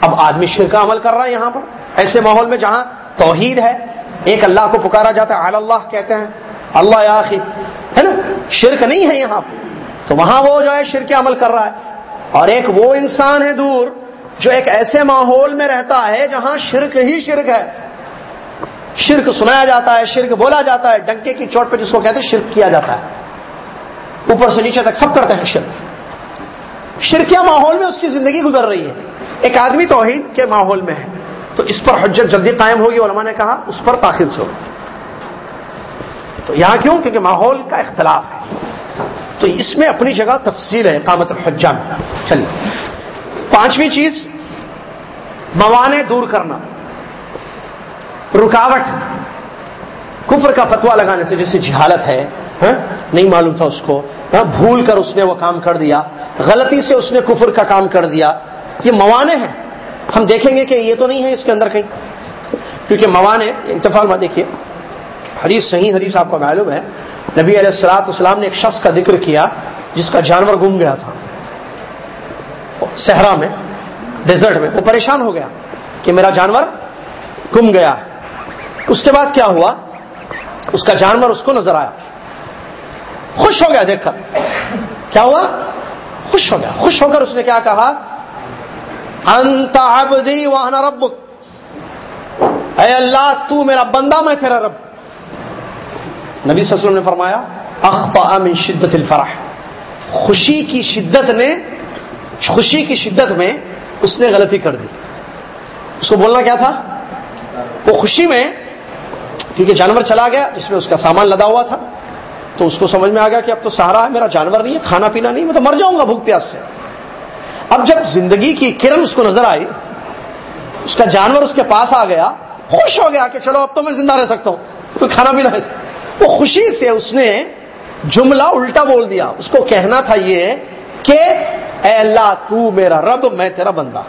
اب آدمی شرک کا عمل کر رہا ہے یہاں پر۔ ایسے ماحول میں جہاں توحید ہے، ایک اللہ کو پکارا جاتا ہے اللہ کہتے ہیں، اللہ یا آخی ہے نا؟ شرک نہیں ہے یہاں پر۔ تو وہاں وہ جو ہے شرک عمل کر رہا ہے۔ اور ایک وہ انسان ہے دور جو ایک ایسے ماحول میں رہتا ہے جہاں شرک ہی شرک ہے۔ شرک سنایا جاتا ہے، شرک بولا جاتا ہے، ڈنکے کی چوٹ پہ جس کو کہتے ہیں شرک کیا جاتا ہے۔ اوپر سے نیچے تک سب کرتے ہیں شرک۔ شرکیہ ماحول میں اس کی زندگی گزر رہی ہے۔ ایک آدمی توحید کے ماحول میں ہے۔ تو اس پر حجت جلدی قائم ہوگی، علماء نے کہا، اس پر تاخیر سے ہوگی تو یہاں کیوں؟ کیونکہ ماحول کا اختلاف ہے۔ تو اس میں اپنی جگہ تفصیل ہے قامت الحجہ میں۔ چلیے۔ پانچویں چیز، موانے دور کرنا۔ رکاوٹ۔ کفر کا فتوا لگانے سے جیسے جہالت ہے ہاں؟ نہیں معلوم تھا اس کو۔ ہاں؟ بھول کر اس نے وہ کام کر دیا۔ غلطی سے اس نے کفر کا کام کر دیا۔ یہ موانے ہیں۔ ہم دیکھیں گے کہ یہ تو نہیں ہے اس کے اندر کہیں۔ کیونکہ موانے اتفاق بات دیکھیے۔ حدیث صحیح حدیث آپ کو معلوم ہے۔ نبی علیہ السلاط اسلام نے ایک شخص کا ذکر کیا جس کا جانور گم گیا تھا۔ صحرا میں، ڈیزرٹ میں۔ وہ پریشان ہو گیا کہ میرا جانور گم گیا۔ اس کے بعد کیا ہوا؟ اس کا جانور اس کو نظر آیا۔ خوش ہو گیا دیکھ کر۔ کیا ہوا؟ خوش ہو گیا۔ خوش ہو کر اس نے کیا کہا؟ انت عبدی وانا ربک۔ اے اللہ، تو میرا بندہ، میں تیرا رب۔ نبی صلی اللہ علیہ وسلم نے فرمایا اخطا من شدت الفرح. خوشی کی شدت نے خوشی کی شدت میں اس نے غلطی کر دی۔ اس کو بولنا کیا تھا؟ وہ خوشی میں کیونکہ جانور چلا گیا، جس میں اس کا سامان لدا ہوا تھا۔ تو اس کو سمجھ میں آ گیا کہ اب تو سہارا ہے، میرا جانور نہیں ہے، کھانا پینا نہیں، میں تو مر جاؤں گا بھوک پیاس سے۔ اب جب زندگی کی کرن اس کو نظر آئی، اس کا جانور اس کے پاس آ گیا، خوش ہو گیا کہ چلو اب تو میں زندہ رہ سکتا ہوں، کوئی کھانا پینا ہے۔ وہ خوشی سے اس نے جملہ الٹا بول دیا۔ اس کو کہنا تھا یہ کہ اے اللہ تو میرا رب، میں تیرا بندہ۔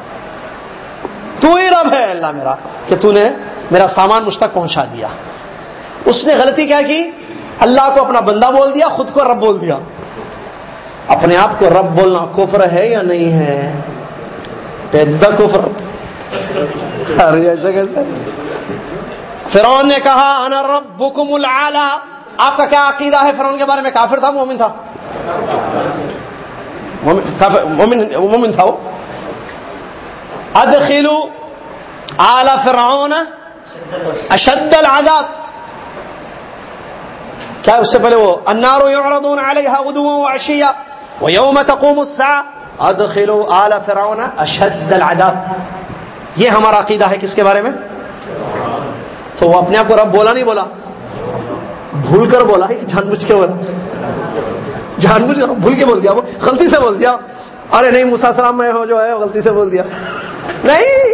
تو ہی رب ہے اللہ میرا، کہ تو نے میرا سامان مجھ تک پہنچا دیا۔ اس نے غلطی کیا کی؟ اللہ کو اپنا بندہ بول دیا، خود کو رب بول دیا۔ اپنے آپ کو رب بولنا کفر ہے یا نہیں ہے؟ پیدا کفر۔ ارے ایسا کیسے؟ فرعون نے کہا، انا ربکم العالی آپ کا کیا عقیدہ ہے؟ فرعون کے بارے میں کافر تھا، مومن تھا؟ مومن مومن مومن تھا وہ؟ ادخلوا آل فرعون اشد العذاب. کیا اس سے پہلے وہ، النار يعرضون عليها غدوا وعشيا ويوم تقوم الساعه ادخلوا آل فرعون اشد العذاب. یہ ہمارا عقیدہ ہے کس کے بارے میں؟ تو وہ اپنے آپ کو رب بولا نہیں بولا؟ بھول کر بولا کہ جان بوجھ کے بولا۔ جان بوجھ کر بھول کے بول دیا وہ۔ غلطی سے بول دیا۔ ارے نہیں موسا سلام میں ہو جو ہے غلطی سے بول دیا۔ نہیں۔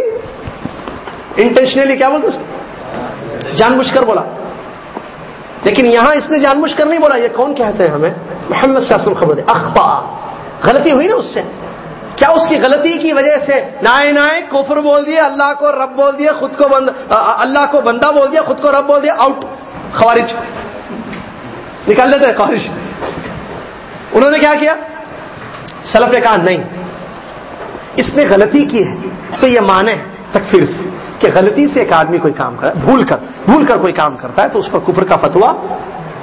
انٹینشنلی کیا بولتے جان بوجھ کر بولا۔ لیکن یہاں اس نے جان بوجھ کر نہیں بولا۔ یہ کون کہتے ہیں ہمیں؟ محمد سے خبر دے۔ اخبا غلطی ہوئی نا اس سے۔ کیا اس کی غلطی کی وجہ سے نائے نائے کفر بول دیا اللہ کو رب بول دیا خود کو بند اللہ کو بندہ بول دیا، خود کو رب بول دیا آؤٹ خوارج. نکال دیتے خوارج. انہوں نے کیا کیا؟ سلف نے کہا، نہیں. اس نے غلطی کی ہے، تو یہ مانے تکفیر سے، کہ غلطی سے ایک آدمی کوئی کام کرا بھول کر بھول کر کوئی کام کرتا ہے، تو اس پر کفر کا فتوا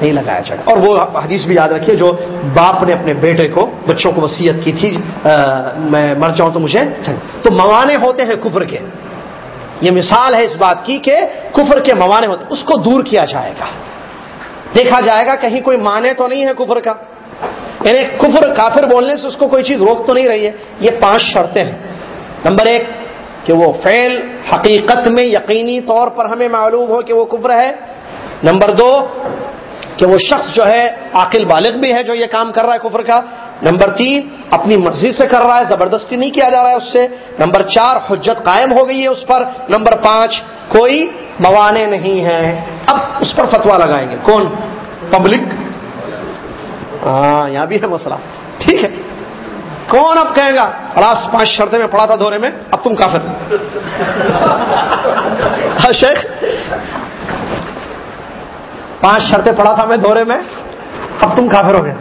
نہیں لگایا جائے اور وہ حدیث بھی یاد رکھیے جو باپ نے اپنے بیٹے کو، بچوں کو وسیعت کی تھی میں مر جاؤں تو مجھے تو موانے ہوتے ہیں کفر کے۔ یہ مثال ہے اس بات کی کہ کفر کے موانے ہوتے ہیں۔ اس کو دور کیا جائے گا۔ دیکھا جائے گا کہیں کوئی مانے تو نہیں ہے کفر کا۔ یعنی کفر کافر بولنے سے اس کو کوئی چیز روک تو نہیں رہی ہے۔ یہ پانچ شرطیں ہیں۔ نمبر ایک، کہ وہ فعل حقیقت میں یقینی طور پر ہمیں معلوم ہو کہ وہ کفر ہے۔ نمبر دو کہ وہ شخص جو ہے عاقل بالغ بھی ہے جو یہ کام کر رہا ہے کفر کا۔ نمبر تین، اپنی مرضی سے کر رہا ہے، زبردستی نہیں کیا جا رہا ہے اس سے۔ نمبر چار، حجت قائم ہو گئی ہے اس پر۔ نمبر پانچ، کوئی موانے نہیں ہے۔ اب اس پر فتوا لگائیں گے۔ کون؟ پبلک۔ ہاں یہاں بھی ہے مسئلہ۔ ٹھیک ہے۔ کون اب کہے گا راس پانچ شرطیں میں پڑھا تھا دورے میں، اب تم کافر۔ ہاں، شیخ۔ پانچ شرطیں پڑھا تھا میں دورے میں، اب تم کافر ہو گئے۔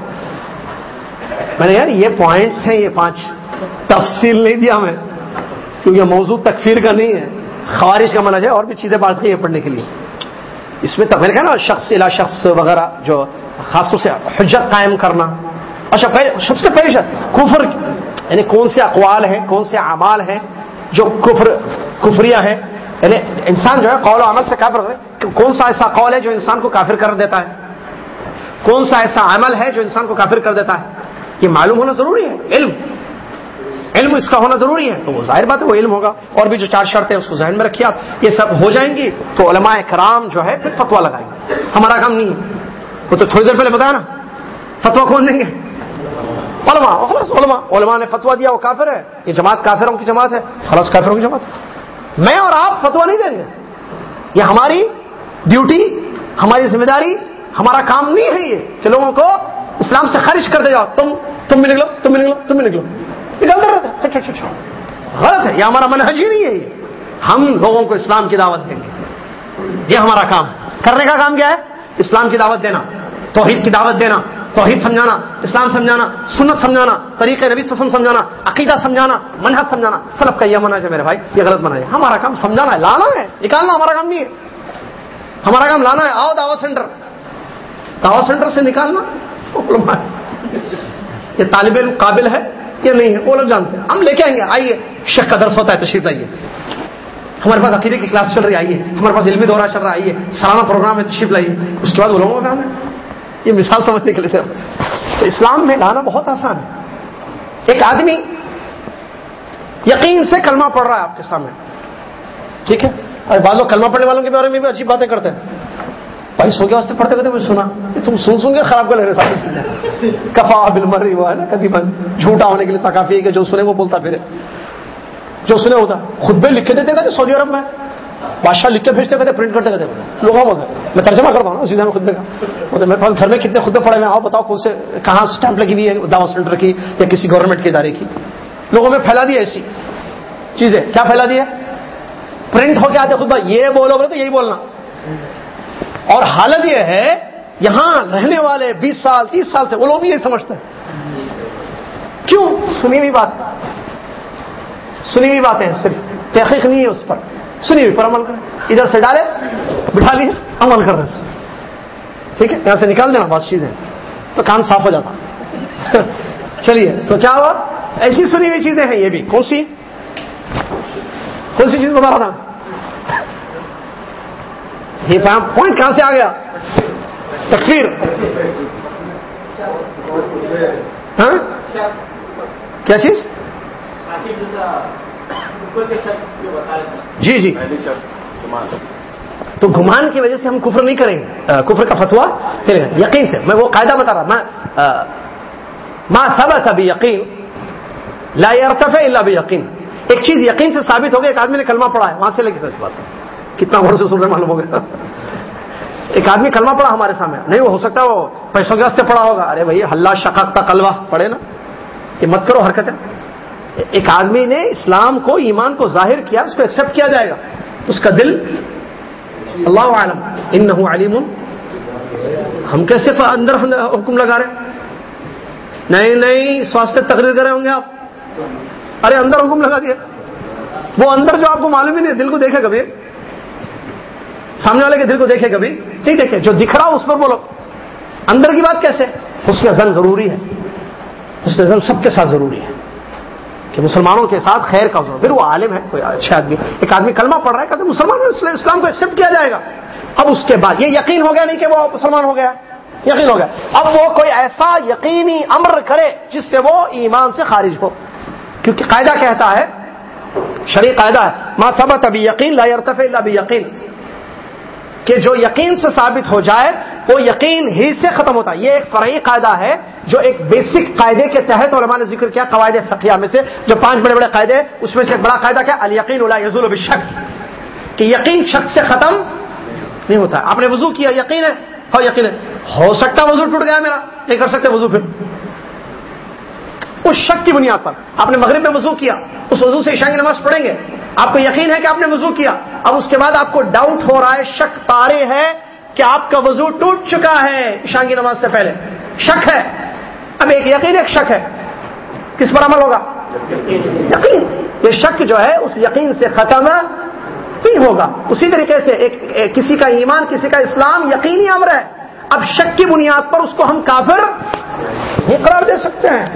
میں نے یار، یہ پوائنٹس ہیں، یہ پانچ۔ تفصیل نہیں دیا میں، کیونکہ موضوع تکفیر کا نہیں ہے۔ خوارش کا منج ہے، اور بھی چیزیں بات ہے پڑھنے کے لیے۔ اس میں تو میں نے کہا نا، شخص الا شخص وغیرہ جو خاص طور سے حجت قائم کرنا۔ اچھا سب سے پہلے شرط، کفر یعنی کون سے اقوال ہیں، کون سے اعمال ہیں جو کفر، کفریہ ہیں۔ یعنی انسان جو ہے قول و عمل سے کافر کون سا ایسا قول ہے جو انسان کو کافر کر دیتا ہے؟ کون سا ایسا عمل ہے جو انسان کو کافر کر دیتا ہے؟ یہ معلوم ہونا ضروری ہے، علم۔ علم اس کا ہونا ضروری ہے۔ تو وہ ظاہر بات ہے، وہ علم ہوگا۔ اور بھی جو چار شرطیں اس کو ذہن میں رکھیے آپ، یہ سب ہو جائیں گی تو علماء کرام جو ہے پھر فتوا لگائیں گے۔ ہمارا کام نہیں ہے۔ وہ تو تھوڑی دیر پہلے بتایا نا فتوا کون دیں گے؟ علماء، خلاص علماء علماء نے فتوا دیا، وہ کافر ہے۔ یہ جماعت کافروں کی جماعت ہے، خلاص کافروں کی جماعت ہے۔ میں اور آپ فتوا نہیں دیں گے۔ یہ ہماری ڈیوٹی ہماری ذمہ داری، ہمارا کام نہیں ہے یہ کہ لوگوں کو اسلام سے خارج کر دے جاؤ۔ تم تم بھی نکلو، تم بھی نکلو، تم بھی نکلو۔ نکلتے رہتے غلط ہے۔ یہ ہمارا منحج ہی نہیں ہے یہ۔ ہم لوگوں کو اسلام کی دعوت دیں گے۔ یہ ہمارا کام۔ کرنے کا کام کیا ہے؟ اسلام کی دعوت دینا، توحید کی دعوت دینا۔ توحید سمجھانا، اسلام سمجھانا، سنت سمجھانا طریقہ نبی سسم سمجھانا، عقیدہ سمجھانا منحج سمجھانا، سلف کا یہ منحج ہے میرے بھائی، یہ غلط منحج ہے۔ ہمارا کام سمجھانا ہے، لانا ہے، نکالنا ہمارا کام نہیں ہے۔ ہمارا کام لانا ہے، آؤ دعوت سینٹر۔ دعوت سینٹر سے نکالنا؟ یہ طالب علم قابل ہے یا نہیں ہے؟ وہ لوگ جانتے ہیں۔ ہم لے کے آئیں گے، آئیے۔ شک کا درس ہوتا ہے، تشریف آئیے ہمارے پاس عقیدے کی کلاس چل رہی آئیے۔ ہمارے پاس علمی دورہ چل رہا آئیے۔ سالانہ پروگرام ہے، تشریف لائیے۔ اس کے بعد وہ لوگوں کا کام ہے۔ یہ مثال سمجھنے کے لیے تو اسلام میں لانا بہت آسان ہے۔ ایک آدمی یقین سے کلمہ پڑھ رہا ہے آپ کے سامنے۔ ٹھیک ہے؟ اور بعض لوگ کلمہ پڑھنے والوں کے بارے میں بھی اچھی باتیں کرتے ہیں۔ بھائی، سو کے واسطے پڑھتے کرتے مجھے سنا۔ تم سن سن کے خراب کر لے رہے کفا بل مر رہی ہوا ہے نا کدی بن جھوٹا ہونے کے لیے تکافی ہے کہ جو سنے وہ بولتا پھر جو سنے ہوتا۔ خود بھی لکھ کے دیتے کہتے سعودی عرب میں۔ بادشاہ لکھ کے بھیجتے کہتے پرنٹ کرتے کہتے لوگ میں ترجمہ کرتا ہوں نا اسی میں خطبے کا میرے پاس گھر میں کتنے خطبے پڑے ہوئے آؤ بتاؤ کون سے کہاں اسٹمپ لگی ہوئی ہے، دعوت سینٹر کی یا کسی گورنمنٹ کے ادارے کی۔ لوگوں میں پھیلا دی ایسی چیزیں۔ کیا پھیلا دی ہے؟ پرنٹ ہو کے آتے خطبہ یہ بولو بولے تو یہی بولنا۔ اور حالت یہ ہے، یہاں رہنے والے بیس سال، تیس سال سے وہ لوگ بھی یہی سمجھتے ہیں۔ کیوں؟ سنی ہوئی بات۔ سنی ہوئی باتیں صرف۔ تحقیق نہیں ہے اس پر۔ سنی ہوئی پر عمل کریں۔ ادھر سے ڈالے بٹھا لیے عمل کر رہے ٹھیک ہے؟ یہاں سے نکال دینا بات چیزیں تو کان صاف ہو جاتا۔ چلیے، تو کیا ہوا؟ ایسی سنی ہوئی چیزیں ہیں، یہ بھی۔ کون سی؟ کون سی چیز؟ بتا رہا تھا یہ پوائنٹ کہاں سے آ گیا؟ تکفیر ہاں؟ کیا چیز؟ جی جی۔ تو گمان کی وجہ سے ہم کفر نہیں کریں گے۔ کفر کا فتوا یقین سے۔ میں وہ قاعدہ بتا رہا میں ماں سب ابھی یقین لا اللہ بھی یقین ایک چیز یقین سے ثابت ہو گیا ایک آدمی نے کلمہ پڑھا ہے۔ وہاں سے لے کے بات۔ کتنا غور سے سن رہے معلوم ہو گیا۔ ایک آدمی کلمہ پڑھا ہمارے سامنے۔ نہیں وہ ہو سکتا وہ پیسوں کے واسطے پڑھا ہوگا۔ ارے بھائی ہلہ شقاق کا کلوہ پڑھے نا۔ یہ مت کرو حرکتیں۔ ایک آدمی نے اسلام کو، ایمان کو ظاہر کیا، اس کو ایکسپٹ کیا جائے گا۔ اس کا دل، اللہ عالم ان علیم۔ ہم کیسے اندر حکم لگا رہے نہیں نہیں سواستھ تقریر کر رہے ہوں گے آپ۔ ارے، اندر حکم لگا دیا۔ وہ اندر جو آپ کو معلوم ہی نہیں، دل کو دیکھے کبھی۔ سامنے والے کے دل کو دیکھے کبھی۔ نہیں دیکھے، جو دکھ رہا اس پر بولو۔ اندر کی بات کیسے؟ حسن زن ضروری ہے۔ حسن زن سب کے ساتھ ضروری ہے۔ کہ مسلمانوں کے ساتھ خیر کا ضرور پھر وہ عالم ہے، کوئی اچھا آدمی۔ ایک آدمی کلمہ پڑھ رہا ہے کہتے مسلمان اسلام کو ایکسپٹ کیا جائے گا۔ اب اس کے بعد یہ یقین ہو گیا نہیں کہ وہ مسلمان ہو گیا۔ یقین ہو گیا۔ اب وہ کوئی ایسا یقینی امر کرے جس سے وہ ایمان سے خارج ہو۔ کیونکہ قاعدہ کہتا ہے شریع قاعدہ ہے ماں سبت ابھی یقین لا یرتف اللہ بھی یقین کہ جو یقین سے ثابت ہو جائے وہ یقین ہی سے ختم ہوتا ہے۔ یہ ایک فرعی قاعدہ ہے جو ایک بیسک قاعدے کے تحت علماء نے ذکر کیا قواعد فقیہ میں سے۔ جو پانچ بڑے بڑے قاعدے اس میں سے ایک بڑا قاعدہ کیا؟ الیقین اللہ یزول بشک کہ یقین شک سے ختم نہیں ہوتا۔ آپ نے وضو کیا، یقین ہے؟ ہاں یقین ہے۔ ہو سکتا وضو ٹوٹ گیا میرا، نہیں کر سکتے وضو پھر۔ اس شک کی بنیاد پر۔ آپ نے مغرب میں وضو کیا، اس وضو سے عشاء کی نماز پڑھیں گے۔ آپ کو یقین ہے کہ آپ نے وضو کیا۔ اب اس کے بعد آپ کو ڈاؤٹ ہو رہا ہے، شک تارے ہے کہ آپ کا وضو ٹوٹ چکا ہے عشاء کی نماز سے پہلے۔ شک ہے۔ اب ایک یقین، ایک شک ہے۔ کس پر عمل ہوگا؟ یقین۔ یہ شک جو ہے، اس یقین سے ختم نہیں ہوگا۔ اسی طریقے سے ایک کسی کا ایمان، کسی کا اسلام یقینی امر ہے۔ اب شک کی بنیاد پر اس کو ہم کافر نہیں قرار دے سکتے ہیں۔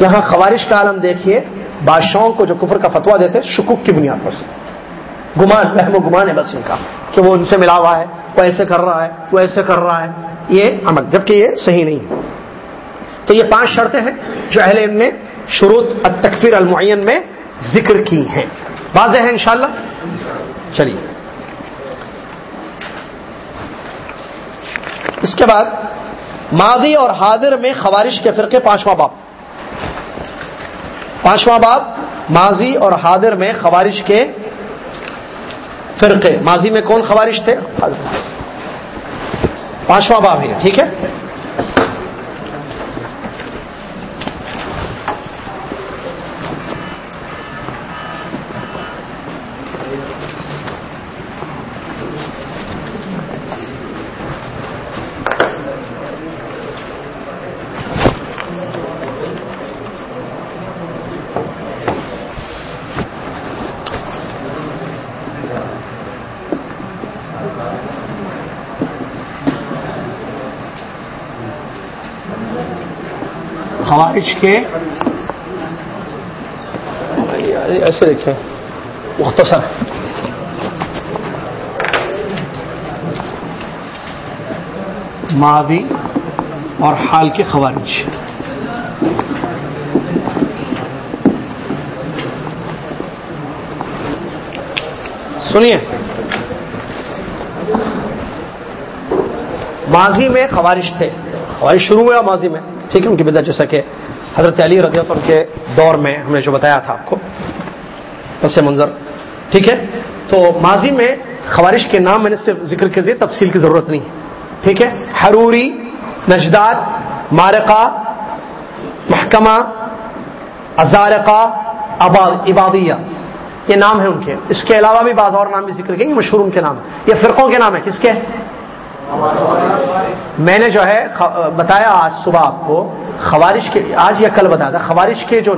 یہاں خوارش کا عالم دیکھیے، بادشاہوں کو جو کفر کا فتوا دیتے، شکوک کی بنیاد پر سے۔ گمان وہم و گمان ہے بس ان کا، کہ وہ ان سے ملا ہوا ہے، وہ ایسے کر رہا ہے، وہ ایسے کر رہا ہے۔ یہ عمل، جبکہ یہ صحیح نہیں۔ تو یہ پانچ شرطیں ہیں جو اہل علم نے شروط التکفیر المعین میں ذکر کی ہیں۔ واضح ہے انشاءاللہ؟ چلیے۔ اس کے بعد، ماضی اور حاضر میں خوارش کے فرقے، پانچواں باپ پانچواں باپ ماضی اور حاضر میں خوارش کے فرقے. ماضی میں کون خوارش تھے؟ پانچواں باب ہے. ٹھیک ہے؟ خوارش کے۔ ایسے دیکھیں۔ مختصر۔ ماضی اور حال کے خوارج۔ سنیے۔ ماضی میں خوارش تھے۔ خوارش شروع ہوا ماضی میں۔ ٹھیک ہے ان کی بدت جیسا کہ حضرت علی رضی اللہ کے دور میں ہم نے جو بتایا تھا آپ کو پس منظر، ٹھیک ہے؟ تو ماضی میں خوارش کے نام میں نے صرف ذکر کر دیا، تفصیل کی ضرورت نہیں، ٹھیک ہے؟ حروری، نجداد مارکا محکمہ، ازارقہ عبادیہ، یہ نام ہے ان کے۔ اس کے علاوہ بھی بعض اور نام بھی ذکر کیے مشہور ان کے نام یہ فرقوں کے نام ہے کس کے؟ میں نے جو ہے بتایا آج صبح آپ کو خوارش کے آج یا کل بتایا تھا خوارش کے جو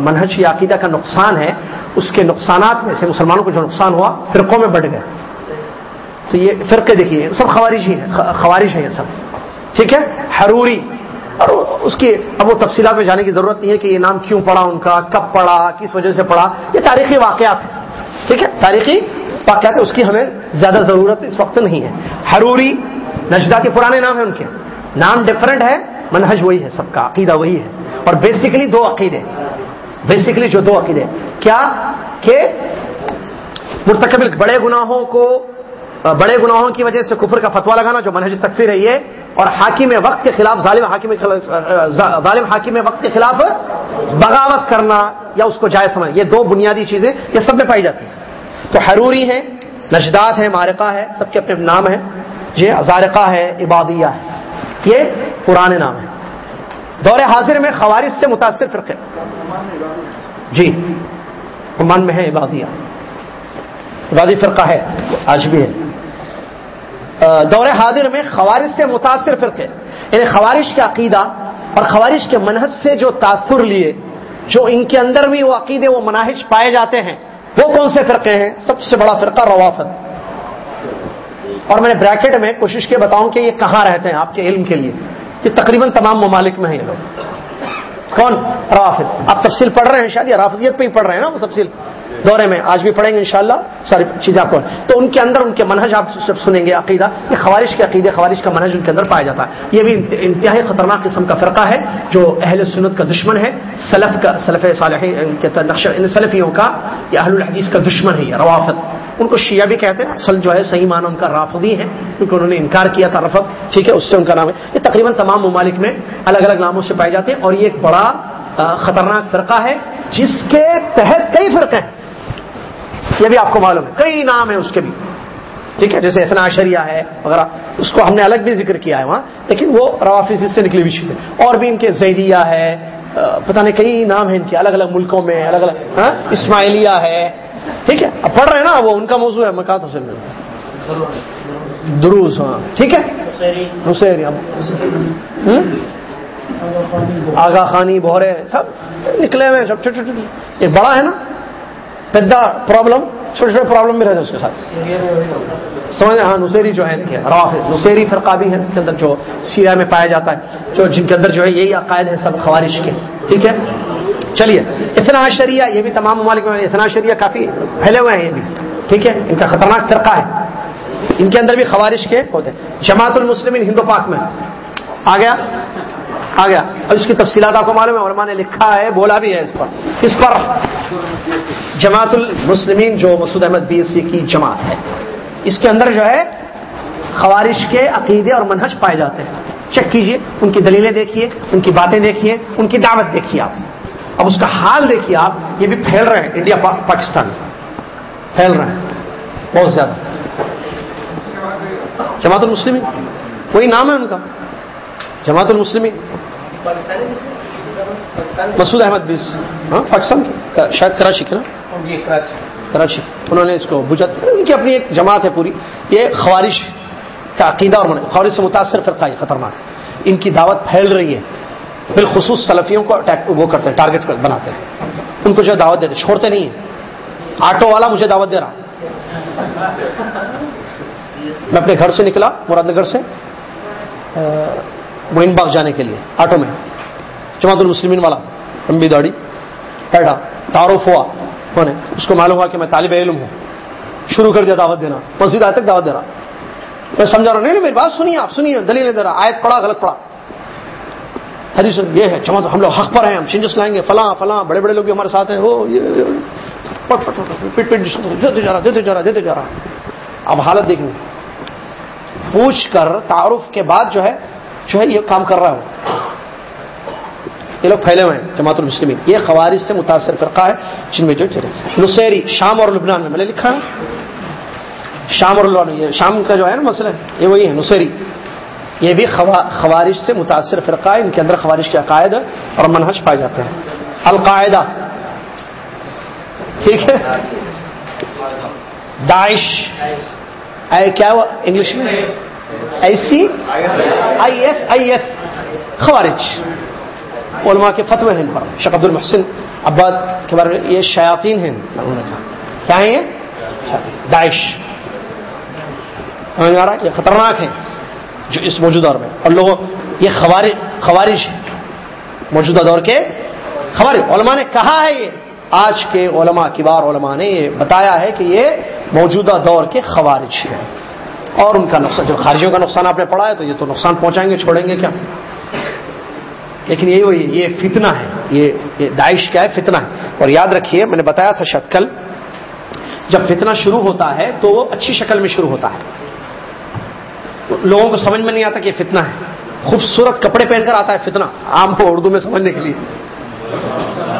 منہج یا عقیدہ کا نقصان ہے، اس کے نقصانات میں سے، مسلمانوں کو جو نقصان ہوا، فرقوں میں بڑھ گئے تو یہ فرقے دیکھیے، سب خوارش ہی ہیں خوارش ہیں یہ سب۔ ٹھیک ہے؟ حروری۔ اور اس کی اب وہ تفصیلات میں جانے کی ضرورت نہیں ہے کہ یہ نام کیوں پڑا ان کا، کب پڑا، کس وجہ سے پڑا، یہ تاریخی واقعات ہیں۔ ٹھیک ہے؟ تاریخی واقعات، اس کی ہمیں زیادہ ضرورت اس وقت نہیں ہے۔ حروری نجدہ کے پرانے نام ہیں ان کے. نام ڈفرنٹ ہے، منہج وہی ہے، سب کا عقیدہ وہی ہے. اور بیسکلی دو عقیدے. بیسکلی جو دو عقیدے. کیا؟ کہ مرتکب بڑے گناہوں کو، بڑے گناہوں کی وجہ سے کفر کا فتوا لگانا جو منہج تکفیر ہے یہ، اور حاکم وقت کے خلاف ظالم حاکم ظالم حاکم وقت کے خلاف بغاوت کرنا یا اس کو جائز سمجھ یہ دو بنیادی چیزیں یہ سب میں پائی جاتی ہیں. تو حروری ہے نجداد ہے مارکہ ہے سب کے اپنے نام ہیں. یہ ازارقہ ہے، عبادیہ ہے، یہ پرانے نام ہیں دور حاضر میں خوارش سے متاثر فرقے جی عمان میں ہے عبادیہ۔ عبادی فرقہ ہے، آج بھی ہے۔ دور حاضر میں خوارش سے متاثر فرقے یعنی خوارش کا عقیدہ اور خوارش کے منحص سے جو تاثر لیے، جو ان کے اندر بھی وہ عقیدے، وہ مناہج پائے جاتے ہیں، وہ کون سے فرقے ہیں؟ سب سے بڑا فرقہ روافت اور میں نے بریکٹ میں کوشش کے بتاؤں کہ یہ کہاں رہتے ہیں آپ کے علم کے لیے؟ یہ تقریباً تمام ممالک میں ہیں یہ لوگ۔ کون؟ رافت آپ تفصیل پڑھ رہے ہیں شاید یہ رافضیت پہ ہی پڑھ رہے ہیں نا وہ تفصیل؟ دورے میں آج بھی پڑھیں گے انشاءاللہ۔ ساری چیزیں آپ کو۔ تو ان کے اندر ان کے منہج آپ سب سنیں گے عقیدہ۔ یہ خوارش کے عقیدے خوارش کا منہج ان کے اندر پایا جاتا ہے۔ یہ بھی انتہائی خطرناک قسم کا فرقہ ہے جو اہل سنت کا دشمن ہے۔ سلف کا، سلف صالح سلفیوں کا یا اہل الحدیث کا دشمن ہے یہ روافت ان کو شیعہ بھی کہتے ہیں، اصل جو ہے صحیح معنی ان کا رافضی ہے، کیونکہ انہوں نے انکار کیا تھا رفت ٹھیک ہے، اس سے ان کا نام ہے۔ یہ تقریباً تمام ممالک میں الگ الگ ناموں سے پائے جاتے ہیں اور یہ ایک بڑا خطرناک فرقہ ہے جس کے تحت کئی فرقے ہیں۔ یہ بھی آپ کو معلوم ہے، کئی نام ہیں اس کے بھی۔ ٹھیک ہے، جیسے اتنا شریہ ہے، وغیرہ۔ اس کو ہم نے الگ بھی ذکر کیا ہے وہاں، لیکن وہ روافظ سے نکلی ہوئی چیزیں۔ اور بھی ان کے زیدیہ ہے پتہ نہیں کئی نام ہیں ان کے الگ الگ ملکوں میں، الگ الگ ہاں، اسماعیلیہ ہے ٹھیک ہے؟ اب پڑھ رہے ہیں نا وہ ان کا موضوع ہے مکات حسین دروز ہاں۔ ٹھیک ہے؟ حسین آگا خانی بہرے سب۔ نکلے ہوئے سب۔ چھوٹے چھوٹے یہ بڑا ہے نا؟ پیدا پرابلم چھوٹے چھوٹے پرابلم بھی رہتے ہیں اس کے ساتھ۔ سمجھ ہاں نصیری جو ہے رافظ نصیری فرقہ بھی ہے اس کے اندر جو سیریا میں پایا جاتا ہے، جو جن کے اندر جو ہے یہی عقائد ہے سب خوارش کے۔ ٹھیک ہے؟ چلیے اتنا شریعہ، یہ بھی تمام ممالک میں اتنا شریعہ کافی پھیلے ہوئے ہیں، یہ بھی۔ ٹھیک ہے؟ ان کا خطرناک فرقہ ہے۔ ان کے اندر بھی خوارش کے ہوتے ہیں۔ جماعت المسلمین ہندو پاک میں۔ آ گیا۔ آ گیا۔ اور اس کی تفصیلات آپ کو معلوم ہے علماء نے لکھا ہے، بولا بھی ہے اس پر۔ اس پر جماعت المسلمین جو Masood Ahmad B S C کی جماعت ہے، اس کے اندر جو ہے خوارش کے عقیدے اور منہج پائے جاتے ہیں۔ چیک کیجیے، ان کی دلیلیں دیکھیے ان کی باتیں دیکھیے ان کی دعوت دیکھیے آپ۔ اب اس کا حال دیکھیے آپ، یہ بھی پھیل رہے ہیں۔ انڈیا پاکستان۔ پھیل رہے ہیں۔ بہت زیادہ۔ جماعت المسلمین، وہی نام ہے ان کا۔ جماعت المسلمین۔ مسعود احمد بیس ہاں پاکستان کی؟ شاید کراچی کے نا؟ جی کراچی۔ کراچی۔ انہوں نے اس کو بجا ان کی اپنی ایک جماعت ہے پوری۔ یہ خوارش کا عقیدہ اور خوارش سے متاثر فرقہ ہے خطرناک۔ ان کی دعوت پھیل رہی ہے۔ بالخصوص سلفیوں کو وہ کرتے ہیں ٹارگیٹ بناتے ہیں۔ ان کو جو دعوت دیتے چھوڑتے نہیں ہیں۔ آٹو والا مجھے دعوت دے رہا۔ میں اپنے گھر سے نکلا مراد نگر سے۔ موئن باغ جانے کے لیے، آٹو میں۔ جماعت المسلمین والا، لمبی داڑھی بیٹھا تعارف ہوا نے، اس کو معلوم ہوا کہ میں طالب علم ہوں۔ شروع کر دیا دعوت دینا۔ مسجد آئے تک دعوت دے رہا میں سمجھا رہا نہیں نہیں، میری بات سنیے آپ، سنیے، دلیل دے رہا آیت پڑا غلط پڑا حدیث یہ ہے، جماعت، ہم لوگ حق پر ہیں، ہم چینجز لائیں گے۔ فلاں فلاں، بڑے بڑے لوگ بھی ہمارے ساتھ ہیں۔ وہ پٹ پٹ پٹ پٹ دیتے جا رہا، دیتے جا رہا، دیتے جا رہا۔ اب حالت دیکھیں پوچھ کر تعارف کے بعد جو ہے جو ہے یہ کام کر رہا ہوں۔ یہ لوگ پھیلے ہوئے ہیں، جماعت المسلمین۔ یہ خوارج سے متاثر فرقہ ہے جن میں جو چلے نصیری، شام اور لبنان میں میں نے لکھا ہے۔ شام اور یہ شام کا جو ہے نا مسئلہ، یہ وہی ہے، نصیری۔ یہ بھی خوارج سے متاثر فرقہ ہے، ان کے اندر خوارج کے عقائد اور منحج پائے جاتے ہیں۔ القاعدہ۔ ٹھیک ہے؟ داعش۔ اے، کیا ہوا؟ انگلش میں؟ ایسی آئی ایس آئی ایس خوارج. علماء کے فتوے ہیں ان پر. شیخ عبد المحسن عباد کے بارے میں یہ شیاطین ہیں. انہوں نے کہا کیا ہیں یہ؟ داعش. سمجھ میں آ رہا ہے؟ یہ خطرناک ہیں جو اس موجودہ دور میں. اور لوگوں، یہ خوارج خوارج موجودہ دور کے خوارج. علماء نے کہا ہے یہ. آج کے علماء، کبار علماء نے یہ بتایا ہے کہ یہ موجودہ دور کے خوارج ہیں. اور ان کا نقصان جب خارجیوں کا نقصان آپ نے پڑھا ہے تو یہ تو نقصان پہنچائیں گے، چھوڑیں گے کیا؟ لیکن یہ وہی یہ فتنہ ہے، یہ داعش کیا ہے، فتنہ ہے۔ اور یاد رکھیے، میں نے بتایا تھا شتکل، جب فتنہ شروع ہوتا ہے تو وہ اچھی شکل میں شروع ہوتا ہے۔ لوگوں کو سمجھ میں نہیں آتا کہ یہ فتنہ ہے۔ خوبصورت کپڑے پہن کر آتا ہے فتنہ، عام کو اردو میں سمجھنے کے لیے۔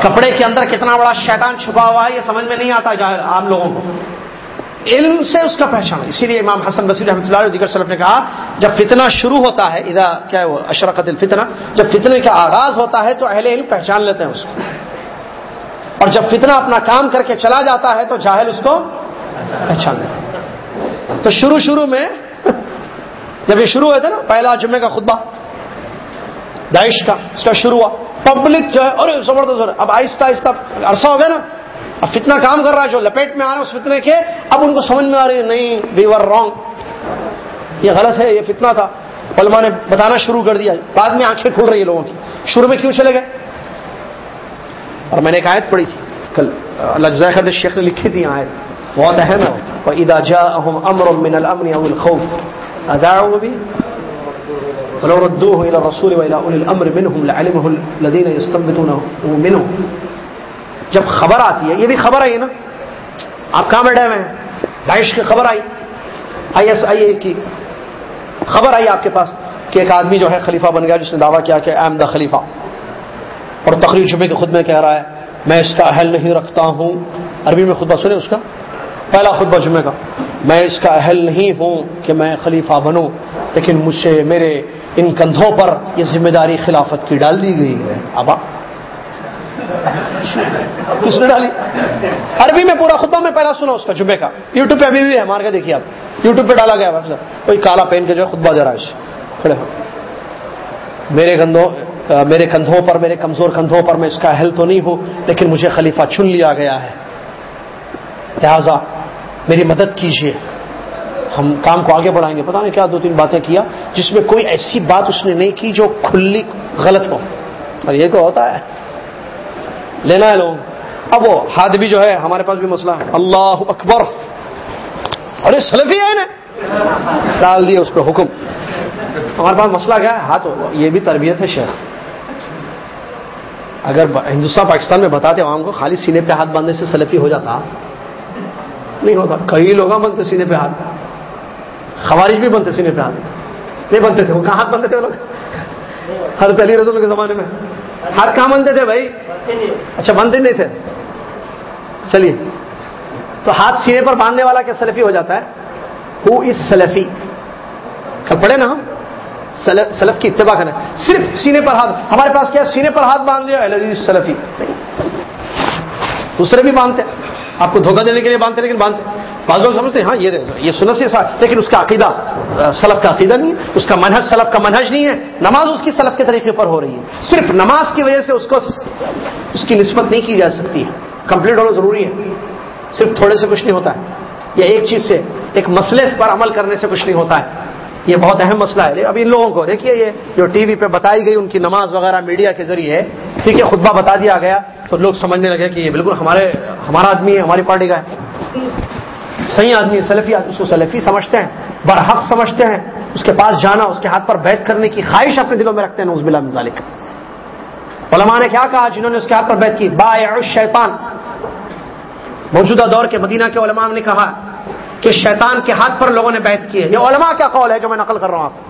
کپڑے کے اندر کتنا بڑا شیطان چھپا ہوا ہے، یہ سمجھ میں نہیں آتا عام لوگوں کو۔ علم سے اس کا پہچان۔ اسی لیے امام حسن بصیر رحمۃ اللہ علیہ دیگر صلف نے کہا، جب فتنہ شروع ہوتا ہے ادا کیا وہ، اشرقت الفتنہ، جب فتنے کا آغاز ہوتا ہے تو اہل علم پہچان لیتے ہیں اس کو۔ اور جب فتنہ اپنا کام کر کے چلا جاتا ہے تو جاہل اس کو پہچان لیتے ہیں۔ تو شروع شروع میں، جب یہ شروع ہوئے تھے نا، پہلا جمعے کا خطبہ، داعش کا، اس کا شروع ہوا۔ پبلک جو ہے، اور زبردست اب آہستہ آہستہ عرصہ ہو گیا نا۔ اب فتنہ کام کر رہا ہے، جو لپیٹ میں آ رہا ہے، اس فتنے کے، اب ان کو سمجھ میں آ رہی ہے، نہیں وی ور رانگ یہ غلط ہے، یہ فتنہ تھا۔ علماء نے بتانا شروع کر دیا۔ بعد میں آنکھیں کھل رہی ہے لوگوں کی۔ شروع میں کیوں چلے گئے؟ اور میں نے ایک آیت پڑھی تھی۔ کل اللہ جزائے شیخ نے لکھی تھی آیت۔ بہت اہم ہے وہ ادا جا امر من الامن او الخوف اذاعوا به ولو ردوه الى الرسول والى اولي الامر منهم لعلمه الذين يستنبطونه منهم جب خبر آتی ہے، یہ بھی خبر آئی نا؟ آپ کہاں بیٹھے ہوئے ہیں؟ داعش کی خبر آئی۔ آئی ایس آئی اے کی خبر آئی آپ کے پاس کہ ایک آدمی جو ہے خلیفہ بن گیا، جس نے دعویٰ کیا کہ ایم دا خلیفہ۔ اور تقریر جمعے کے خود میں کہہ رہا ہے، میں اس کا اہل نہیں رکھتا ہوں۔ عربی میں خطبہ سنے اس کا؟ پہلا خطبہ جمعے کا۔ میں اس کا اہل نہیں ہوں کہ میں خلیفہ بنوں، لیکن مجھ سے میرے ان کندھوں پر یہ ذمہ داری خلافت کی ڈال دی گئی ہے۔ ابا کس نے ڈالی؟ عربی میں پورا خطبہ میں پہلا سنا اس کا جمعے کا۔ یوٹیوب پہ ابھی بھی ہے، مار کے دیکھیے آپ۔ یوٹیوب پہ ڈالا گیا کوئی کالا پہن کے جو ہے، خطبہ ذرا کھڑے ہو۔ میرے کندھوں میرے کندھوں پر، میرے کمزور کندھوں پر میں اس کا اہل تو نہیں ہوں، لیکن مجھے خلیفہ چن لیا گیا ہے۔ لہذا میری مدد کیجیے۔ ہم کام کو آگے بڑھائیں گے۔ پتا نہیں کیا دو تین باتیں کیا، جس میں کوئی ایسی بات اس نے نہیں کی جو کھلی غلط ہو۔ اور یہ تو ہوتا ہے۔ لینا ہے لوگ اب وہ ہاتھ بھی جو ہے، ہمارے پاس بھی مسئلہ ہے۔ اللہ اکبر۔ ارے، سلفی ہے نا ڈال دیے اس پہ حکم۔ ہمارے پاس مسئلہ کیا ہے؟ ہاتھ، یہ بھی تربیت ہے شہر اگر ہندوستان، پاکستان میں بتاتے عوام کو، خالی سینے پہ ہاتھ باندھنے سے سلفی ہو جاتا؟ نہیں ہوتا۔ کئی لوگ ہاں بنتے سینے پہ ہاتھ۔ خوارج بھی بنتے سینے پہ ہاتھ۔ نہیں بنتے تھے، وہ کہاں ہاتھ بنتے تھے وہ لوگ؟ ہر پہلی رسول کے زمانے میں۔ ہاتھ کہاں بنتے تھے بھائی؟ اچھا بنتے نہیں تھے۔ چلیے۔ تو ہاتھ سینے پر باندھنے والا کیا سلفی ہو جاتا ہے؟ ہو از سلفی؟ کب پڑھے نا ہم۔ سلف کی اتباع کریں صرف سینے پر ہاتھ۔ ہمارے پاس کیا سینے پر ہاتھ باندھ دیا سلفی۔ دوسرے بھی باندھتے۔ آپ کو دھوکہ دینے کے لیے باندھتے لیکن باندھتے بعض لوگ سمجھتے ہیں ہاں یہ یہ سنت سے لیکن اس کا عقیدہ سلف کا عقیدہ نہیں ہے۔ اس کا منہج، سلف کا منہج نہیں ہے۔ نماز اس کی سلف کے طریقے پر ہو رہی ہے۔ صرف نماز کی وجہ سے اس کو اس کی نسبت نہیں کی جا سکتی۔ کمپلیٹ ہونا ضروری ہے۔ صرف تھوڑے سے کچھ نہیں ہوتا ہے۔ یا ایک چیز سے، ایک مسئلے پر عمل کرنے سے کچھ نہیں ہوتا ہے۔ یہ بہت اہم مسئلہ ہے۔ اب ان لوگوں کو دیکھیے، یہ جو ٹی وی پہ بتائی گئی ان کی نماز وغیرہ میڈیا کے ذریعے، ٹھیک ہے، خطبہ بتا دیا گیا۔ تو لوگ سمجھنے لگے کہ یہ بالکل ہمارے ہمارا آدمی ہے، ہماری پارٹی کا ہے۔ صحیح آدمی ہے، سلفی اس کو سلفی سمجھتے ہیں، برحق سمجھتے ہیں۔ اس کے پاس جانا، اس کے ہاتھ پر بیٹھ کرنے کی خواہش اپنے دلوں میں رکھتے ہیں نوز بلا مزالک علماء نے کیا کہا؟ جنہوں نے اس کے ہاتھ پر بیٹھ کی با شیطان موجودہ دور کے مدینہ کے علماء نے کہا کہ شیطان کے ہاتھ پر لوگوں نے بیت کی ہے۔ یہ علماء کیا قول ہے جو میں نقل کر رہا ہوں آپ کو؟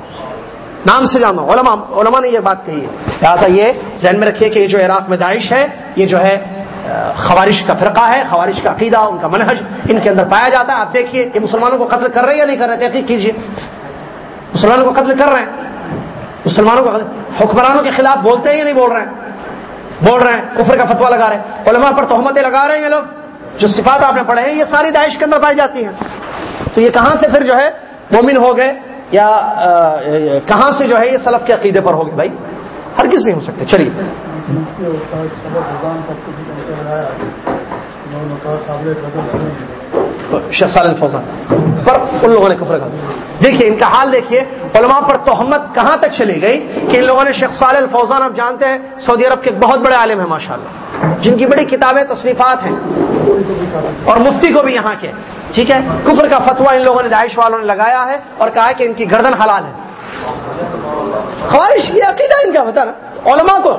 نام سے جانو علماء علماء نے یہ بات کہی ہے۔ لہٰذا یہ ذہن میں رکھیے کہ یہ جو عراق میں داعش ہے، یہ جو ہے خوارش کا فرقہ ہے خوارش کا عقیدہ، ان کا منہج، ان کے اندر پایا جاتا ہے۔ آپ دیکھیے یہ مسلمانوں کو قتل کر رہے ہیں یا نہیں کر رہے تحقیق کیجیے۔ مسلمانوں کو قتل کر رہے ہیں۔ مسلمانوں کو حکمرانوں کے خلاف بولتے ہیں یا نہیں بول رہے ہیں؟ بول رہے ہیں، کفر کا فتوا لگا رہے ہیں۔ علماء پر تہمتیں لگا رہے ہیں یہ لوگ۔ جو صفات آپ نے پڑھے ہیں، یہ ساری داعش کے اندر پائی جاتی ہیں۔ تو یہ کہاں سے پھر جو ہے، مومن ہو گئے یا کہاں سے جو ہے یہ سلب کے عقیدے پر ہو گئے بھائی؟ ہر کس نہیں ہو سکتے، چلیے۔ سال فوزان پر ان لوگوں نے کفر کہا دیکھیے، ان کا حال دیکھیے، علماء پر تہمت کہاں تک چلی گئی کہ ان لوگوں نے شیخ سال الفوزان، آپ جانتے ہیں، سعودی عرب کے ایک بہت بڑے عالم ہیں، ماشاءاللہ۔ جن کی بڑی کتابیں تصنیفات ہیں، اور مفتی کو بھی یہاں کے ٹھیک ہے؟ کفر کا فتوا ان لوگوں نے داعش والوں نے لگایا ہے اور کہا ہے کہ ان کی گردن حلال ہے۔ خواہش یہ عقیدہ ان کا، بتا نا علماء کو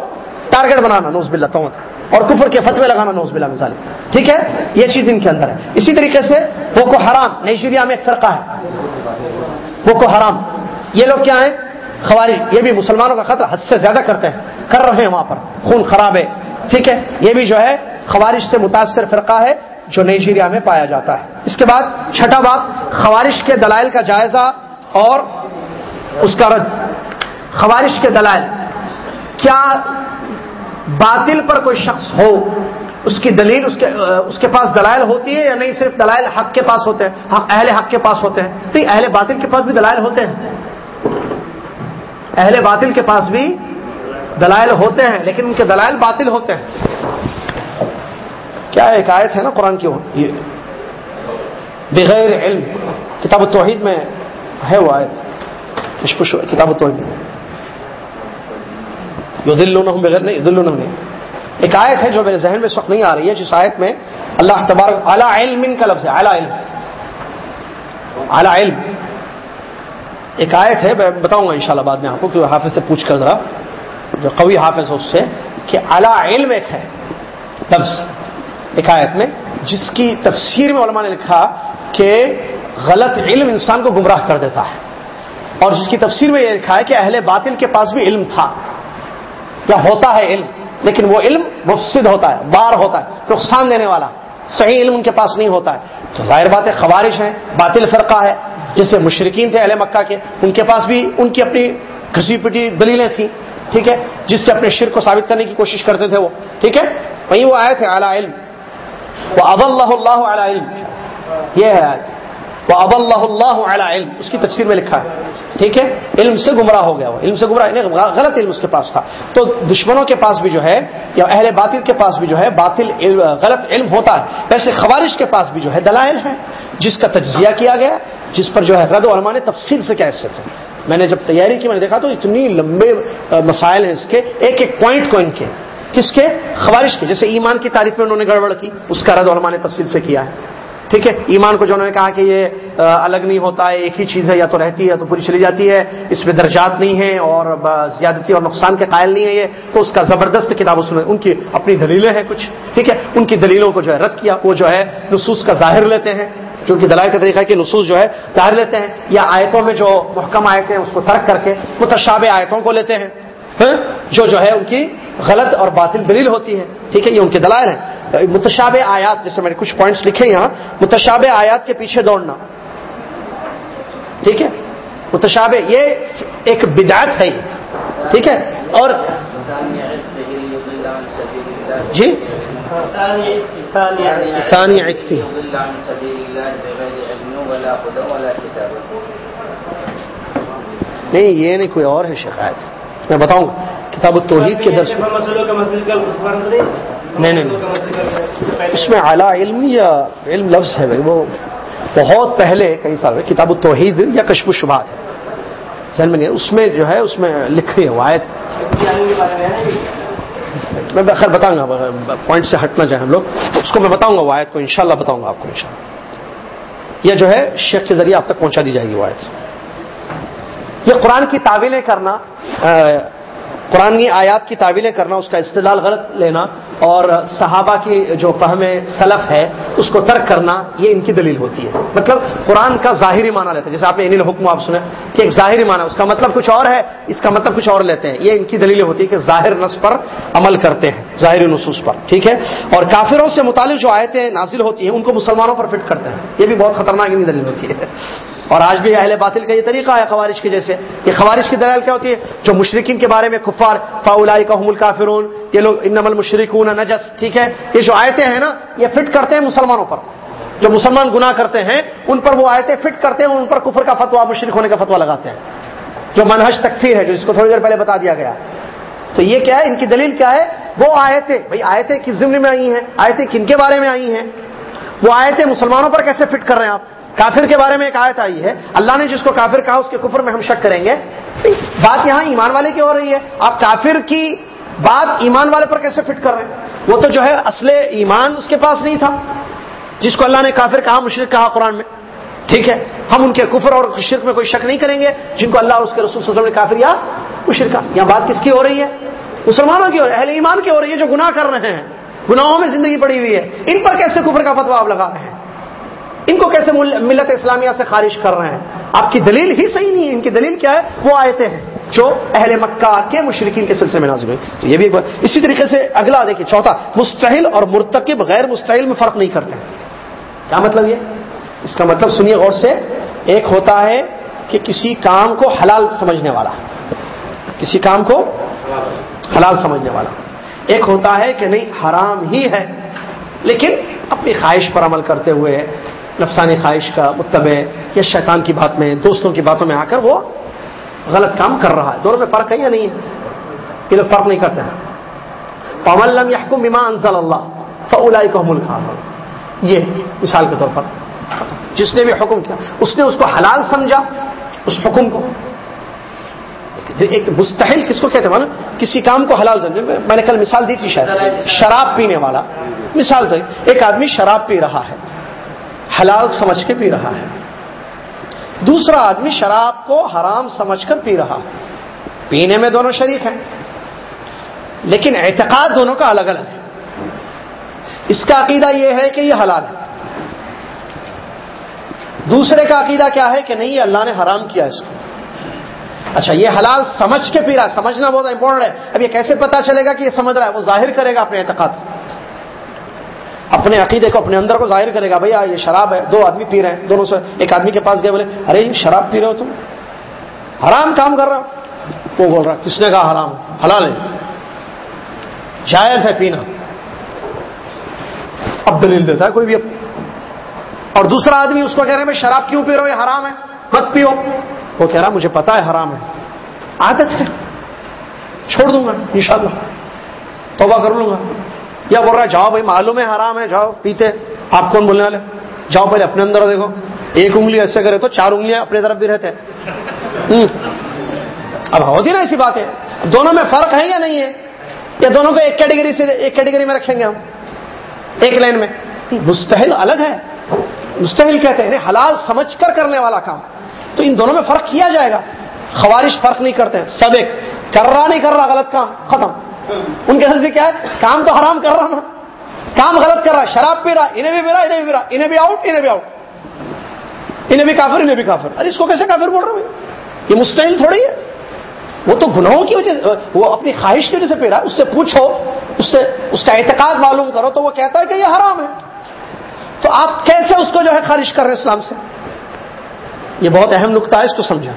ٹارگیٹ بنانا نوز بلّہ توت اور کفر کے فتوے لگانا نوز بلّہ مثال۔ ٹھیک ہے؟ یہ چیز ان کے اندر ہے۔ اسی طریقے سے وہ کو حرام نائجیریا میں ایک فرقہ ہے۔ وہ کو حرام۔ یہ لوگ کیا ہیں؟ خوارج۔ یہ بھی مسلمانوں کا خطرہ، حد سے زیادہ کرتے ہیں۔ کر رہے ہیں وہاں پر۔ خون خراب ہے۔ ٹھیک ہے؟ یہ بھی جو ہے خوارش سے متاثر فرقہ ہے۔ جو نائجیریا میں پایا جاتا ہے۔ اس کے بعد چھٹا بات خوارش کے دلائل کا جائزہ اور اس کا رد۔ خوارش کے دلائل۔ کیا باطل پر کوئی شخص ہو، اس کی دلیل، اس کے اس کے پاس دلائل ہوتی ہے یا نہیں؟ صرف دلائل حق کے پاس ہوتے ہیں اہل حق کے پاس ہوتے ہیں۔ تو اہل باطل کے پاس بھی دلائل ہوتے ہیں۔ اہل باطل کے پاس بھی دلائل ہوتے ہیں، لیکن ان کے دلائل باطل ہوتے ہیں۔ کیا ایک آیت ہے نا قرآن کی یہ بغیر علم. کتاب التوحید میں ہے وہ آیت. کتاب التوحید جو دل بغیر نہیں دل نہیں. ایک آیت ہے جو میرے ذہن میں اس وقت نہیں آ رہی ہے، جس آیت میں اللہ تبارک اعلیٰ علم ان کا لفظ ہے اعلیٰ علم. اعلیٰ علم. ایک آیت ہے، میں بتاؤں گا انشاءاللہ بعد میں آپ کو حافظ سے پوچھ کر ذرا. جو قوی حافظ ہے اس سے، کہ اعلیٰ علم ایک ہے، لفظ. ایک آیت میں، جس کی تفسیر میں علماء نے لکھا کہ غلط علم انسان کو گمراہ کر دیتا ہے۔ اور جس کی تفسیر میں یہ لکھا ہے کہ اہل باطل کے پاس بھی علم تھا۔ یا ہوتا ہے علم، لیکن وہ علم مفسد ہوتا ہے، بار ہوتا ہے، نقصان دینے والا۔ صحیح علم ان کے پاس نہیں ہوتا ہے۔ تو ظاہر بات ہے خوارش ہیں، باطل فرقہ ہے۔ جیسے مشرقین تھے اہل مکہ کے، ان کے پاس بھی ان کی اپنی گھسی پٹی دلیلیں تھیں۔ ٹھیک ہے؟ جس سے اپنے شر کو ثابت کرنے کی کوشش کرتے تھے وہ۔ ٹھیک ہے؟ وہیں وہ آئے تھے اعلیٰ علم۔ وہ اب اللہ اللہ اعلیٰ علم. یہ ہے آئے وہ اب اللہ اللہ اعلیٰ علم. اس کی تفسیر میں لکھا ہے. ٹھیک ہے؟ علم سے گمراہ ہو گیا وہ. علم سے گمراہ غلط علم اس کے پاس تھا. تو دشمنوں کے پاس بھی جو ہے، یا اہل باطل کے پاس بھی جو ہے، باطل علم، غلط علم ہوتا ہے. ویسے خوارش کے پاس بھی جو ہے، دلائل ہے جس کا تجزیہ کیا گیا، جس پر جو ہے رد علماء نے تفصیل سے کیا حصے سے میں نے جب تیاری کی، میں نے دیکھا تو اتنی لمبے مسائل ہیں اس کے، ایک ایک پوائنٹ کو ان کے. کس کے خوارش کے جیسے ایمان کی تعریف میں انہوں نے گڑبڑ کی، اس کا رد علماء نے تفصیل سے کیا ہے۔ ٹھیک ہے؟ ایمان کو جو انہوں نے کہا کہ یہ الگ نہیں ہوتا ہے ایک ہی چیز ہے، یا تو رہتی ہے تو پوری چلی جاتی ہے، اس میں درجات نہیں ہیں اور زیادتی اور نقصان کے قائل نہیں ہے یہ، تو اس کا زبردست کتاب سنیں ان کی اپنی دلیلیں ہیں کچھ۔ ٹھیک ہے؟ ان کی دلیلوں کو جو ہے رد کیا، وہ جو ہے نصوص کا ظاہر لیتے ہیں۔ جو کہ دلائل کا طریقہ ہے کہ نصوص جو ہے ظاہر لیتے ہیں، یا آیتوں میں جو محکم آیتیں ہیں، اس کو ترک کر کے متشاب آیتوں کو لیتے ہیں۔ ہاں؟ جو جو ہے ان کی غلط اور باطل دلیل ہوتی ہے ٹھیک ہے، یہ ان کے دلائل ہیں۔ متشاب آیات، جیسے میں نے کچھ پوائنٹس لکھے یہاں متشاب آیات کے پیچھے دوڑنا۔ ٹھیک ہے؟ متشاب یہ ایک بدعت ہے۔ ٹھیک ہے؟ اور جی؟ ثانی نہیں، یہ نہیں، کوئی اور ہے شکایت میں بتاؤں گا کتاب التوحید کے درس نہیں نہیں اس میں اعلیٰ علم یا علم لفظ ہے بھائی، وہ بہت پہلے کئی سال میں کتاب التوحید یا کشف و شبات ہے۔ ذہن میں نہیں اس میں جو ہے، اس میں لکھی ہے میں خیر بتاؤں گا پوائنٹ سے ہٹنا چاہیں ہم لوگ۔ اس کو میں بتاؤں گا، وہ آیت کو انشاءاللہ بتاؤں گا آپ کو انشاءاللہ۔ یہ جو ہے، شیخ کے ذریعے آپ تک پہنچا دی جائے گی وہ آیت۔ یہ قرآن کی تعویلیں کرنا قرآن کی آیات کی تعویلیں کرنا، اس کا استدلال غلط لینا اور صحابہ کی جو فہم سلف ہے، اس کو ترک کرنا، یہ ان کی دلیل ہوتی ہے۔ مطلب قرآن کا ظاہری معنی لیتے ہیں۔ جیسے آپ نے انہیں حکم آپ سنے کہ ایک ظاہری معنی، اس کا مطلب کچھ اور ہے، اس کا مطلب کچھ اور لیتے ہیں۔ یہ ان کی دلیلیں ہوتی ہے کہ ظاہر نص پر عمل کرتے ہیں، ظاہری نصوص پر، ٹھیک ہے؟ اور کافروں سے متعلق جو آیتیں نازل ہوتی ہیں، ان کو مسلمانوں پر فٹ کرتے ہیں۔ یہ بھی بہت خطرناک ان دلیل ہوتی ہے۔ اور آج بھی اہل باطل کا یہ طریقہ ہے خوارش کے جیسے یہ خوارش کی دلیل کیا ہوتی ہے؟ جو مشرقین کے بارے میں کفار فاؤلائی کا حمل کافرون یہ لوگ ان نمل مشرق نجس، ٹھیک ہے؟ یہ جو آیتیں ہیں نا، یہ فٹ کرتے ہیں مسلمانوں پر۔ جو مسلمان گناہ کرتے ہیں، ان پر وہ آیتیں فٹ کرتے ہیں، ان پر کفر کا فتوا مشرق ہونے کا فتوا لگاتے ہیں۔ جو منہج تکفیر ہے، جو اس کو تھوڑی دیر پہلے بتا دیا گیا۔ تو یہ کیا ہے؟ ان کی دلیل کیا ہے؟ وہ آیتیں، بھائی آیتیں کس ضمن میں آئی ہیں؟ آیتیں کن کے بارے میں آئی ہیں؟ وہ آیتیں مسلمانوں پر کیسے فٹ کر رہے ہیں آپ؟ کافر کے بارے میں ایک آیت آئی ہے۔ اللہ نے جس کو کافر کہا، اس کے کفر میں ہم شک کریں گے۔ بات یہاں ایمان والے کی ہو رہی ہے۔ آپ کافر کی بات ایمان والے پر کیسے فٹ کر رہے ہیں؟ وہ تو جو ہے اصل ایمان اس کے پاس نہیں تھا۔ جس کو اللہ نے کافر کہا مشرق کہا قرآن میں۔ ٹھیک ہے؟ ہم ان کے کفر اور شرک میں کوئی شک نہیں کریں گے۔ جن کو اللہ اور اس کے رسول صلی اللہ علیہ وسلم نے کافر یا مشرق یہاں بات کس کی ہو رہی ہے؟ مسلمانوں کی ہو رہی ہے۔ اہل ایمان کی ہو رہی ہے جو گناہ کر رہے ہیں۔ گناہوں میں زندگی پڑی ہوئی ہے۔ ان پر کیسے کفر کا فتوا آپ لگا رہے ہیں؟ ان کو کیسے ملت اسلامیہ سے خارج کر رہے ہیں؟ آپ کی دلیل ہی صحیح نہیں ہے، ان کی دلیل کیا ہے؟ وہ آیتیں ہیں جو اہل مکہ کے مشرقین کے سلسلے میں نازم ہوئی۔ تو یہ بھی ایک بار اسی طریقے سے اگلا دیکھیے، چوتھا، مستحل اور مرتکب غیر مستحل میں فرق نہیں کرتے۔ کیا مطلب یہ؟ اس کا مطلب سنیے غور سے۔ ایک ہوتا ہے کہ کسی کام کو حلال سمجھنے والا۔ کسی کام کو حلال سمجھنے والا۔ ایک ہوتا ہے کہ نہیں، حرام ہی ہے، لیکن اپنی خواہش پر عمل کرتے ہوئے نفسانی خواہش کا متبع یا شیطان کی بات میں، دوستوں کی باتوں میں آ کر وہ غلط کام کر رہا ہے۔ دونوں میں فرق ہے یا نہیں ہے؟ یہ لوگ فرق نہیں کرتے ہیں۔ پمل یحکم بما انزل اللہ فلائی کو ملک یہ مثال کے طور پر۔ جس نے بھی حکم کیا، اس نے اس کو حلال سمجھا، اس حکم کو۔ ایک مستحل کس کو کہتے ہیں؟ کسی کام کو حلال سمجھے میں نے کل مثال دی تھی شاید، شراب پینے والا۔ مثال تو ایک آدمی شراب پی رہا ہے۔ حلال سمجھ کے پی رہا ہے۔ دوسرا آدمی شراب کو حرام سمجھ کر پی رہا ہے۔ پینے میں دونوں شریک ہیں، لیکن اعتقاد دونوں کا الگ الگ ہے۔ اس کا عقیدہ یہ ہے کہ یہ حلال ہے۔ دوسرے کا عقیدہ کیا ہے کہ نہیں، یہ اللہ نے حرام کیا اس کو۔ اچھا یہ حلال سمجھ کے پی رہا ہے، سمجھنا بہت امپورٹنٹ ہے۔ اب یہ کیسے پتا چلے گا کہ یہ سمجھ رہا ہے؟ وہ ظاہر کرے گا اپنے اعتقاد کو۔ اپنے عقیدے کو اپنے اندر کو ظاہر کرے گا، بھیا یہ شراب ہے، دو آدمی پی رہے ہیں، دونوں سے ایک آدمی کے پاس گئے، بولے، ارے شراب پی رہے ہو تم؟ حرام کام کر رہا ہو۔ وہ بول رہا، کس نے کہا حرام؟ حلال ہے۔ جائز ہے پینا۔ اب دلیل دیتا ہے کوئی بھی۔ اور دوسرا آدمی اس کو کہہ رہے میں شراب کیوں پی رہا ہوں؟ یہ حرام ہے، مت پیو۔ وہ کہہ رہا مجھے پتا ہے حرام ہے۔ عادت ہے۔ چھوڑ دوں گا، انشاءاللہ۔ توبہ کر لوں گا۔ یا بول رہا ہے، جاؤ بھائی، معلوم ہے، حرام ہے، جاؤ، پیتے، آپ کون بولنے والے؟ جاؤ پہلے اپنے اندر دیکھو، ایک انگلی ایسے کرے تو چار انگلیاں اپنے طرف بھی رہتے اب ہوتی نا ایسی بات ہے دونوں میں فرق ہے یا نہیں ہے؟ یا دونوں کو ایک کیٹیگری سے، ایک کیٹیگری میں رکھیں گے ہم؟ ایک لائن میں۔ مستحل الگ ہے۔ مستحل کہتے ہیں یعنی حلال سمجھ کر کرنے والا کام۔ تو ان دونوں میں فرق کیا جائے گا؟ خوارش فرق نہیں کرتے۔ سب ایک۔ کر رہا نہیں کر رہا، غلط کام۔ ختم۔ ان کے نزدیک کیا ہے؟ کام تو حرام کر رہا نا کام غلط کر رہا شراب پی رہا انہیں بھی پی رہا انہیں بھی پی رہا انہیں بھی آؤٹ انہیں بھی آؤٹ انہیں بھی کافر، انہیں بھی کافر. ارے اس کو کیسے کافر بول رہا ہوں یہ مستحل تھوڑی ہے. وہ تو گناہوں کی وجہ وہ اپنی خواہش کی وجہ سے پی رہا ہے. اس سے پوچھو. اس سے اس کا اعتقاد معلوم کرو تو وہ کہتا ہے کہ یہ حرام ہے. تو آپ کیسے اس کو جو ہے خارج کر رہے ہیں اسلام سے؟ یہ بہت اہم نقطہ ہے اس کو سمجھا۔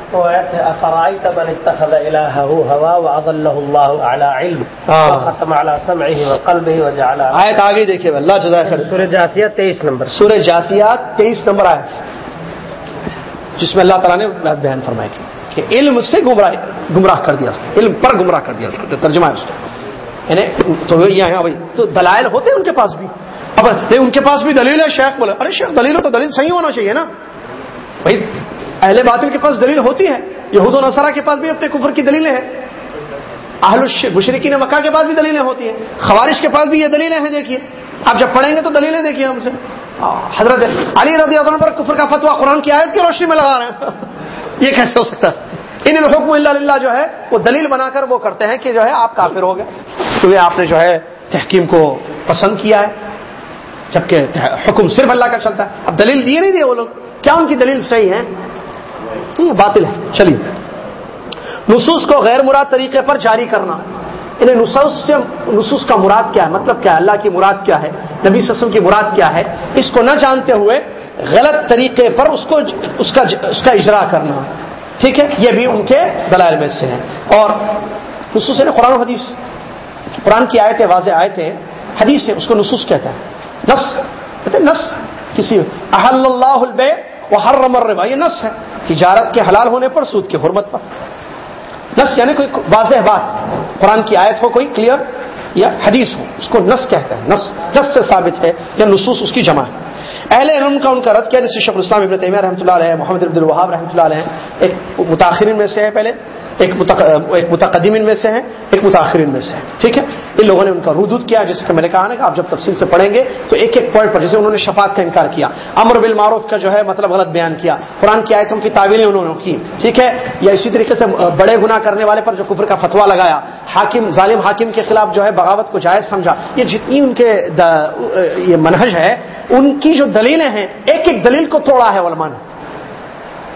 آیت آگے دیکھیے اللہ جزا سورہ جاتیات تیئیس نمبر۔ سورہ جاتیات تیئیس نمبر آئے جس میں اللہ تعالیٰ نے بیان فرمایا کی کہ علم سے گمراہ گمراہ کر دیا علم پر گمراہ کر دیا اس کو ترجمہ ہے اس کو یعنی تو یہ بھائی تو دلائل ہوتے ہیں ان کے پاس بھی۔ اب ان کے پاس بھی دلیل ہے شیخ بولے ارے شیخ دلیل ہو تو دلیل صحیح ہونا چاہیے نا۔ بھائی اہل باطل کے پاس دلیل ہوتی ہے، یہود و نصرہ کے پاس بھی اپنے کفر کی دلیلیں ہیں۔ اہل مشرقین مکہ کے پاس بھی دلیلیں ہوتی ہیں۔ خوارش کے پاس بھی یہ دلیلیں ہیں، دیکھیے۔ آپ جب پڑھیں گے تو دلیلیں دیکھیے ہم سے۔ حضرت علی رضی اللہ پر کفر کا فتوا قرآن کی آیت کی روشنی میں لگا رہے ہیں۔ یہ کیسے ہو سکتا ہے؟ ان الحکم اللہ جو ہے، وہ دلیل بنا کر وہ کرتے ہیں کہ جو ہے آپ کافر ہو گئے۔ کیونکہ آپ نے جو ہے تحکیم کو پسند کیا ہے، جبکہ حکم صرف اللہ کا چلتا ہے۔ اب دلیل دیے نہیں دیے وہ لوگ۔ کیا ان کی دلیل صحیح ہے یہ باطل ہے۔ چلیے۔ نصوص کو غیر مراد طریقے پر جاری کرنا۔ انہیں نصوص سے نصوص کا مراد کیا ہے؟ مطلب کیا ہے؟ اللہ کی مراد کیا ہے؟ نبی سسم کی مراد کیا ہے؟ اس کو نہ جانتے ہوئے غلط طریقے پر اس کو اس کا اس کا اجرا کرنا۔ ٹھیک ہے؟ یہ بھی ان کے دلائل میں سے ہیں۔ اور نصوص نے قرآن و حدیث۔ قرآن کی آیتیں واضح آیتیں حدیث ہے، اس کو نصوص کہتا ہے نس کہتے ہیں نس کسی احل اللہ البے وہ ہر رمر ربا یہ نس ہے، تجارت کے حلال ہونے پر، سود کی حرمت پر۔ نس یعنی کوئی واضح بات، قرآن کی آیت ہو، کوئی کلیئر یا حدیث ہو، اس کو نس کہتا ہے نس نس سے ثابت ہے، یا نصوص اس کی جمع ہے۔ اہل علم کا ان کا رد کیا، جیسے شیخ الاسلام ابن تیمیہ رحمۃ اللہ علیہ، محمد عبد الوہاب رحمۃ اللہ علیہ، ایک متاخرین میں سے ہے پہلے۔ ایک متقدمین میں سے ہیں، ایک متاثرین میں سے ہے ٹھیک ہے؟ ان لوگوں نے ان کا ردود کیا، جیسے کہ میں نے کہا نا کہ آپ جب تفصیل سے پڑھیں گے تو ایک ایک پوائنٹ پر، جیسے انہوں نے شفاعت کا انکار کیا، امر بالمعروف کا جو ہے مطلب غلط بیان کیا، قرآن کی آیتوں کی تعویلیں انہوں نے کی، ٹھیک ہے؟ یا اسی طریقے سے بڑے گناہ کرنے والے پر جو کفر کا فتوا لگایا، حاکم، ظالم حاکم کے خلاف جو ہے بغاوت کو جائز سمجھا، یہ جتنی ان کے یہ منہج ہے، ان کی جو دلیلیں ہیں، ایک ایک دلیل کو توڑا ہے علماء نے۔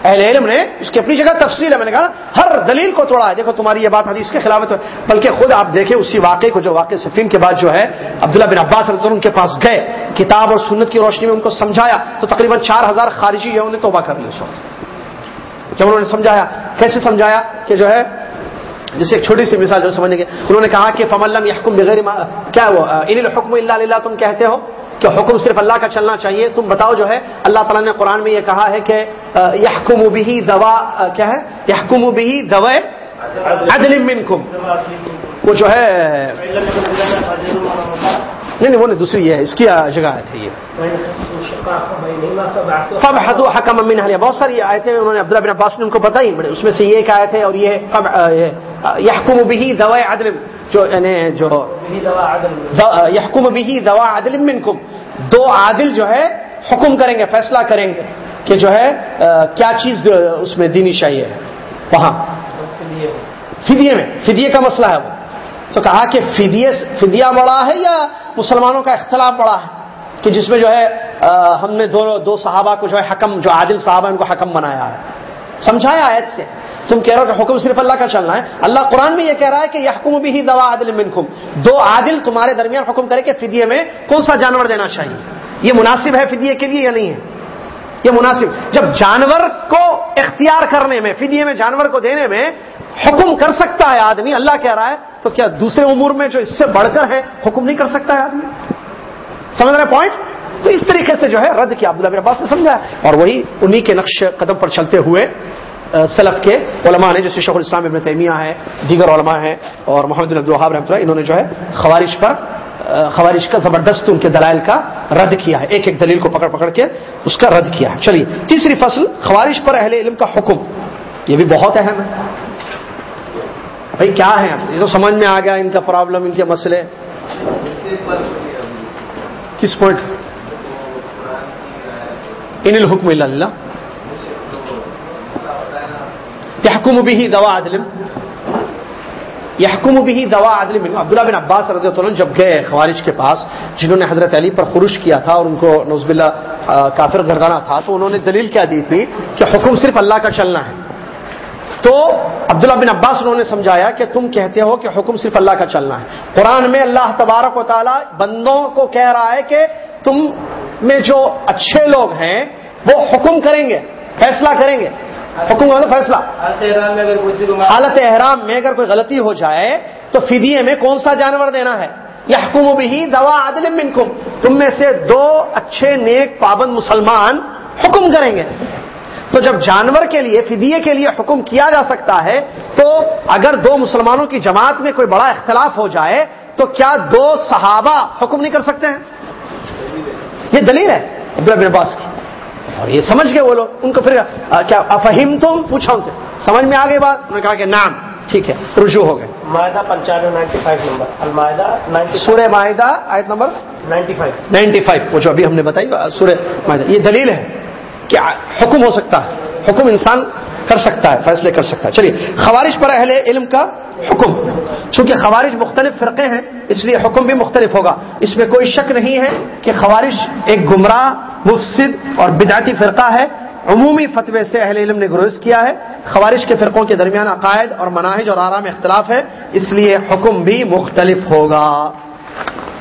اہل علم نے اس کی اپنی جگہ تفصیل ہے۔ میں نے کہا ہر دلیل کو توڑا ہے۔ دیکھو تمہاری یہ بات حدیث کے خلاف ہے بلکہ خود آپ دیکھیں اسی واقعے کو جو واقع صفین کے بعد جو ہے عبداللہ بن عباس رضی ان کے پاس گئے۔ کتاب اور سنت کی روشنی میں ان کو سمجھایا تو تقریباً چار ہزار خارجی جو انہیں توبہ کر لی اس وقت۔ جب انہوں نے سمجھایا، کیسے سمجھایا کہ جو ہے جیسے ایک چھوٹی سی مثال جو سمجھنے کے انہوں نے کہا کہ فملم یحکم بغیر کیا وہ ان الحکم اللہ تم کہتے ہو؟ کہ حکم صرف اللہ کا چلنا چاہیے۔ تم بتاؤ جو ہے، اللہ تعالیٰ نے قرآن میں یہ کہا ہے کہ یحکم بھی دوا کیا ہے؟ یحکم بھی دوا عدل منکم۔ وہ جو ہے نہیں نہیں، وہ نہیں، دوسری یہ ہے، اس کی جگہ آئے تھے یہ۔ فب حد حکم امین حلیہ بہت ساری آئے تھے انہوں نے عبداللہ بن عباس نے ان کو بتائی بڑے، اس میں سے یہ ایک آئے تھے اور یہ یحکم بھی دوا عدل، جو یعنی جو یحکم بھی دوا عدل منکم دو عادل جو ہے، حکم کریں گے، فیصلہ کریں گے کہ جو ہے کیا چیز اس میں دینی چاہیے وہاں۔ فدیے میں، فدیے کا مسئلہ ہے وہ۔ تو کہا کہ فدیے فدیہ بڑا ہے یا مسلمانوں کا اختلاف بڑا ہے؟ کہ جس میں جو ہے ہم نے دو دو صحابہ کو جو ہے حکم جو عادل صحابہ ان کو حکم بنایا ہے۔ سمجھایا آیت سے؟ تم کہہ رہے ہو کہ حکم صرف اللہ کا چلنا ہے۔ اللہ قرآن میں یہ کہہ رہا ہے کہ یہ حکم بھی ہی دوا عادل منکم۔ دو عادل تمہارے درمیان حکم کرے کہ فدیے میں کون سا جانور دینا چاہیے؟ یہ مناسب ہے فدیے کے لیے یا نہیں ہے؟ یہ مناسب۔ جب جانور کو اختیار کرنے میں فدیے میں جانور کو دینے میں حکم کر سکتا ہے آدمی، اللہ کہہ رہا ہے تو کیا دوسرے امور میں جو اس سے بڑھ کر ہے، حکم نہیں کر سکتا ہے آدمی؟ سمجھ رہے پوائنٹ تو اس طریقے سے جو ہے رد کیا عبداللہ بن عباس نے سمجھا اور وہی انہی کے نقش قدم پر چلتے ہوئے سلف کے علماء نے، جیسے شیخ الاسلام ابن تیمیہ ہے، دیگر علماء ہیں، اور محمد عبد رحمۃ اللہ، انہوں نے جو ہے خوارش پر خوارش کا زبردست ان کے دلائل کا رد کیا ہے۔ ایک ایک دلیل کو پکڑ پکڑ کے اس کا رد کیا ہے۔ چلیے، تیسری فصل خوارش پر اہل علم کا حکم۔ یہ بھی بہت اہم ہے۔ بھائی کیا ہے؟ یہ تو سمجھ میں آ گیا ان کا پرابلم ان کے مسئلے۔ کس پوائنٹ ان الحکم اللہ۔ یحکم بھی دوا عدلم یحکم بھی دوا عدلم عبداللہ بن عباس رضی اللہ عنہ جب گئے خوارج کے پاس، جنہوں نے حضرت علی پر خروش کیا تھا اور ان کو نوزب اللہ کافر گردانا تھا، تو انہوں نے دلیل کیا دی تھی کہ حکم صرف اللہ کا چلنا ہے۔ تو عبداللہ بن عباس انہوں نے سمجھایا کہ تم کہتے ہو کہ حکم صرف اللہ کا چلنا ہے۔ قرآن میں اللہ تبارک و تعالی بندوں کو کہہ رہا ہے کہ تم میں جو اچھے لوگ ہیں وہ حکم کریں گے فیصلہ کریں گے۔ حکم مطلب فیصلہ۔ حالت احرام میں اگر کوئی غلطی ہو جائے تو فدیے میں کون سا جانور دینا ہے؟ یا حکم بھی دوا عدل منکم۔ تم میں سے دو اچھے نیک پابند مسلمان حکم کریں گے۔ تو جب جانور کے لیے فدیے کے لیے حکم کیا جا سکتا ہے تو اگر دو مسلمانوں کی جماعت میں کوئی بڑا اختلاف ہو جائے تو کیا دو صحابہ حکم نہیں کر سکتے ہیں؟ یہ دلیل ہے عبداللہ بن عباس کی۔ اور یہ سمجھ گئے وہ لوگ۔ ان کو پھر کیا افہیم تم پوچھا ان سے۔ سمجھ میں آ گئی بات؟ انہوں نے کہا کہ نام ٹھیک ہے رجوع ہو گئے۔ معاہدہ پنچانوے نائنٹی فائیو نمبر۔ المائدہ سورہ معاہدہ آیت number? Ninety five. Ninety five. وہ جو ابھی ہم نے بتائی سورہ معاہدہ۔ یہ دلیل ہے۔ کہ حکم ہو سکتا ہے، حکم انسان کر سکتا ہے، فیصلے کر سکتا ہے۔ چلیے خوارش پر اہل علم کا حکم۔ چونکہ خوارش مختلف فرقے ہیں، اس لیے حکم بھی مختلف ہوگا۔ اس میں کوئی شک نہیں ہے کہ خوارش ایک گمراہ، مفسد اور بدعتی فرقہ ہے۔ عمومی فتوے سے اہل علم نے گروز کیا ہے۔ خوارش کے فرقوں کے درمیان عقائد اور مناہج اور آرام اختلاف ہے۔ اس لیے حکم بھی مختلف ہوگا۔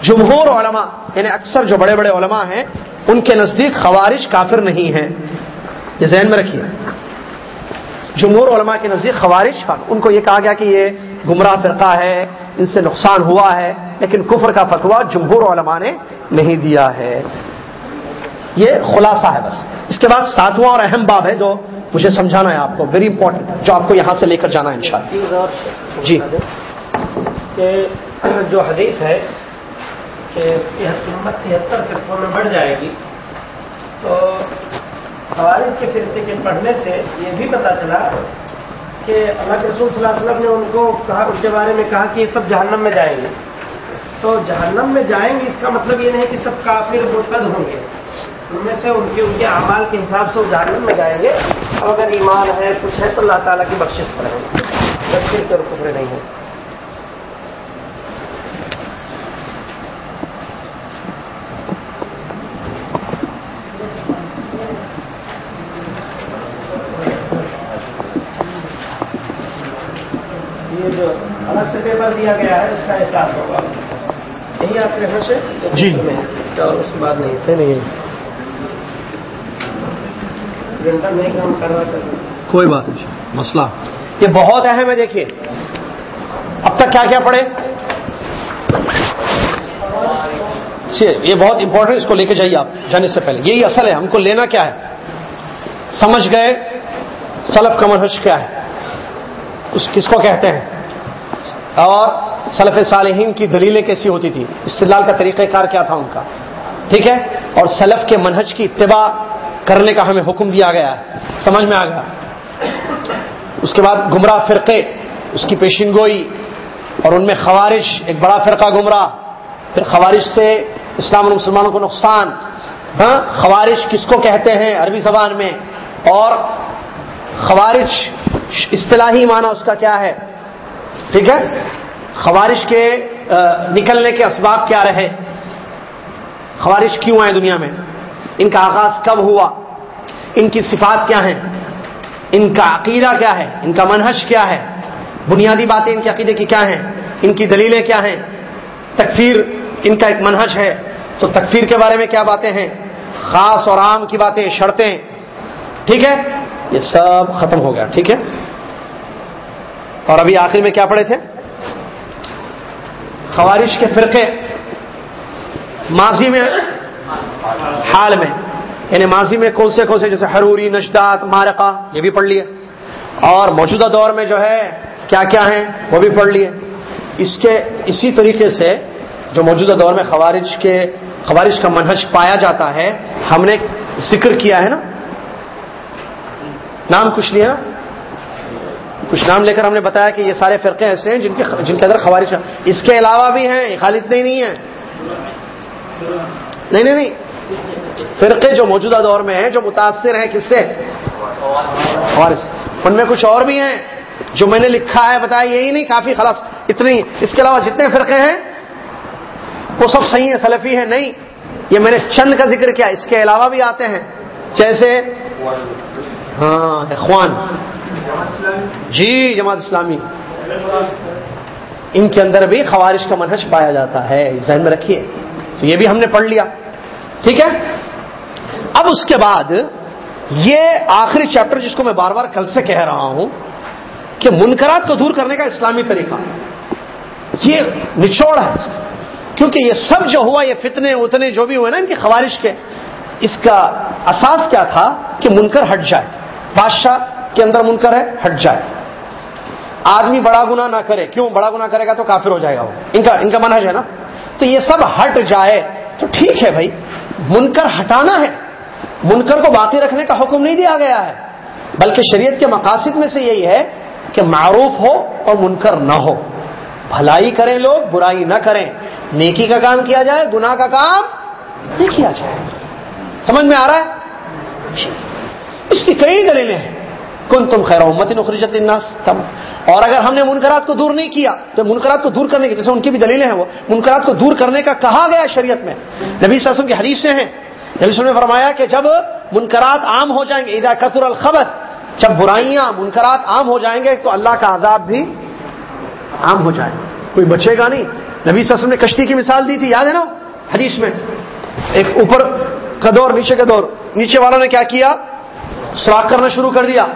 جمہور علماء یعنی اکثر جو بڑے بڑے علماء ہیں ان کے نزدیک خوارش کافر نہیں ہے یہ ذہن میں رکھیے۔ جمہور علماء کے نزدیک خوارش ان کو یہ کہا گیا کہ یہ گمراہ فرقہ ہے ان سے نقصان ہوا ہے لیکن کفر کا فتوا جمہور علماء نے نہیں دیا ہے۔ یہ خلاصہ ہے بس۔ اس کے بعد ساتواں اور اہم باب ہے جو مجھے سمجھانا ہے آپ کو۔ ویری امپورٹنٹ جو آپ کو یہاں سے لے کر جانا ہے انشاءاللہ۔ جی۔ کہ جو حدیث ہے کہ تہتر فرقوں میں بڑھ جائے گی۔ تو خوارج کے فرقے کے پڑھنے سے یہ بھی پتا چلا کہ اللہ کے رسول صلی اللہ علیہ وسلم نے ان کو کہا ان کے بارے میں کہا کہ یہ سب جہنم میں جائیں گے۔ تو جہنم میں جائیں گے اس کا مطلب یہ نہیں کہ سب کافر مرتد ہوں گے۔ ان میں سے ان کے ان کے اعمال کے حساب سے وہ جہنم میں جائیں گے۔ اور اگر ایمان ہے، کچھ ہے، تو اللہ تعالیٰ کی بخشش پر ہے۔ جب پھر کر کفرے نہیں ہے۔ جو الگ سے پیپر دیا گیا ہے اس کا احساس ہوگا۔ یہی آپ کے یہاں سے جی۔ اور اس کے بعد نہیں۔ نہیں کوئی بات نہیں۔ مسئلہ۔ یہ بہت اہم ہے دیکھیے۔ اب تک کیا کیا پڑھے؟ یہ بہت امپورٹنٹ اس کو لے کے جائیے آپ۔ جانے سے پہلے۔ یہی اصل ہے ہم کو لینا کیا ہے؟ سمجھ گئے؟ سلف کا منحج کیا ہے؟ اس کس کو کہتے ہیں؟ اور سلف صالحین کی دلیلیں کیسی ہوتی تھی؟ استدلال کا طریقہ کار کیا تھا ان کا؟ ٹھیک ہے؟ اور سلف کے منہج کی اتباع کرنے کا ہمیں حکم دیا گیا ہے۔ سمجھ میں آ گیا؟ اس کے بعد گمراہ فرقے، اس کی پیشن گوئی اور ان میں خوارش ایک بڑا فرقہ گمراہ، پھر خوارش سے اسلام اور مسلمانوں کو نقصان۔ ہاں؟ خوارش کس کو کہتے ہیں عربی زبان میں؟ اور خوارش اصطلاحی معنی اس کا کیا ہے؟ ٹھیک ہے؟ خوارش کے نکلنے کے اسباب کیا رہے؟ خوارش کیوں آئے دنیا میں؟ ان کا آغاز کب ہوا؟ ان کی صفات کیا ہیں؟ ان کا عقیدہ کیا ہے؟ ان کا منحج کیا ہے؟ بنیادی باتیں ان کے عقیدے کی کیا ہیں؟ ان کی دلیلیں کیا ہیں؟ تکفیر ان کا ایک منحج ہے۔ تو تکفیر کے بارے میں کیا باتیں ہیں؟ خاص اور عام کی باتیں، شرطیں۔ ٹھیک ہے؟ یہ سب ختم ہو گیا۔ ٹھیک ہے؟ اور ابھی آخر میں کیا پڑھے تھے؟ خوارش کے فرقے ماضی میں، حال میں یعنی ماضی میں کون سے کون سے؟ جیسے حروری نشدات مارکا یہ بھی پڑھ لیے۔ اور موجودہ دور میں جو ہے، کیا کیا ہیں؟ وہ بھی پڑھ لیے۔ اس کے، اسی طریقے سے جو موجودہ دور میں خوارج کے، خوارج کا منہج پایا جاتا ہے، ہم نے ذکر کیا ہے نا؟ نام کچھ لیا نا؟ کچھ نام لے کر ہم نے بتایا کہ یہ سارے فرقے ایسے ہیں جن کے جن کے اندر خوارش اس کے علاوہ بھی ہیں خالد نہیں نہیں ہیں۔ نہیں نہیں نہیں۔ فرقے جو موجودہ دور میں ہیں، جو متاثر ہیں کس سے؟ خوارش ان میں کچھ اور بھی ہیں۔ جو میں نے لکھا ہے، بتایا یہی نہیں، کافی خلاص۔ اتنی۔ اس کے علاوہ جتنے فرقے ہیں، وہ سب صحیح ہیں، سلفی ہیں، نہیں۔ یہ میں نے چند کا ذکر کیا، اس کے علاوہ بھی آتے ہیں۔ جیسے ہاں اخوان۔ جی جماعت اسلامی۔ ان کے اندر بھی خوارش کا منحج پایا جاتا ہے، ذہن میں رکھیے۔ تو یہ بھی ہم نے پڑھ لیا۔ ٹھیک ہے؟ اب اس کے بعد یہ آخری چیپٹر جس کو میں بار بار کل سے کہہ رہا ہوں کہ منکرات کو دور کرنے کا اسلامی طریقہ۔ یہ نچوڑ ہے۔ کیونکہ یہ سب جو ہوا، یہ فتنے، اتنے جو بھی ہوئے نا ان کی خوارش کے، اس کا اساس کیا تھا کہ منکر ہٹ جائے۔ بادشاہ کے اندر منکر ہے، ہٹ جائے۔ آدمی بڑا گنا نہ کرے۔ کیوں؟ بڑا گنا کرے گا تو کافر ہو جائے گا وہ۔ ان کا ان کا منحج ہے نا۔ تو یہ سب ہٹ جائے۔ تو ٹھیک ہے بھائی۔ منکر ہٹانا ہے۔ منکر کو باقی رکھنے کا حکم نہیں دیا گیا ہے۔ بلکہ شریعت کے مقاصد میں سے یہی ہے کہ معروف ہو اور منکر نہ ہو۔ بھلائی کریں لوگ، برائی نہ کریں۔ نیکی کا کام کیا جائے، گناہ کا کام نہیں کیا جائے۔ سمجھ میں آ رہا ہے؟ جی۔ اس کی کئی دلیلیں ہیں۔ کن تم خیر امت نخرجت الناس تم اور اگر ہم نے منکرات کو دور نہیں کیا، تو منکرات کو دور کرنے کی جیسے ان کی بھی دلیلیں ہیں وہ، منکرات کو دور کرنے کا کہا گیا شریعت میں. نبی صلی اللہ علیہ وسلم کی حدیثیں ہیں. نبی صلی اللہ علیہ وسلم نے فرمایا کہ جب منکرات عام ہو جائیں گے، اذا کثر الخبث، جب برائیاں منکرات عام ہو جائیں گے، تو اللہ کا عذاب بھی عام ہو جائے کوئی بچے گا نہیں. نبی صلی اللہ علیہ وسلم نے کشتی کی مثال دی تھی، یاد ہے نا؟ حدیث میں. ایک اوپر کا دور، نیچے کا دور. نیچے والوں نے کیا کیا؟ سوراخ کرنا شروع کر دیا.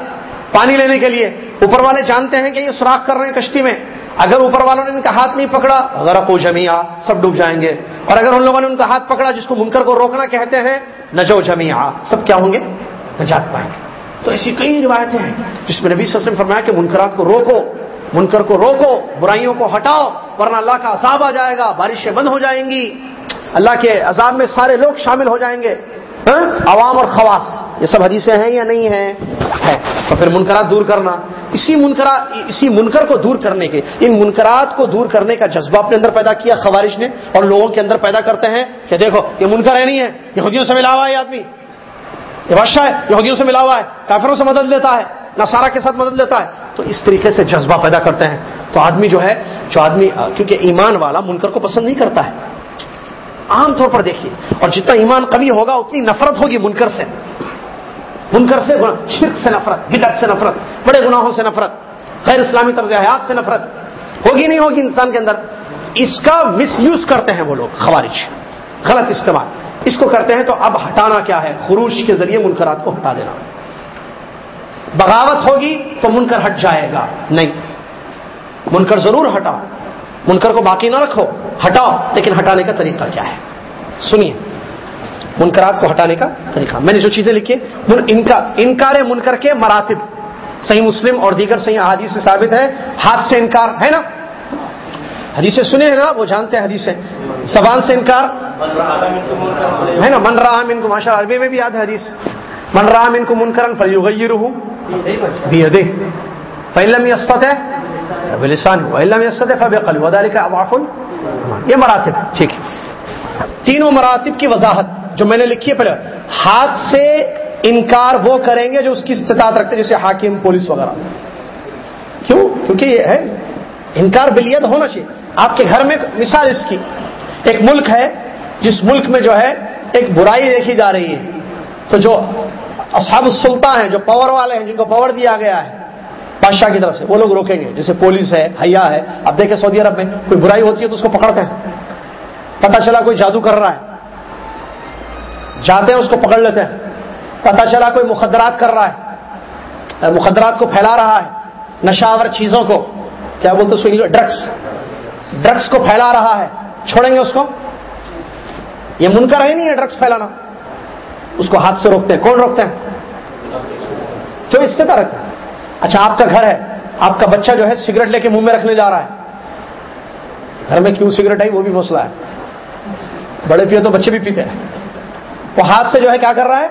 پانی لینے کے لیے۔ اوپر والے جانتے ہیں کہ یہ سوراخ کر رہے ہیں کشتی میں۔ اگر اوپر والوں نے ان کا ہاتھ نہیں پکڑا اگر کو جمیا سب ڈوب جائیں گے۔ اور اگر ان لوگوں نے ان کا ہاتھ پکڑا جس کو منکر کو روکنا کہتے ہیں، نجو جمیا سب کیا ہوں گے؟ نجات پائیں گے۔ تو ایسی کئی روایتیں ہیں جس میں نبی صلی اللہ علیہ وسلم فرمایا کہ منکرات کو روکو، منکر کو روکو، برائیوں کو ہٹاؤ، ورنہ اللہ کا عذاب آ جائے گا، بارشیں بند ہو جائیں گی۔ اللہ کے عذاب میں سارے لوگ شامل ہو جائیں گے۔ ہاں؟ عوام اور خواص، یہ سب حدیثیں ہیں یا نہیں ہیں؟ ہے۔ تو پھر منکرات دور کرنا۔ اسی منکرا، اسی منکر کو دور کرنے کے، ان منکرات کو دور کرنے کا جذبہ اپنے اندر پیدا کیا خوارش نے اور لوگوں کے اندر پیدا کرتے ہیں کہ دیکھو، یہ منکر ہے نہیں ہے۔ یہودیوں سے ملا ہوا ہے یہ آدمی۔ یہ بادشاہ ہے۔ یہودیوں سے ملا ہوا ہے۔ کافروں سے مدد لیتا ہے۔ نصارہ کے ساتھ مدد لیتا ہے۔ تو اس طریقے سے جذبہ پیدا کرتے ہیں۔ تو آدمی جو ہے، جو آدمی، کیونکہ ایمان والا منکر کو پسند نہیں کرتا ہے۔ عام طور پر دیکھیے۔ اور جتنا ایمان قوی ہوگا، اتنی نفرت ہوگی منکر سے۔ منکر سے شرک سے نفرت، بدعت سے نفرت، بڑے گناہوں سے نفرت، غیر اسلامی طرز حیات سے نفرت۔ ہوگی نہیں ہوگی انسان کے اندر۔ اس کا مس یوز کرتے ہیں وہ لوگ، خوارج۔ غلط استعمال۔ اس کو کرتے ہیں تو اب ہٹانا کیا ہے؟ خروش کے ذریعے منکرات کو ہٹا دینا۔ بغاوت ہوگی تو منکر ہٹ جائے گا۔ نہیں۔ منکر ضرور ہٹاؤ۔ منکر کو باقی نہ رکھو ہٹاؤ۔ لیکن ہٹانے کا طریقہ کیا ہے؟ سنیے منکرات کو ہٹانے کا طریقہ۔ میں نے جو چیزیں لکھی انکار منکر کے مراتب۔ صحیح مسلم اور دیگر صحیح احادیث سے ثابت ہے ہاتھ سے انکار ہے نا؟ حدیثیں سنے ہیں نا وہ جانتے ہیں حدیثیں۔ زبان سے انکار۔ ہے نا؟ من رحم ان کو ماشاء عربی میں بھی یاد ہے حدیث۔ من رحم ان کو منکرن پر رہو بھی دے فعلم یست ہے بلسان یہ مراتب ٹھیک ہے تینوں مراتب کی وضاحت جو میں نے لکھی ہے پہلے. ہاتھ سے انکار وہ کریں گے جو اس کی استطاعت رکھتے جیسے حاکم، پولیس وغیرہ. کیوں؟ کیونکہ یہ ہے انکار بلیت ہونا چاہیے. آپ کے گھر میں مثال اس کی. ایک ملک ہے، جس ملک میں جو ہے ایک برائی دیکھی جا رہی ہے. تو جو اصحاب السلطان ہیں، جو پاور والے ہیں، جن کو پاور دیا گیا ہے بادشاہ کی طرف سے۔ وہ لوگ روکیں گے۔ جیسے پولیس ہے، حیا ہے، اب دیکھیں سعودی عرب میں کوئی برائی ہوتی ہے تو اس کو پکڑتے ہیں۔ پتا چلا کوئی جادو کر رہا ہے۔ جاتے ہیں، اس کو پکڑ لیتے ہیں۔ پتا چلا کوئی مخدرات کر رہا ہے۔ مخدرات کو پھیلا رہا ہے۔ نشاور چیزوں کو۔ کیا بولتے سو ڈرگس ڈرگس کو پھیلا رہا ہے۔ چھوڑیں گے اس کو؟ یہ منکر ہی نہیں ہے ڈرگس پھیلانا۔ اس کو ہاتھ سے روکتے ہیں۔ کون روکتے ہیں؟ جو اس سے رکھتے ہیں اچھا آپ کا گھر ہے۔ آپ کا بچہ جو ہے سگریٹ لے کے منہ میں رکھنے جا رہا ہے۔ گھر میں کیوں سگریٹ آئی؟ وہ بھی مسئلہ ہے۔ بڑے پیے تو بچے بھی پیتے ہیں۔ وہ ہاتھ سے جو ہے کیا کر رہا ہے؟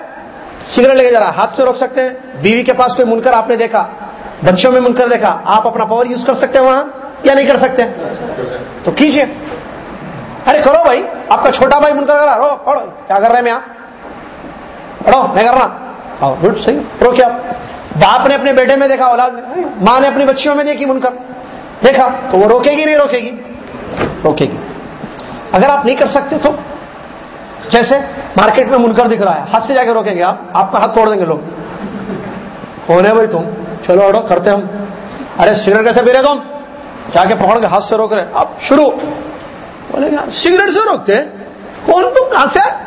سگریٹ لے کے جا رہا ہے۔ ہاتھ سے روک سکتے ہیں۔ بیوی کے پاس کوئی منکر آپ نے دیکھا؟ بچوں میں منکر دیکھا؟ آپ اپنا پاور یوز کر سکتے ہیں وہاں یا نہیں کر سکتے؟ تو کیجیے ارے، کرو بھائی۔ آپ کا چھوٹا بھائی منکر کر رہا رو، پڑھو۔ کیا کر رہے ہیں میں آپ؟ پڑھو میں کر رہا۔ گڈ، صحیح۔ رو کیا؟ باپ نے اپنے بیٹے میں دیکھا، اولاد میں ہاں، ماں نے اپنی بچیوں میں دیکھی منکر۔ دیکھا، تو وہ روکے گی، نہیں روکے گی؟ روکے گی۔ اگر آپ نہیں کر سکتے تو؟ جیسے مارکیٹ میں منکر دکھ رہا ہے ہاتھ سے جا کے روکیں گے آپ آپ کا ہاتھ توڑ دیں گے لوگ۔ کون ہے بھائی تم؟ چلو اڑو، کرتے ہم۔ ارے، سگریٹ کیسے پی رہے تم؟ جا کے پکڑ کے ہاتھ سے روک رہے۔ اب شروع۔ بولے گا سگریٹ سے روکتے کون تم کہاں سے؟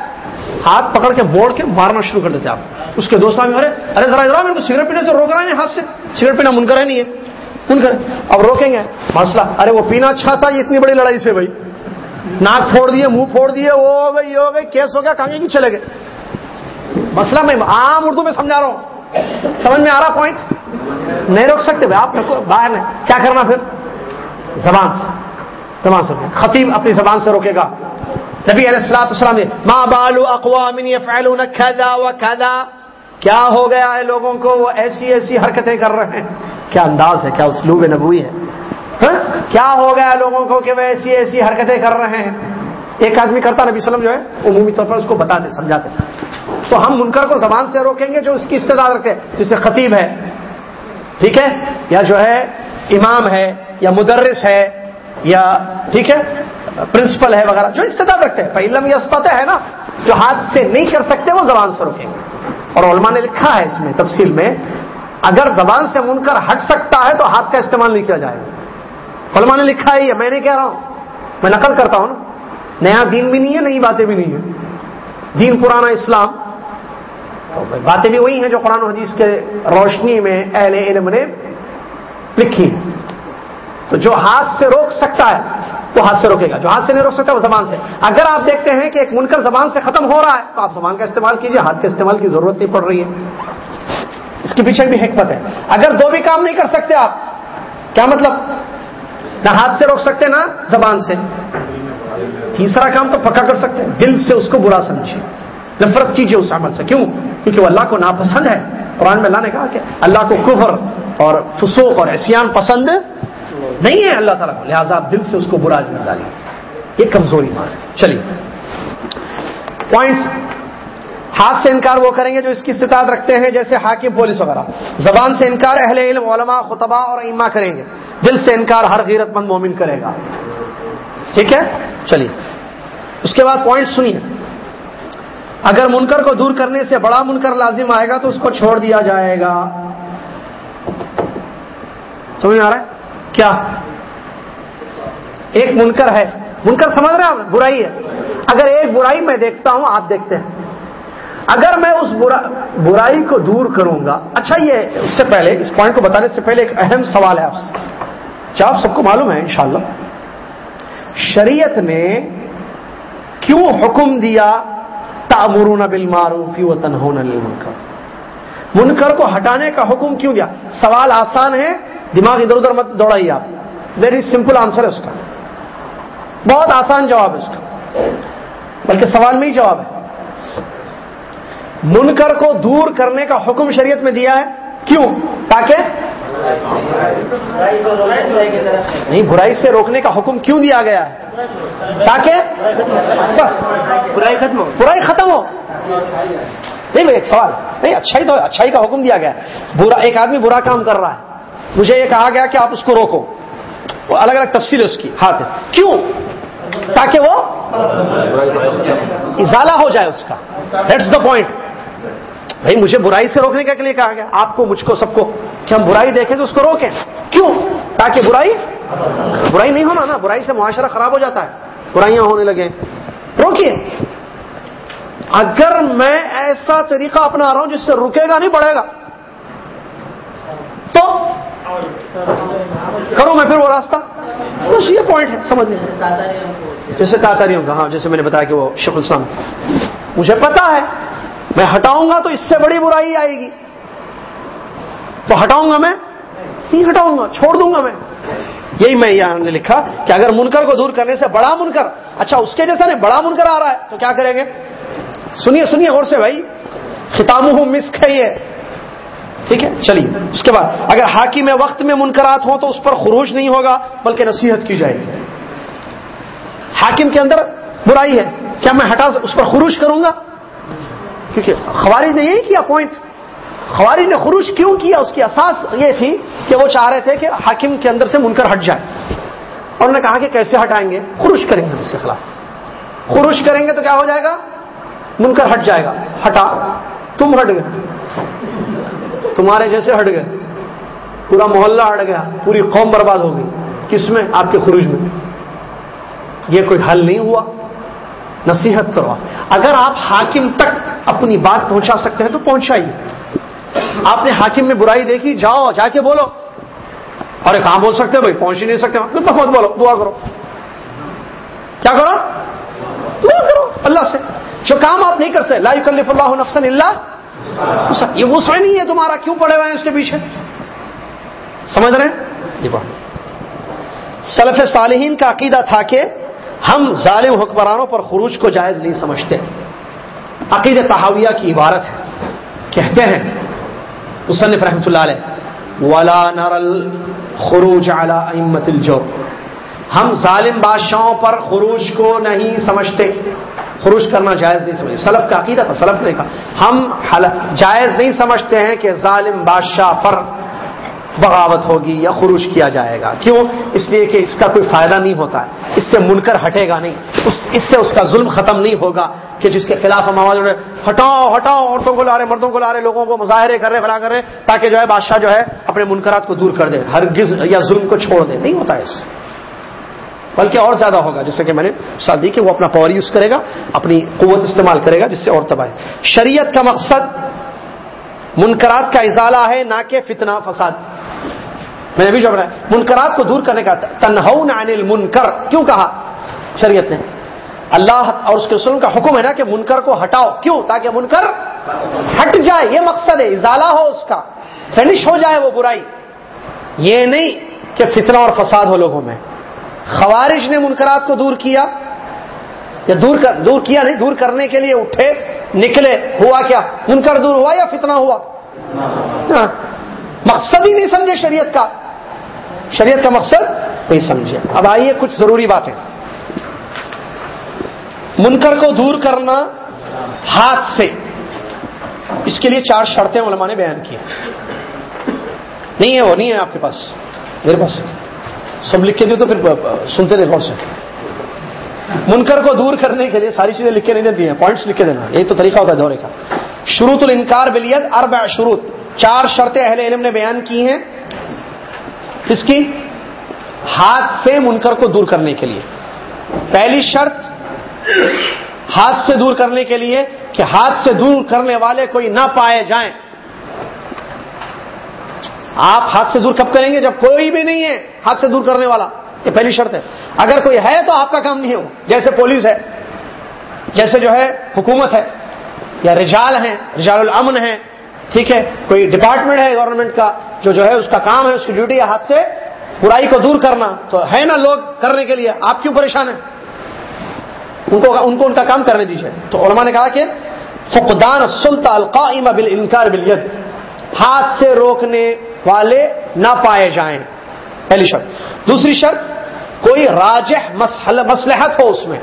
ہاتھ پکڑ کے موڑ کے مارنا شروع کر دیتے آپ۔ اس کے دوست میں ارے ارے ذرا ذرا میرے کو سگریٹ پینے سے روک رہا ہے ہاتھ سے۔ سگریٹ پینا من کر نہیں ہے۔ من کر اب روکیں گے۔ مسئلہ۔ ارے وہ پینا اچھا تھا، یہ اتنی بڑی لڑائی سے بھائی۔ ناک پھوڑ دیے، منہ پھوڑ دیے، وہ ہو گئی، یہ ہو گئی، کیس ہو گیا کہیں کی چلے گئے؟ مسئلہ میں عام اردو میں سمجھا رہا ہوں۔ سمجھ میں آ رہا پوائنٹ نہیں روک سکتے بھائی، آپ باہر نہیں۔ کیا کرنا پھر؟ زبان سے۔ زبان سے۔ خطیب اپنی زبان سے روکے گا۔ نبی علیہ السلاۃ السلام ماں بالو اقوام کیا ہو گیا ہے لوگوں کو وہ ایسی ایسی حرکتیں کر رہے ہیں؟ کیا انداز ہے؟ کیا اسلوب نبوی ہے؟ ہاں؟ کیا ہو گیا لوگوں کو کہ وہ ایسی ایسی حرکتیں کر رہے ہیں؟ ایک آدمی کرتا نبی وسلم جو ہے، عمومی طور پر اس کو بتاتے سمجھاتے تو ہم منکر کو زبان سے روکیں گے جو اس کی استداد رکھتے ہیں، جسے خطیب ہے۔ ٹھیک ہے؟ یا جو ہے، امام ہے، یا مدرس ہے، یا ٹھیک ہے؟ پرنسپل ہے وغیرہ، جو استداد رکھتے ہیں۔ پہلم استاد ہے نا؟ جو ہاتھ سے نہیں کر سکتے، وہ زبان سے روکیں گے۔ اور علماء نے لکھا ہے اس میں، تفصیل میں، اگر زبان سے منکر ہٹ سکتا ہے تو ہاتھ کا استعمال نہیں کیا جائے گا۔ علماء نے لکھا ہے یہ، میں نہیں کہہ رہا ہوں۔ میں نقل کرتا ہوں نا۔ نیا دین بھی نہیں ہے، نئی باتیں بھی نہیں ہیں۔ دین پرانا اسلام۔ باتیں بھی وہی ہیں جو قرآن و حدیث کے روشنی میں اہل علم نے لکھی تو جو ہاتھ سے روک سکتا ہے وہ ہاتھ سے روکے گا۔ جو ہاتھ سے نہیں روک سکتا وہ زبان سے۔ اگر آپ دیکھتے ہیں کہ ایک منکر زبان سے ختم ہو رہا ہے، تو آپ زبان کا استعمال کیجیے ہاتھ کے استعمال کی ضرورت نہیں پڑ رہی ہے۔ اس کے پیچھے بھی حکمت ہے۔ اگر دو بھی کام نہیں کر سکتے آپ، کیا مطلب؟ نہ ہاتھ سے روک سکتے، نہ زبان سے۔ تیسرا کام تو پکا کر سکتے ہیں۔ دل سے اس کو برا سمجھیے۔ نفرت کیجیے اس عمل سے۔ کیوں؟ کیونکہ وہ اللہ کو ناپسند ہے۔ قرآن میں اللہ نے کہا کہ اللہ کو کفر اور فسوق اور احسیان پسند نہیں ہے اللہ تعالیٰ کو، لہٰذا آپ دل سے اس کو برا نہیں ڈالیے۔ یہ کمزوری مان ہے۔ چلیے۔ پوائنٹس ہاتھ سے انکار وہ کریں گے جو اس کی استطاعت رکھتے ہیں، جیسے حاکم پولیس وغیرہ۔ زبان سے انکار اہل علم، علماء خطبہ اور ایما کریں گے۔ دل سے انکار ہر غیرت مند مومن کرے گا۔ ٹھیک ہے؟ چلیے۔ اس کے بعد پوائنٹ سنیے۔ اگر منکر کو دور کرنے سے بڑا منکر لازم آئے گا تو اس کو چھوڑ دیا جائے گا۔ سمجھ آ رہا ہے؟ کیا؟ ایک منکر ہے۔ منکر سمجھ رہے ہیں آپ؟ برائی ہے۔ اگر ایک برائی میں دیکھتا ہوں، آپ دیکھتے ہیں۔ اگر میں اس برا، برائی کو دور کروں گا اچھا یہ اس سے پہلے، اس پوائنٹ کو بتانے سے پہلے ایک اہم سوال ہے آپ سے۔ کیا آپ سب کو معلوم ہے؟ انشاءاللہ۔ شریعت نے کیوں حکم دیا؟ تامرون بالمعروف و تنہون المنکر۔ منکر کو ہٹانے کا حکم کیوں دیا؟ سوال آسان ہے دماغ ادھر ادھر مت دوڑائیے آپ۔ ویری سمپل آنسر ہے اس کا۔ بہت آسان جواب ہے اس کا۔ بلکہ سوال میں ہی جواب ہے۔ منکر کو دور کرنے کا حکم شریعت میں دیا ہے۔ کیوں؟ تاکہ نہیں برائی سے روکنے کا حکم کیوں دیا گیا ہے؟ تاکہ بس برائی ختم ہو۔ برائی ختم ہو۔ نہیں بھائی ایک سوال۔ نہیں اچھائی تو اچھائی کا حکم دیا گیا ہے۔ برا ایک آدمی برا کام کر رہا ہے۔ مجھے یہ کہا گیا کہ آپ اس کو روکو۔ وہ الگ الگ تفصیل ہے اس کی۔ ہاتھ ہے۔ کیوں؟ تاکہ وہ ازالہ ہو جائے اس کا۔ دیٹس دا پوائنٹ بھائی، مجھے برائی سے روکنے کے لیے کہا گیا۔ آپ کو، مجھ کو، سب کو کہ ہم برائی دیکھیں تو اس کو روکیں۔ کیوں؟ تاکہ برائی برائی نہیں ہونا نا۔ برائی سے معاشرہ خراب ہو جاتا ہے۔ برائیاں ہونے لگے۔ روکیے۔ اگر میں ایسا طریقہ اپنا رہا ہوں جس سے رکے گا نہیں پڑے گا۔ تو کروں میں پھر وہ راستہ۔ بس یہ پوائنٹ ہے، سمجھ میں جیسے تاتاریوں کا ہاں جیسے میں نے بتایا کہ وہ شیخ السلام مجھے پتا ہے، میں ہٹاؤں گا تو اس سے بڑی برائی آئے گی۔ تو ہٹاؤں گا میں؟ نہیں ہٹاؤں گا، چھوڑ دوں گا میں۔ یہی میں یہاں نے لکھا کہ اگر منکر کو دور کرنے سے بڑا منکر اچھا اس کے جیسا نہیں، بڑا منکر آ رہا ہے، تو کیا کریں گے؟ سنیے سنیے غور سے بھائی خطام مسک ہے یہ۔ ٹھیک ہے؟ چلیے، اس کے بعد، اگر ہاکی میں وقت میں منکرات ہوں تو اس پر خروج نہیں ہوگا، بلکہ نصیحت کی جائے گی۔ حاکم کے اندر برائی ہے، کیا میں ہٹا اس پر خروج کروں گا؟ کیونکہ خوارج نے یہی کیا پوائنٹ خوارج نے خروج کیوں کیا؟ اس کی اساس یہ تھی کہ وہ چاہ رہے تھے کہ حاکم کے اندر سے منکر ہٹ جائے۔ اور انہوں نے کہا کہ کیسے ہٹائیں گے؟ خروج کریں گے اس کے خلاف۔ خروج کریں گے تو کیا ہو جائے گا؟ منکر ہٹ جائے گا۔ ہٹا، تم ہٹ گئے۔ تمہارے جیسے ہٹ گئے۔ پورا محلہ ہٹ گیا، پوری قوم برباد ہو گئی۔ کس میں؟ آپ کے خروج میں۔ یہ کوئی حل نہیں ہوا۔ نصیحت کرو اگر آپ حاکم تک اپنی بات پہنچا سکتے ہیں تو پہنچائیے۔ آپ نے حاکم میں برائی دیکھی، جاؤ، جا کے بولو۔ اور کہاں بول سکتے بھائی؟ پہنچ ہی نہیں سکتے۔ بہت بولو، دعا کرو۔ کیا کرو؟ دعا کرو، اللہ سے۔ جو کام آپ نہیں کر سکتے، لا اللہ نفسن اللہ یہ وہ نہیں ہے تمہارا، کیوں پڑے ہوئے ہیں اس کے پیچھے؟ سمجھ رہے ہیں؟ سلف صالحین کا عقیدہ تھا کہ ہم ظالم حکمرانوں پر خروج کو جائز نہیں سمجھتے۔ عقید تحاویہ کی عبارت ہے۔ کہتے ہیں مصنف رحمۃ اللہ علیہ، ولا نر الخروج على ائمه الجو ہم ظالم بادشاہوں پر خروج کو نہیں سمجھتے۔ خروج کرنا جائز نہیں سمجھتے۔ سلف کا عقیدہ تھا، سلف نے کہا۔ ہم جائز نہیں سمجھتے ہیں کہ ظالم بادشاہ پر بغاوت ہوگی یا خروج کیا جائے گا۔ کیوں؟ اس لیے کہ اس کا کوئی فائدہ نہیں ہوتا۔ ہے اس سے منکر ہٹے گا نہیں۔ اس اس سے اس کا ظلم ختم نہیں ہوگا کہ جس کے خلاف ہم آواز اٹھے ہٹاؤ ہٹاؤ، عورتوں کو لا رہے مردوں کو لا رہے لوگوں کو مظاہرے کر رہے فلا کر رہے تاکہ جو ہے بادشاہ جو ہے اپنے منکرات کو دور کر دے ہر یا ظلم کو چھوڑ دے۔ نہیں ہوتا ہے اس۔ بلکہ اور زیادہ ہوگا، جیسے کہ میں نے ساتھ دی کہ وہ اپنا پاور یوز کرے گا، اپنی قوت استعمال کرے گا، جس سے اور تباہ شریعت کا مقصد منکرات کا ازالہ ہے، نہ کہ فتنہ، فساد۔ میں نے بھی جو منکرات کو دور کرنے کا تنہون عن المنکر۔ کیوں کہا؟ شریعت نے۔ اللہ اور اس کے رسول کا حکم ہے نا کہ منکر کو ہٹاؤ۔ کیوں؟ تاکہ منکر ہٹ جائے۔ یہ مقصد ہے، ازالہ ہو اس کا۔ فنش ہو جائے وہ برائی۔ یہ نہیں کہ فتنہ اور فساد ہو لوگوں میں۔ خوارج نے منکرات کو دور کیا یا دور کر دور کیا نہیں، دور کرنے کے لیے اٹھے، نکلے، ہوا کیا؟ منکر دور ہوا یا فتنہ ہوا؟ ہاں۔ مقصد ہی نہیں سمجھے شریعت کا۔ شریعت کا مقصد نہیں سمجھے۔ اب آئیے کچھ ضروری باتیں۔ منکر کو دور کرنا ہاتھ سے۔ اس کے لیے چار شرطیں علماء نے بیان کی نہیں ہے وہ، نہیں ہے آپ کے پاس۔ میرے پاس۔ سب لکھ کے دے تو پھر سنتے رہے غور سے۔ منکر کو دور کرنے کے لیے ساری چیزیں لکھ کے نہیں دیتی ہیں پوائنٹس لکھ کے دینا۔ یہی تو طریقہ ہوتا ہے دورے کا۔ شروط الانکار بلیت ارب شروط۔ چار شرطیں اہل علم نے بیان کی ہیں۔ کس کی؟ ہاتھ سے منکر کو دور کرنے کے لیے۔ پہلی شرط، ہاتھ سے دور کرنے کے لیے کہ ہاتھ سے دور کرنے والے کوئی نہ پائے جائیں۔ آپ ہاتھ سے دور کب کریں گے جب کوئی بھی نہیں ہے ہاتھ سے دور کرنے والا؟ یہ پہلی شرط ہے۔ اگر کوئی ہے تو آپ کا کام نہیں ہو جیسے پولیس ہے، جیسے جو ہے حکومت ہے، یا رجال ہیں، رجال الامن ہیں، ٹھیک ہے، کوئی ڈپارٹمنٹ ہے گورنمنٹ کا، جو جو ہے اس کا کام ہے، اس کی ڈیوٹی ہے ہاتھ سے برائی کو دور کرنا، تو ہے نا لوگ کرنے کے لیے؟ آپ کیوں پریشان ہیں؟ ان کو ان کو ان کا کام کرنے دیجیے تو علماء نے کہا کہ فقدان سلطان القائم بال انکار ہاتھ سے روکنے والے نہ پائے جائیں۔ پہلی شرط۔ دوسری شرط، کوئی راجح مسلحت ہو اس میں۔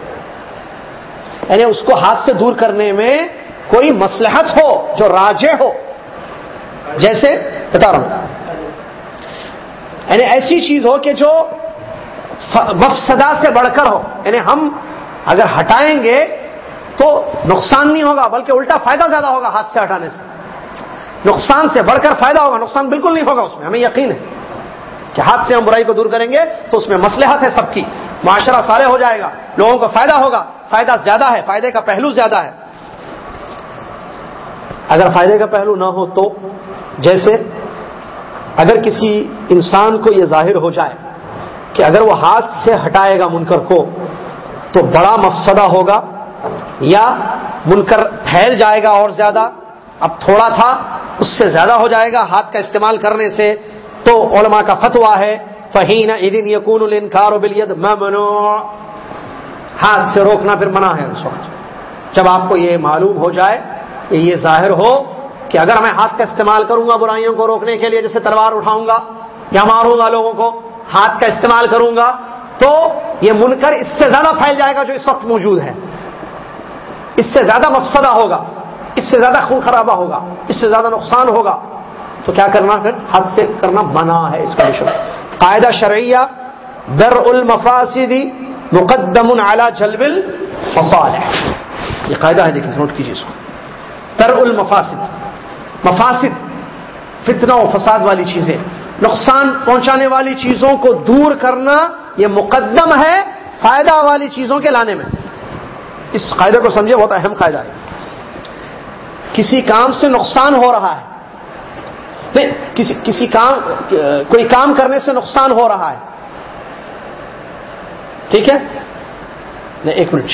یعنی اس کو ہاتھ سے دور کرنے میں کوئی مسلحت ہو جو راجے ہو۔ جیسے بتا رہا ہوں۔ یعنی ایسی چیز ہو کہ جو مفسدہ سے بڑھ کر ہو۔ یعنی ہم اگر ہٹائیں گے تو نقصان نہیں ہوگا، بلکہ الٹا فائدہ زیادہ ہوگا ہاتھ سے ہٹانے سے۔ نقصان سے بڑھ کر فائدہ ہوگا، نقصان بالکل نہیں ہوگا اس میں، ہمیں یقین ہے کہ ہاتھ سے ہم برائی کو دور کریں گے تو اس میں مسلحت ہے سب کی، معاشرہ سارے ہو جائے گا، لوگوں کو فائدہ ہوگا، فائدہ زیادہ ہے، فائدے کا پہلو زیادہ ہے۔ اگر فائدے کا پہلو نہ ہو تو جیسے اگر کسی انسان کو یہ ظاہر ہو جائے کہ اگر وہ ہاتھ سے ہٹائے گا منکر کو تو بڑا مفسدہ ہوگا یا منکر پھیل جائے گا اور زیادہ اب تھوڑا تھا، اس سے زیادہ ہو جائے گا ہاتھ کا استعمال کرنے سے۔ تو علماء کا فتوا ہے فہین عیدین یقون الانکار بلید ممنوع۔ ہاتھ سے روکنا پھر منع ہے اس وقت۔ جب آپ کو یہ معلوم ہو جائے کہ یہ ظاہر ہو کہ اگر میں ہاتھ کا استعمال کروں گا برائیوں کو روکنے کے لیے، جیسے تلوار اٹھاؤں گا یا ماروں گا لوگوں کو، ہاتھ کا استعمال کروں گا، تو یہ منکر اس سے زیادہ پھیل جائے گا جو اس وقت موجود ہے۔ اس سے زیادہ مفسدہ ہوگا۔ اس سے زیادہ خون خرابہ ہوگا، اس سے زیادہ نقصان ہوگا۔ تو کیا کرنا پھر؟ ہاتھ سے کرنا منع ہے اس کنڈیشن قاعدہ شرعیہ در المفاسدی مقدم اعلی جلب المصالح یہ قاعدہ ہے، دیکھیں، نوٹ کیجیے اس کو۔ در المفاسد. مفاسد فتنہ و فساد والی چیزیں، نقصان پہنچانے والی چیزوں کو دور کرنا یہ مقدم ہے فائدہ والی چیزوں کے لانے میں۔ اس قاعدے کو سمجھے بہت اہم قاعدہ ہے۔ کسی کام سے نقصان ہو رہا ہے۔ نہیں، کسی کسی کام، کوئی کام کرنے سے نقصان ہو رہا ہے۔ ٹھیک ہے؟ نہیں، ایک منٹ۔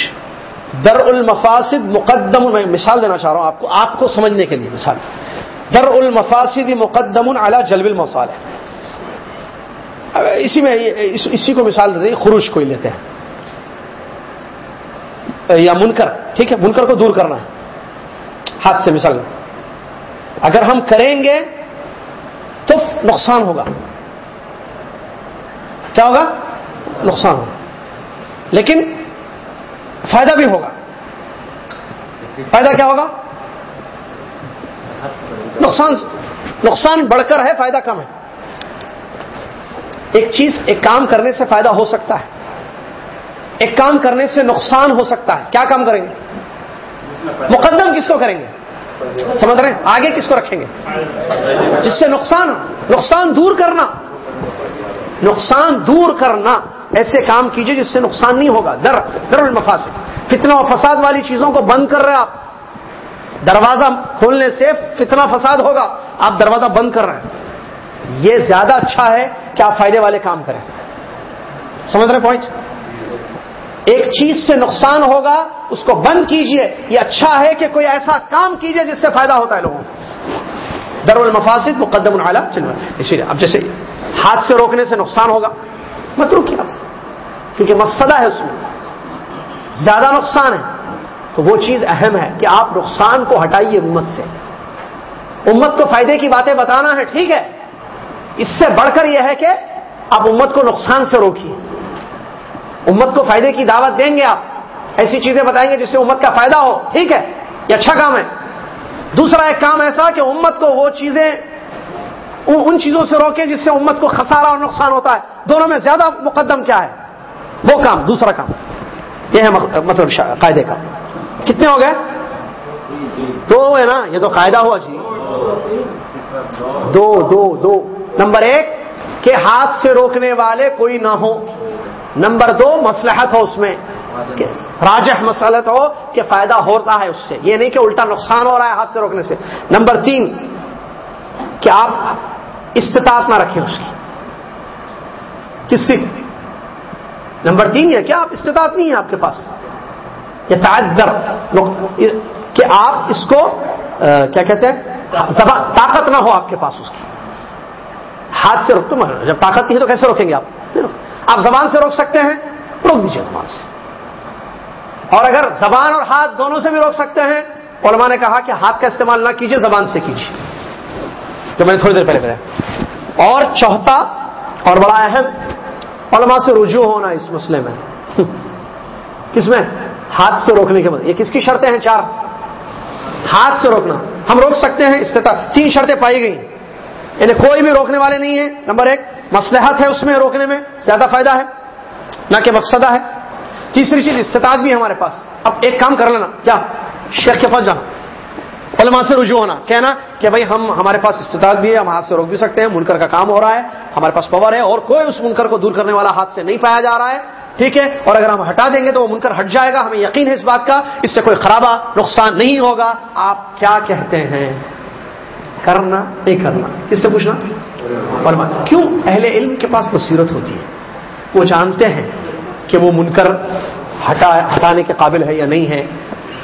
در المفاسد مقدم، میں مثال دینا چاہ رہا ہوں آپ کو آپ کو سمجھنے کے لیے مثال۔ در المفاسد مقدم اعلی جلب المسال ہے اسی میں، اسی کو مثال دیتے ہیں خروش کو ہی لیتے ہیں۔ یا منکر، ٹھیک ہے؟ منکر کو دور کرنا ہے۔ ہاتھ سے مثال اگر ہم کریں گے تو نقصان ہوگا کیا ہوگا؟ نقصان ہوگا لیکن فائدہ بھی ہوگا فائدہ کیا ہوگا؟ نقصان نقصان بڑھ کر ہے، فائدہ کم ہے ایک چیز، ایک کام کرنے سے فائدہ ہو سکتا ہے، ایک کام کرنے سے نقصان ہو سکتا ہے، کیا کام کریں گے؟ مقدم کس کو کریں گے؟ سمجھ رہے ہیں؟ آگے کس کو رکھیں گے؟ جس سے نقصان نقصان دور کرنا۔ نقصان دور کرنا۔ ایسے کام کیجیے جس سے نقصان نہیں ہوگا۔ در در المفاسد فتنہ و فساد والی چیزوں کو بند کر رہے آپ۔ دروازہ کھولنے سے فتنہ فساد ہوگا۔ آپ دروازہ بند کر رہے ہیں۔ یہ زیادہ اچھا ہے کہ آپ فائدے والے کام کریں۔ سمجھ رہے پوائنٹ ایک چیز سے نقصان ہوگا، اس کو بند کیجیے۔ یہ اچھا ہے کہ کوئی ایسا کام کیجیے جس سے فائدہ ہوتا ہے لوگوں کو۔ در المفاسد مقدم اعلیٰ چلو۔ اسی لیے اب جیسے ہاتھ سے روکنے سے نقصان ہوگا، مت روکیے آپ۔ کیونکہ مقصدہ ہے اس میں۔ زیادہ نقصان ہے۔ تو وہ چیز اہم ہے کہ آپ نقصان کو ہٹائیے امت سے۔ امت کو فائدے کی باتیں بتانا ہے، ٹھیک ہے۔ اس سے بڑھ کر یہ ہے کہ آپ امت کو نقصان سے روکیے۔ امت کو فائدے کی دعوت دیں گے آپ۔ ایسی چیزیں بتائیں گے جس سے امت کا فائدہ ہو، ٹھیک ہے؟ یہ اچھا کام ہے۔ دوسرا ایک کام ایسا کہ امت کو وہ چیزیں ان چیزوں سے روکے جس سے امت کو خسارہ اور نقصان ہوتا ہے۔ دونوں میں زیادہ مقدم کیا ہے؟ وہ کام، دوسرا کام۔ یہ ہے مطلب قاعدے کا۔ کتنے ہو گئے؟ دو ہے نا؟ یہ تو قاعدہ ہوا جی۔ دو دو دو۔ نمبر ایک کہ ہاتھ سے روکنے والے کوئی نہ ہو نمبر دو مسلحت ہو اس میں راجح مسلط ہو کہ فائدہ ہوتا ہے اس سے۔ یہ نہیں کہ الٹا نقصان ہو رہا ہے ہاتھ سے روکنے سے۔ نمبر تین، کہ آپ استطاعت نہ رکھیں اس کی۔ کس سے؟ نمبر تین یہ کیا آپ استطاعت نہیں ہے آپ کے پاس۔ یہ تعذر۔ کہ آپ اس کو کیا کہتے ہیں؟ طاقت نہ ہو آپ کے پاس اس کی۔ ہاتھ سے روک تو جب طاقت نہیں ہے تو کیسے روکیں گے آپ؟ آپ زبان سے روک سکتے ہیں؟ روک دیجیے زبان سے۔ اور اگر زبان اور ہاتھ دونوں سے بھی روک سکتے ہیں، علماء نے کہا کہ ہاتھ کا استعمال نہ کیجیے زبان سے کیجیے جو میں نے تھوڑی دیر پہلے کہا اور چوتھا اور بڑا اہم، علماء سے رجوع ہونا اس مسئلے میں۔ کس میں؟ ہاتھ سے روکنے کے بعد یہ کس کی شرطیں ہیں؟ چار۔ ہاتھ سے روکنا۔ ہم روک سکتے ہیں، استطاعت۔ تین شرطیں پائی گئی یعنی کوئی بھی روکنے والے نہیں ہے نمبر ایک۔ مسلحت ہے اس میں روکنے میں، زیادہ فائدہ ہے، نہ کہ مقصدہ ہے۔ تیسری چیز، استطاعت بھی ہے ہمارے پاس۔ اب ایک کام کر لینا کیا شیخ کے پاس جانا۔ علماء سے رجوع ہونا، کہنا کہ بھائی ہم، ہمارے پاس استطاعت بھی ہے، ہم ہاتھ سے روک بھی سکتے ہیں، منکر کا کام ہو رہا ہے، ہمارے پاس پاور ہے اور کوئی اس منکر کو دور کرنے والا ہاتھ سے نہیں پایا جا رہا ہے۔ ٹھیک ہے؟ اور اگر ہم ہٹا دیں گے تو وہ منکر ہٹ جائے گا، ہمیں یقین ہے اس بات کا۔ اس سے کوئی خرابہ، نقصان نہیں ہوگا۔ آپ کیا کہتے ہیں؟ کرنا نہیں کرنا۔ کس سے پوچھنا؟ علماء کیوں اہل علم کے پاس بصیرت ہوتی ہے؟ وہ جانتے ہیں کہ وہ منکر ہٹا ہٹانے کے قابل ہے یا نہیں ہے۔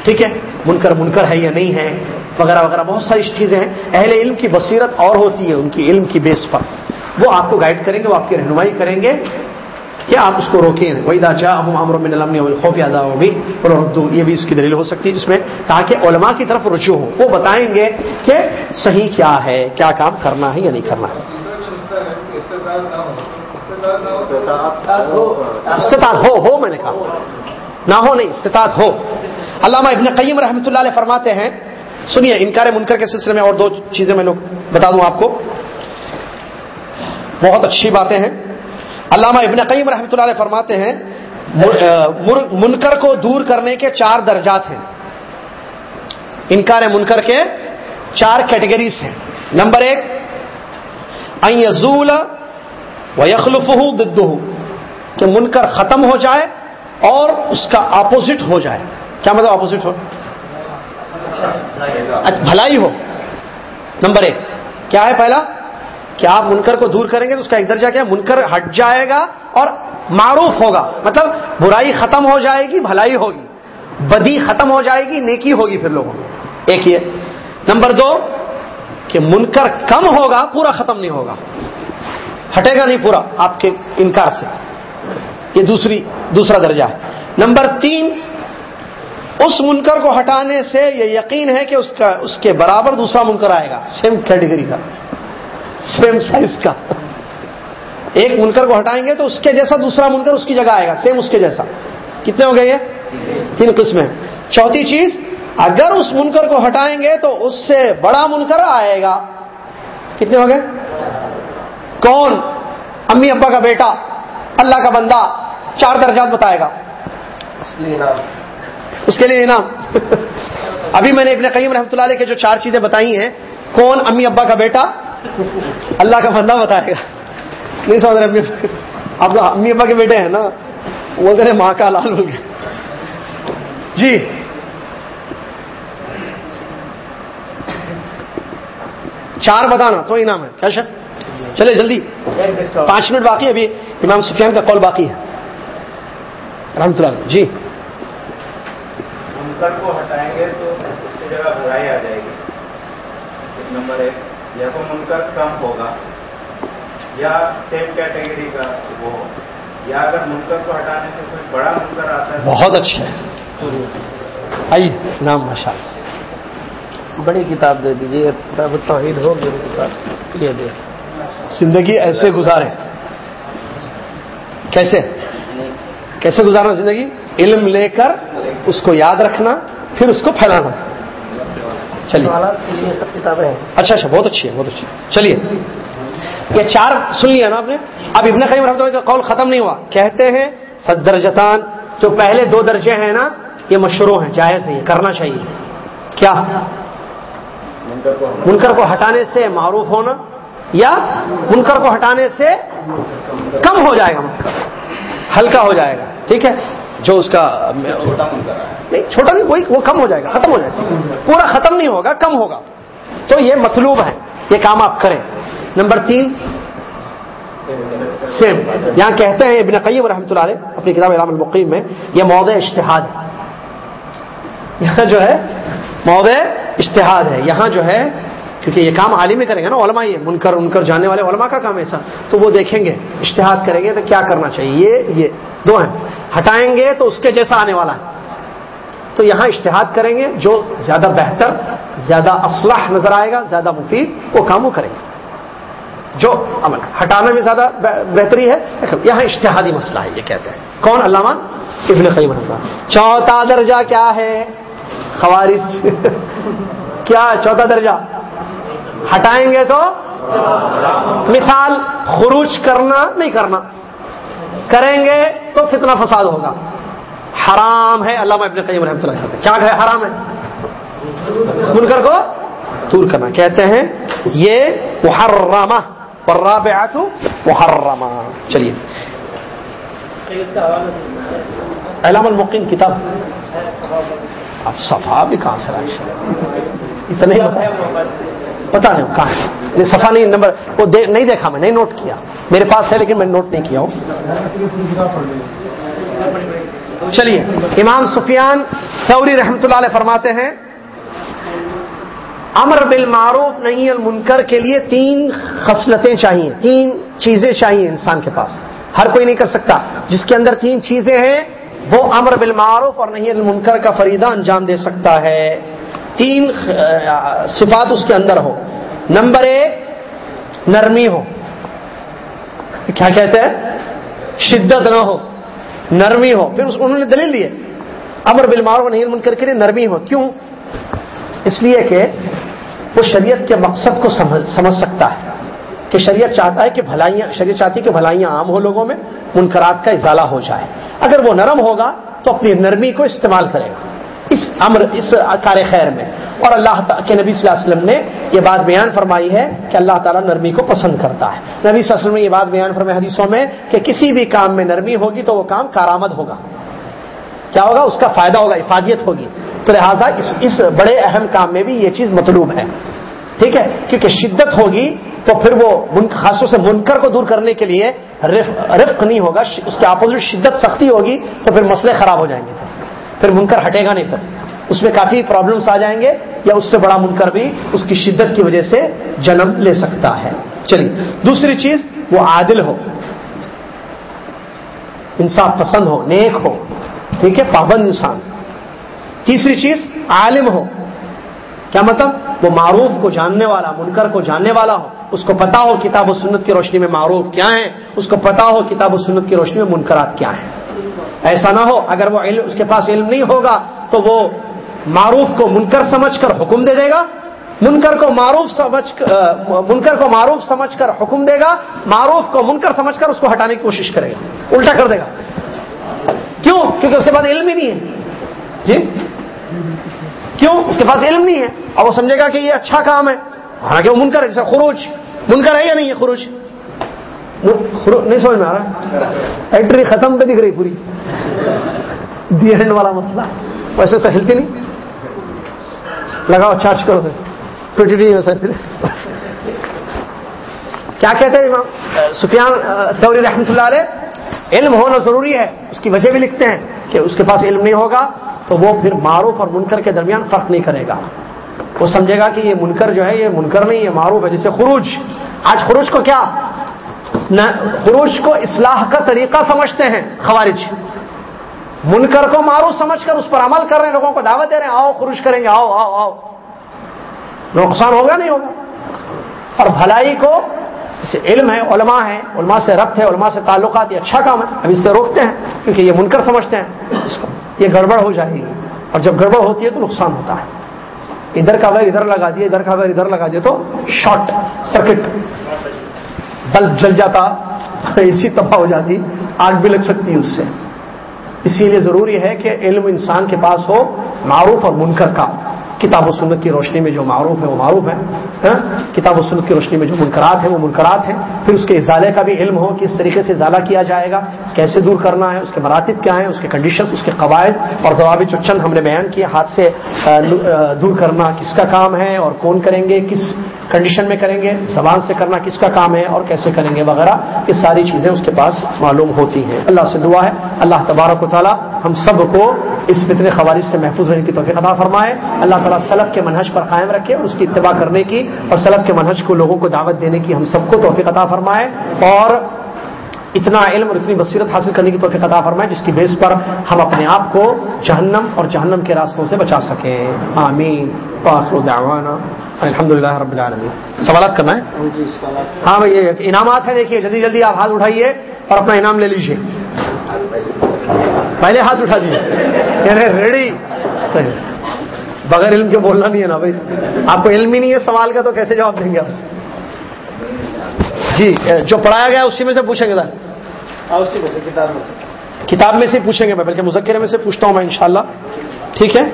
ٹھیک ہے؟ منکر منکر ہے یا نہیں ہے؟ وغیرہ وغیرہ بہت ساری چیزیں ہیں۔ اہل علم کی بصیرت اور ہوتی ہے ان کی علم کی بیس پر۔ وہ آپ کو گائیڈ کریں گے، وہ آپ کی رہنمائی کریں گے۔ کہ آپ اس کو روکیں؟ وہی داچا امر من الامن والخوف ادا اردو یہ بھی اس کی دلیل ہو سکتی ہے جس میں کہا کہ علماء کی طرف رجوع ہو وہ بتائیں گے کہ صحیح کیا ہے، کیا کام کرنا ہے یا نہیں کرنا ہے۔ استطاعت ہو ہو میں نے کہا۔ نہ ہو نہیں، استطاعت ہو۔ علامہ ابن قیم رحمۃ اللہ علیہ فرماتے ہیں، سنیے، انکار منکر کے سلسلے میں اور دو چیزیں میں لوگ بتا دوں آپ کو۔ بہت اچھی باتیں ہیں۔ علامہ ابن قیم رحمۃ اللہ علیہ فرماتے ہیں منکر کو دور کرنے کے چار درجات ہیں۔ انکار منکر کے چار کیٹیگریز ہیں۔ نمبر ایک و یخلف کہ منکر ختم ہو جائے اور اس کا اپوزٹ ہو جائے۔ کیا مطلب اپوزٹ ہو۔ بھلائی ہو۔ نمبر ایک کیا ہے پہلا؟ کہ آپ منکر کو دور کریں گے تو اس کا ایک درجہ کیا منکر ہٹ جائے گا اور معروف ہوگا۔ مطلب برائی ختم ہو جائے گی، بھلائی ہوگی۔ بدی ختم ہو جائے گی، نیکی ہوگی پھر لوگوں میں ایک یہ۔ نمبر دو، کہ منکر کم ہوگا، پورا ختم نہیں ہوگا۔ ہٹے گا نہیں پورا، آپ کے انکار سے۔ یہ دوسری، دوسرا درجہ ہے۔ نمبر تین، اس منکر کو ہٹانے سے یہ یقین ہے کہ اس کا، اس کے برابر دوسرا منکر آئے گا۔ سیم کیٹیگری کا۔ سیم سائز کا ایک منکر کو ہٹائیں گے تو اس کے جیسا دوسرا منکر اس کی جگہ آئے گا سیم اس کے جیسا کتنے ہو گئے یہ تین قسمیں چوتھی چیز اگر اس منکر کو ہٹائیں گے تو اس سے بڑا منکر آئے گا کتنے ہو گئے کون امی ابا کا بیٹا اللہ کا بندہ چار درجات بتائے گا اس کے لیے انعام ابھی میں نے ابن قیم رحمۃ اللہ علیہ کے جو چار چیزیں بتائی ہیں کون امی ابا کا بیٹا اللہ کا بندہ بتائے گا۔ نہیں سمجھ رہے، امی آپ امی ابا کے بیٹے ہیں نا، وہ رہے ماں کا لال ہو گیا۔ جی۔ چار بتانا، تو انعام ہے۔ کیا شک؟ چلے، جلدی۔ پانچ منٹ باقی ہے ابھی۔ امام سفیان کا کال باقی ہے۔ رحمۃ اللہ جی۔ منکر کو ہٹائیں گے تو اس کی جگہ برائی آ جائے گی۔ نمبر ایک یا تو منکر کم ہوگا یا سیم کیٹیگری کا وہ ہو یا اگر منکر کو ہٹانے سے کوئی بڑا منکر آتا ہے بہت اچھا ہے۔ آئیے نام ماشاء اللہ بڑی کتاب دے دیجیے کتاب توحید ہوگی ان کے ساتھ یہ دے زندگی ایسے گزارے۔ کیسے؟ کیسے گزارنا زندگی؟ علم لے کر اس کو یاد رکھنا پھر اس کو پھیلانا۔ چلیے۔ سب کتابیں ہیں۔ اچھا اچھا بہت اچھی ہے بہت اچھی۔ چلیے۔ یہ چار سن لیا نا آپ نے؟ اب ابن قیم رحمۃ اللہ کا قول ختم نہیں ہوا۔ کہتے ہیں فدرجتان جو پہلے دو درجے ہیں نا یہ مشروع ہیں جائز ہے یہ کرنا چاہیے۔ کیا؟ منکر کو منکر کو ہٹانے سے معروف ہونا یا منکر کو ہٹانے سے کم ہو جائے گا۔ منکر ہلکا ہو جائے گا۔ ٹھیک ہے؟ جو اس کا نہیں چھوٹا نہیں وہی وہ کم ہو جائے گا ختم ہو جائے گا۔ پورا ختم نہیں ہوگا کم ہوگا۔ تو یہ مطلوب ہے یہ کام آپ کریں۔ نمبر تین سیم۔ یہاں کہتے ہیں ابن قیم رحمۃ اللہ علیہ اپنی کتاب علام المقیم میں یہ موضع اشتہاد ہے۔ یہاں جو ہے موضع اشتہاد ہے۔ یہاں جو ہے کیونکہ یہ کام عالم ہی کریں گے نا علماء یہ، منکر، انکر جاننے والے علماء کا کام ایسا۔ تو وہ دیکھیں گے اشتہاد کریں گے تو کیا کرنا چاہیے؟ یہ یہ دو ہیں۔ ہٹائیں گے تو اس کے جیسا آنے والا ہے۔ تو یہاں اشتہاد کریں گے جو زیادہ بہتر، زیادہ اصلاح نظر آئے گا، زیادہ مفید، وہ کام وہ کریں گے۔ جو عمل ہٹانے میں زیادہ بہتری ہے۔ یہاں اشتہادی مسئلہ ہے، یہ کہتے ہیں۔ کون؟ علامہ ابن قیم اللہ۔ چوتھا درجہ کیا ہے؟ خوارش کیا چوتھا درجہ؟ ہٹائیں گے تو مثال خروج کرنا نہیں کرنا۔ کریں گے تو فتنہ فساد ہوگا۔ حرام ہے، علامہ ابن قیم رحمۃ اللہ کہتے کیا ہے؟ حرام ہے۔ منکر کو دور کرنا۔ کہتے ہیں، یہ محرمہ۔ والرابعات محرمہ۔ چلیے۔ علام المقیم کتاب۔ اب صفا بھی کہاں سے اتنے پتا نہیں کہاں یہ نہیں، نمبر وہ نہیں دیکھا میں، نہیں نوٹ کیا. میرے پاس ہے لیکن میں نوٹ نہیں کیا ہوں. چلیے، امام سفیان سوری رحمت اللہ علیہ فرماتے ہیں، امر بالمعروف نہیں المنکر کے لیے تین خصلتیں چاہیے، تین چیزیں چاہیے انسان کے پاس. ہر کوئی نہیں کر سکتا. جس کے اندر تین چیزیں ہیں، وہ امر بالمعروف اور نہیں المنکر کا فریدہ انجام دے سکتا ہے. تین صفات اس کے اندر ہو۔ نمبر ایک، نرمی ہو۔ کیا کہتے ہیں؟ شدت نہ ہو، نرمی ہو۔ پھر انہوں نے دلیل دیے امر بالمعروف نہیں المنکر کے لیے نرمی ہو۔ کیوں؟ اس لیے کہ وہ شریعت کے مقصد کو سمجھ سکتا ہے۔ کہ شریعت چاہتا ہے کہ بھلائیاں شریعت چاہتی ہے کہ بھلائیاں عام ہو لوگوں میں، منکرات کا ازالہ ہو جائے۔ اگر وہ نرم ہوگا تو اپنی نرمی کو استعمال کرے گا۔ اس امر، اس کار خیر میں۔ اور اللہ کے نبی صلی اللہ علیہ وسلم نے یہ بات بیان فرمائی ہے کہ اللہ تعالیٰ نرمی کو پسند کرتا ہے۔ نبی صلی اللہ علیہ وسلم نے یہ بات بیان فرمائی حدیثوں میں کہ کسی بھی کام میں نرمی ہوگی تو وہ کام کارآمد ہوگا۔ کیا ہوگا؟ اس کا فائدہ ہوگا، افادیت ہوگی۔ تو لہٰذا اس اس بڑے اہم کام میں بھی یہ چیز مطلوب ہے۔ ٹھیک ہے؟ کیونکہ شدت ہوگی تو پھر وہ خاصوں سے منکر کو دور کرنے کے لیے رفق نہیں ہوگا اس کے اپوزٹ شدت سختی ہوگی تو پھر مسئلے خراب ہو جائیں گے۔ پھر منکر ہٹے گا نہیں پھر۔ اس میں کافی پرابلمس آ جائیں گے یا اس سے بڑا منکر بھی اس کی شدت کی وجہ سے جنم لے سکتا ہے۔ چلیے، دوسری چیز، وہ عادل ہو۔ انصاف پسند ہو، نیک ہو۔ ٹھیک ہے، پابند انسان۔ تیسری چیز، عالم ہو۔ کیا مطلب؟ وہ معروف کو جاننے والا، منکر کو جاننے والا ہو۔ اس کو پتا ہو کتاب و سنت کی روشنی میں معروف کیا ہے اس کو پتا ہو کتاب و سنت کی روشنی میں منکرات کیا ہیں۔ ایسا نہ ہو، اگر وہ علم اس کے پاس علم نہیں ہوگا، تو وہ معروف کو منکر سمجھ کر حکم دے دے گا۔ منکر کو معروف سمجھ منکر کو معروف سمجھ کر حکم دے گا، معروف کو منکر سمجھ کر اس کو ہٹانے کی کوشش کرے گا۔ الٹا کر دے گا۔ کیوں؟ کیونکہ اس کے پاس علم ہی نہیں ہے۔ جی؟ کیوں؟ اس کے پاس علم نہیں ہے۔ اور وہ سمجھے گا کہ یہ اچھا کام ہے۔ حالانکہ وہ منکر ہے، جیسے خروج۔ منکر ہے یا نہیں ہے خروج؟ نہیں سمجھ میں آ رہا ایکٹری ختم پہ دکھ رہی پوری۔ دی اینڈ والا مسئلہ۔ ویسے سے ہلتی نہیں لگاؤ چارج کرو ٹوٹی نہیں کیا کہتے ہیں امام؟ سفیان سوری رحمۃ اللہ علیہ، علم ہونا ضروری ہے۔ اس کی وجہ بھی لکھتے ہیں کہ اس کے پاس علم نہیں ہوگا، تو وہ پھر معروف اور منکر کے درمیان فرق نہیں کرے گا۔ وہ سمجھے گا کہ یہ منکر جو ہے، یہ منکر نہیں، یہ معروف ہے، جیسے خروج۔ آج خروج کو کیا؟ خروج کو اصلاح کا طریقہ سمجھتے ہیں، خوارج۔ منکر کو معروف سمجھ کر اس پر عمل کر رہے ہیں، لوگوں کو دعوت دے رہے ہیں، آؤ، خروج کریں گے، آؤ آؤ آؤ۔ نقصان ہوگا نہیں ہوگا؟ اور بھلائی کو، اسے علم ہے، علماء ہے علماء سے ربط ہے، علماء سے تعلقات، یہ اچھا کام ہے۔ اب اس سے روکتے ہیں، کیونکہ یہ منکر سمجھتے ہیں۔ اس کو، یہ گڑبڑ ہو جائے گی۔ اور جب گڑبڑ ہوتی ہے تو نقصان ہوتا ہے۔ ادھر کا ویر ادھر لگا دیا ادھر کا ویر ادھر لگا دیا تو شارٹ سرکٹ۔ بلب جل جاتا، اسی تباہ ہو جاتی، آگ بھی لگ سکتی ہے اس سے۔ اسی لیے ضروری ہے کہ علم انسان کے پاس ہو، معروف اور منکر کا۔ کتاب و سنت کی روشنی میں جو معروف ہے وہ معروف ہے ہاں؟ کتاب و سنت کی روشنی میں جو منکرات ہیں وہ منکرات ہیں۔ پھر اس کے ازالے کا بھی علم ہو کس طریقے سے ازالہ کیا جائے گا، کیسے دور کرنا ہے، اس کے مراتب کیا ہیں، اس کے کنڈیشنز اس کے قواعد اور ضوابط جو چند ہم نے بیان کیے ہاتھ سے دور کرنا کس کا کام ہے اور کون کریں گے، کس کنڈیشن میں کریں گے، زبان سے کرنا کس کا کام ہے اور کیسے کریں گے وغیرہ، یہ ساری چیزیں اس کے پاس معلوم ہوتی ہیں۔ اللہ سے دعا ہے، اللہ تبارک و تعالیٰ ہم سب کو اس فتنے خوارج سے محفوظ رہنے کی توفیق عطا فرمائے۔ اللہ تعالیٰ سلف کے منہج پر قائم رکھے اور اس کی اتباع کرنے کی اور سلف کے منہج کو لوگوں کو دعوت دینے کی ہم سب کو توفیق عطا فرمائے اور اتنا علم اور اتنی بصیرت حاصل کرنے کی توفیق عطا فرمائے جس کی بیس پر ہم اپنے آپ کو جہنم اور جہنم کے راستوں سے بچا سکیں۔ آمین۔ دعوانا الحمد للہ رب العالمین۔ سوالات کرنا ہے؟ ہاں بھائی یہ انعامات ہیں دیکھیے جلدی جلدی آپ ہاتھ اٹھائیے اور اپنا انعام لے لیجیے۔ پہلے ہاتھ اٹھا دیجیے۔ یعنی ریڈی۔ صحیح۔ بغیر علم کے بولنا نہیں ہے نا بھائی؟ آپ کو علم ہی نہیں ہے سوال کا تو کیسے جواب دیں گے آپ؟ جی جو پڑھایا گیا اسی میں سے پوچھیں گے اسی میں سے کتاب میں سے۔ کتاب میں سے پوچھیں گے میں بلکہ مذکرے میں سے پوچھتا ہوں میں انشاءاللہ۔ ٹھیک ہے؟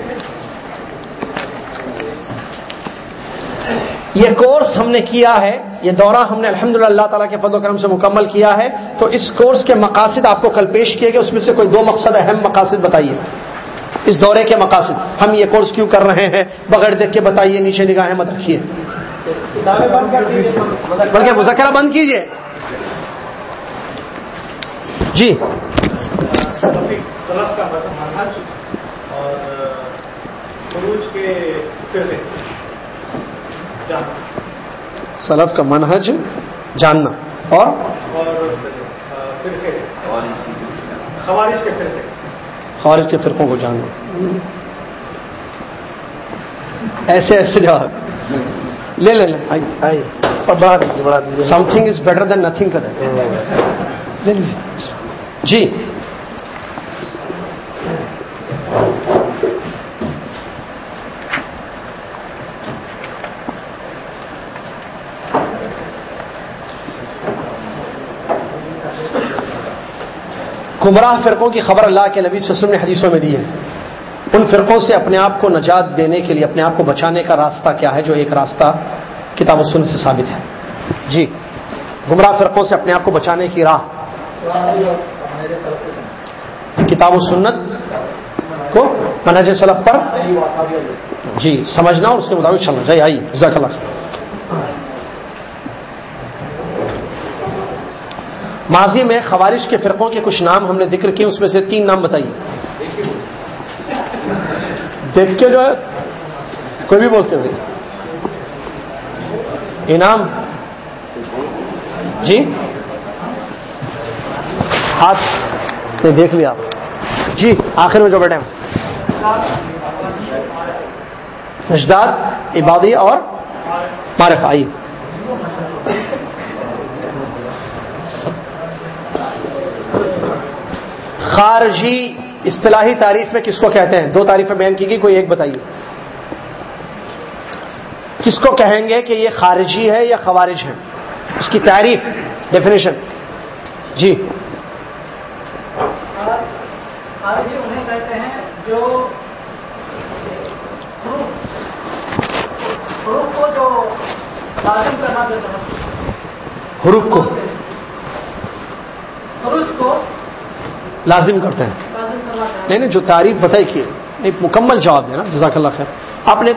یہ کورس ہم نے کیا ہے یہ دورہ ہم نے الحمد اللہ تعالیٰ کے فضل و کرم سے مکمل کیا ہے۔ تو اس کورس کے مقاصد آپ کو کل پیش کیے گئے اس میں سے کوئی دو مقصد اہم مقاصد بتائیے۔ اس دورے کے مقاصد۔ ہم یہ کورس کیوں کر رہے ہیں؟ بغیر دیکھ کے بتائیے نیچے نگاہیں مت رکھیے۔ کتابیں بند کر دیجیے بلکہ مذاکرہ بند کیجیے جی۔ سلف کا منہج جاننا۔ سلف کا منہج جاننا اور خوارج کے فرقے خوارج کے فرقوں کو جاننا ایسے ایسے جواب لے لے لیں something is better than nothing لیجیے جی۔ گمراہ فرقوں کی خبر اللہ کے نبی صلی اللہ علیہ وسلم نے حدیثوں میں دی ہے۔ ان فرقوں سے اپنے آپ کو نجات دینے کے لیے، اپنے آپ کو بچانے کا راستہ کیا ہے، جو ایک راستہ کتاب و سنت سے ثابت ہے۔ جی گمراہ فرقوں سے اپنے آپ کو بچانے کی راہ۔ کتاب و سنت کو منہج سلف پر۔ جی سمجھنا اور اس کے مطابق چلنا۔ چاہیے آئیے، جزاک اللہ ماضی میں خوارش کے فرقوں کے کچھ نام ہم نے ذکر کیے، اس میں سے تین نام بتائیے۔ دیکھ کے جو ہے، کوئی بھی بولتے ہوئے۔ انعام۔ جی؟ ہاتھ۔ دیکھ لیا آپ۔ جی آخر میں جو بیٹھے ہیں۔ نجداد عبادی اور معرف آئیے۔ خارجی اصطلاحی تعریف میں کس کو کہتے ہیں؟ دو تعریفیں بیان کی گئی کوئی ایک بتائیے۔ کس کو کہیں گے کہ یہ خارجی ہے یا خوارج ہے اس کی تعریف ڈیفینیشن جی۔ خارجی انہیں کہتے ہیں جو حروف کو جو لازم کرنا حروف کو۔ خروج کو لازم کرتے ہیں۔ نہیں نہیں جو تعریف بتائی کہ نہیں مکمل جواب دینا جزاک اللہ خیر۔ آپ نے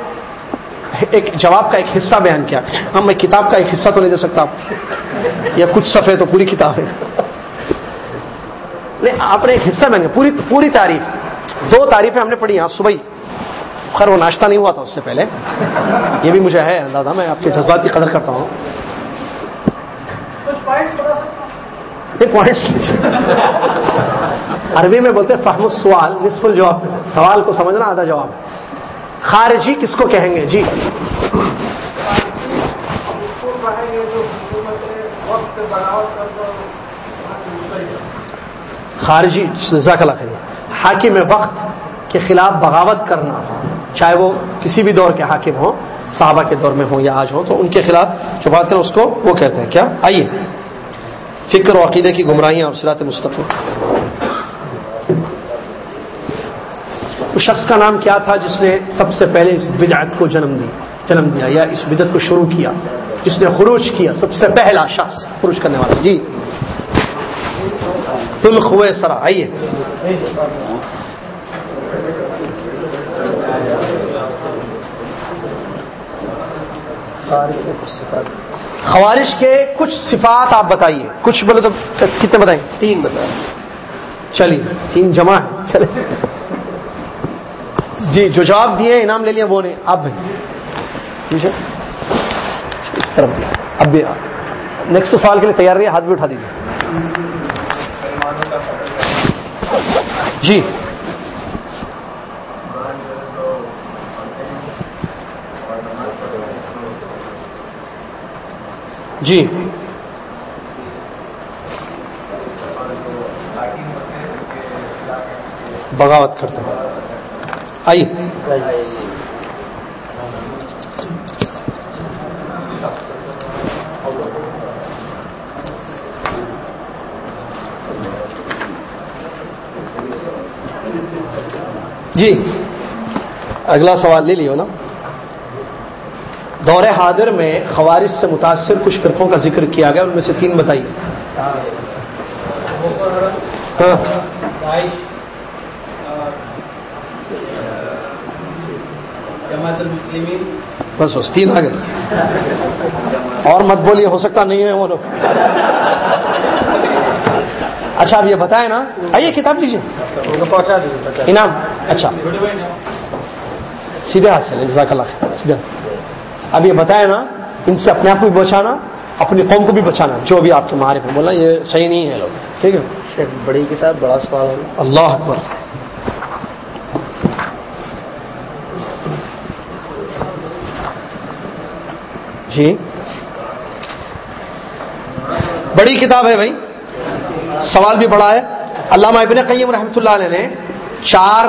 ایک جواب کا ایک حصہ بیان کیا۔ ہاں میں کتاب کا ایک حصہ تو نہیں دے سکتا۔ آپ یا کچھ صفحے تو پوری کتاب ہے۔ نہیں آپ نے ایک حصہ بیان کیا پوری پوری تعریف۔ دو تعریفیں ہم نے پڑھی آج صبح ہی۔ خیر وہ ناشتہ نہیں ہوا تھا اس سے پہلے۔ یہ بھی مجھے ہے اندازہ میں آپ کے جذبات کی قدر کرتا ہوں۔ پوائنٹس عربی میں بولتے فہم السوال، نصف الجواب۔ سوال کو سمجھنا، آدھا جواب۔ ہے خارجی کس کو کہیں گے؟ جی۔ خارجی، جزاک اللہ خیر۔ حاکم وقت کے خلاف بغاوت کرنا۔ چاہے وہ کسی بھی دور کے حاکم ہوں، صحابہ کے دور میں ہوں یا آج ہوں، تو ان کے خلاف جو بات کریں، اس کو وہ کہتے ہیں۔ کیا؟ آئیے۔ فکر و عقیدے کی گمراہیاں اور صراط مستقل اس شخص کا نام کیا تھا جس نے سب سے پہلے اس بدعت کو جنم دی جنم دیا یا اس بدعت کو شروع کیا؟ جس نے خروج کیا، سب سے پہلا شخص خروج کرنے والا۔ جی۔ تم خوے سرا، آئیے۔ خوارش کے کچھ صفات۔ آپ بتائیے۔ کچھ بولے تو کتنے بتائیں؟ تین بتائیں۔ چلیے، تین جمع ہے چلے۔ جی جو جواب دیے، انعام لے لیا، وہ نہیں آپ بھائی، ٹھیک ہے؟ اس طرف۔ اب بھی نیکسٹ سال کے لیے تیار رہیے، ہاتھ بھی اٹھا دیجیے۔ جی۔ جی۔ بغاوت کرتے ہیں آئیے۔ جی اگلا سوال لے لیو نا۔ دور حاضر میں خوارش سے متاثر کچھ فرقوں کا ذکر کیا گیا، ان میں سے تین بتائیے ہاں جماعت المسلمین؟ بس بس تین آ گئے اور مت بولیے ہو سکتا نہیں ہے وہ لوگ۔ اچھا اب یہ بتائیں نا۔ آئیے کتاب لیجیے پہنچا دیجیے انعام اچھا۔ سیدھے ہاتھ سے جزاک اللہ سیدھا اب یہ بتائیں نا ان سے اپنے آپ کو بھی بچانا اپنی قوم کو بھی بچانا جو بھی آپ کے معارف میں بولا یہ صحیح نہیں ہے۔ لوگ ٹھیک ہے۔ بڑی کتاب بڑا سوال اللہ اکبر۔ جی۔ بڑی کتاب ہے بھائی۔ سوال بھی بڑا ہے۔ علامہ ابن قیم رحمۃ اللہ علیہ نے چار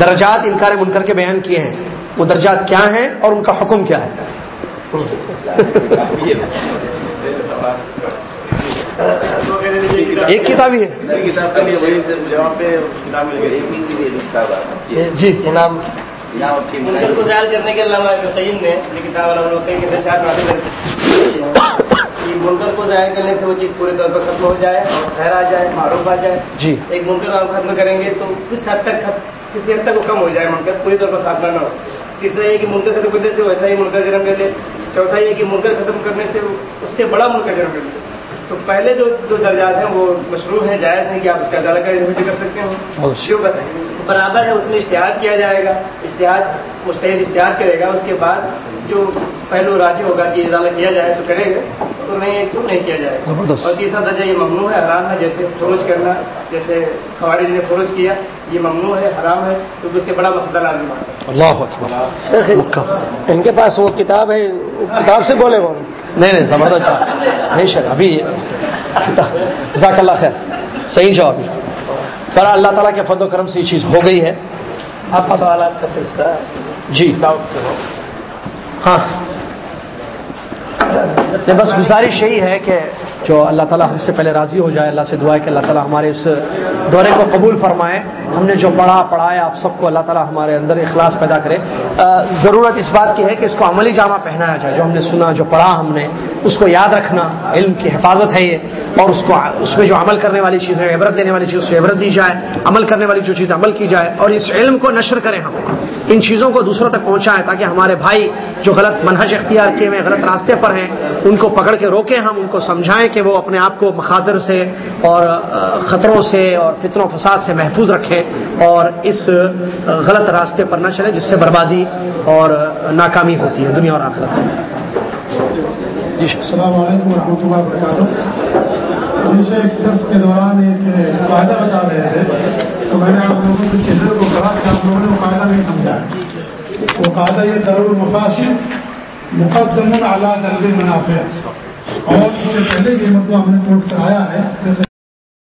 درجات انکار منکر کے بیان کیے ہیں۔ وہ درجات کیا ہیں اور ان کا حکم کیا ہے؟ ایک کتاب ہی ہے۔ جی۔ کی منکر کو ظاہر کرنے کے علامہ ابن قیم نے یہ کتاب علامہ قیم کے کر کہ منکر کو ظاہر کرنے سے وہ چیز پورے طور پر ختم ہو جائے اور خیر آ جائے معروف آ جائے۔ جی۔ ایک منکر ہم ختم کریں گے تو کس حد تک کسی حد تک وہ کم ہو جائے منکر پوری طور پر خاتمہ نہ ہو۔ تیسرا یہ کہ منکر ختم کرنے سے ویسا ہی منکر جنم لے لے۔ چوتھا یہ کہ منکر ختم کرنے سے اس سے بڑا منکر جنم لے لے۔ تو پہلے جو جو درجات ہیں وہ مشروع ہیں جائز ہیں کہ آپ اس کا ادالت کا کر سکتے ہیں کیوں بتائیں۔ برابر ہے اس میں اشتہار کیا جائے گا۔ اشتہار مستحد اشتہار کرے گا اس کے بعد جو پہلو راضی ہوگا کہ ادالت کیا جائے تو کرے گا تو نہیں تو نہیں کیا جائے؟ گا اور تیسرا درجہ یہ ممنوع ہے حرام ہے جیسے فروج کرنا جیسے خوارج نے فروج کیا یہ ممنوع ہے حرام ہے تو اس سے بڑا مسئلہ لازم آتا ہے۔ اللہ اکبر۔ ان کے پاس وہ کتاب ہے کتاب سے بولے وہ۔ نہیں نہیں زبردست بے شک ابھی جزاک اللہ خیر صحیح جواب ہے۔ پر اللہ تعالیٰ کے فضل و کرم سے یہ چیز ہو گئی ہے۔ آپ کا سوالات کا سلسلہ جی۔ ہاں۔ نہیں، بس گزارش یہی ہے کہ جو اللہ تعالیٰ ہم سے پہلے راضی ہو جائے، اللہ سے دعا ہے کہ اللہ تعالیٰ ہمارے اس دورے کو قبول فرمائے۔ ہم نے جو پڑھا پڑھایا، آپ سب کو اللہ تعالیٰ ہمارے اندر اخلاص پیدا کرے۔ ضرورت اس بات کی ہے کہ اس کو عملی جامہ پہنایا جائے۔ جو ہم نے سنا، جو پڑھا ہم نے، اس کو یاد رکھنا۔ علم کی حفاظت ہے یہ۔ اور اس کو اس میں جو عمل کرنے والی چیزیں، عبرت لینے والی چیز، اس سے عبرت دی جائے۔ عمل کرنے والی جو چیز عمل کی جائے۔ اور اس علم کو نشر کریں ہم۔ ان چیزوں کو دوسروں تک پہنچائیں تاکہ ہمارے بھائی جو غلط منہج اختیار کیے ہوئے، غلط راستے پر ہیں، ان کو پکڑ کے روکیں ہم، ان کو سمجھائیں کہ وہ اپنے آپ کو مخاطر سے اور خطروں سے اور فتن و فساد سے محفوظ رکھیں اور اس غلط راستے پر نہ چلیں جس سے بربادی اور ناکامی ہوتی ہے دنیا اور آخرت میں۔ جی السلام علیکم ورحمۃ اللہ وبرکاتہ۔ مجھے ایک درس کے دوران ایک قاعدہ بتا رہے تھے۔ تو میں نے آپ لوگوں کے چہرے کو کہا کہ آپ لوگوں نے وہ نہیں سمجھا۔ وہ قاعدہ یہ ضرور مفاصد مقدم اعلیٰ درب منافع۔ اور اس سے پہلے یہ مطلب ہم نے کوٹ کرایا ہے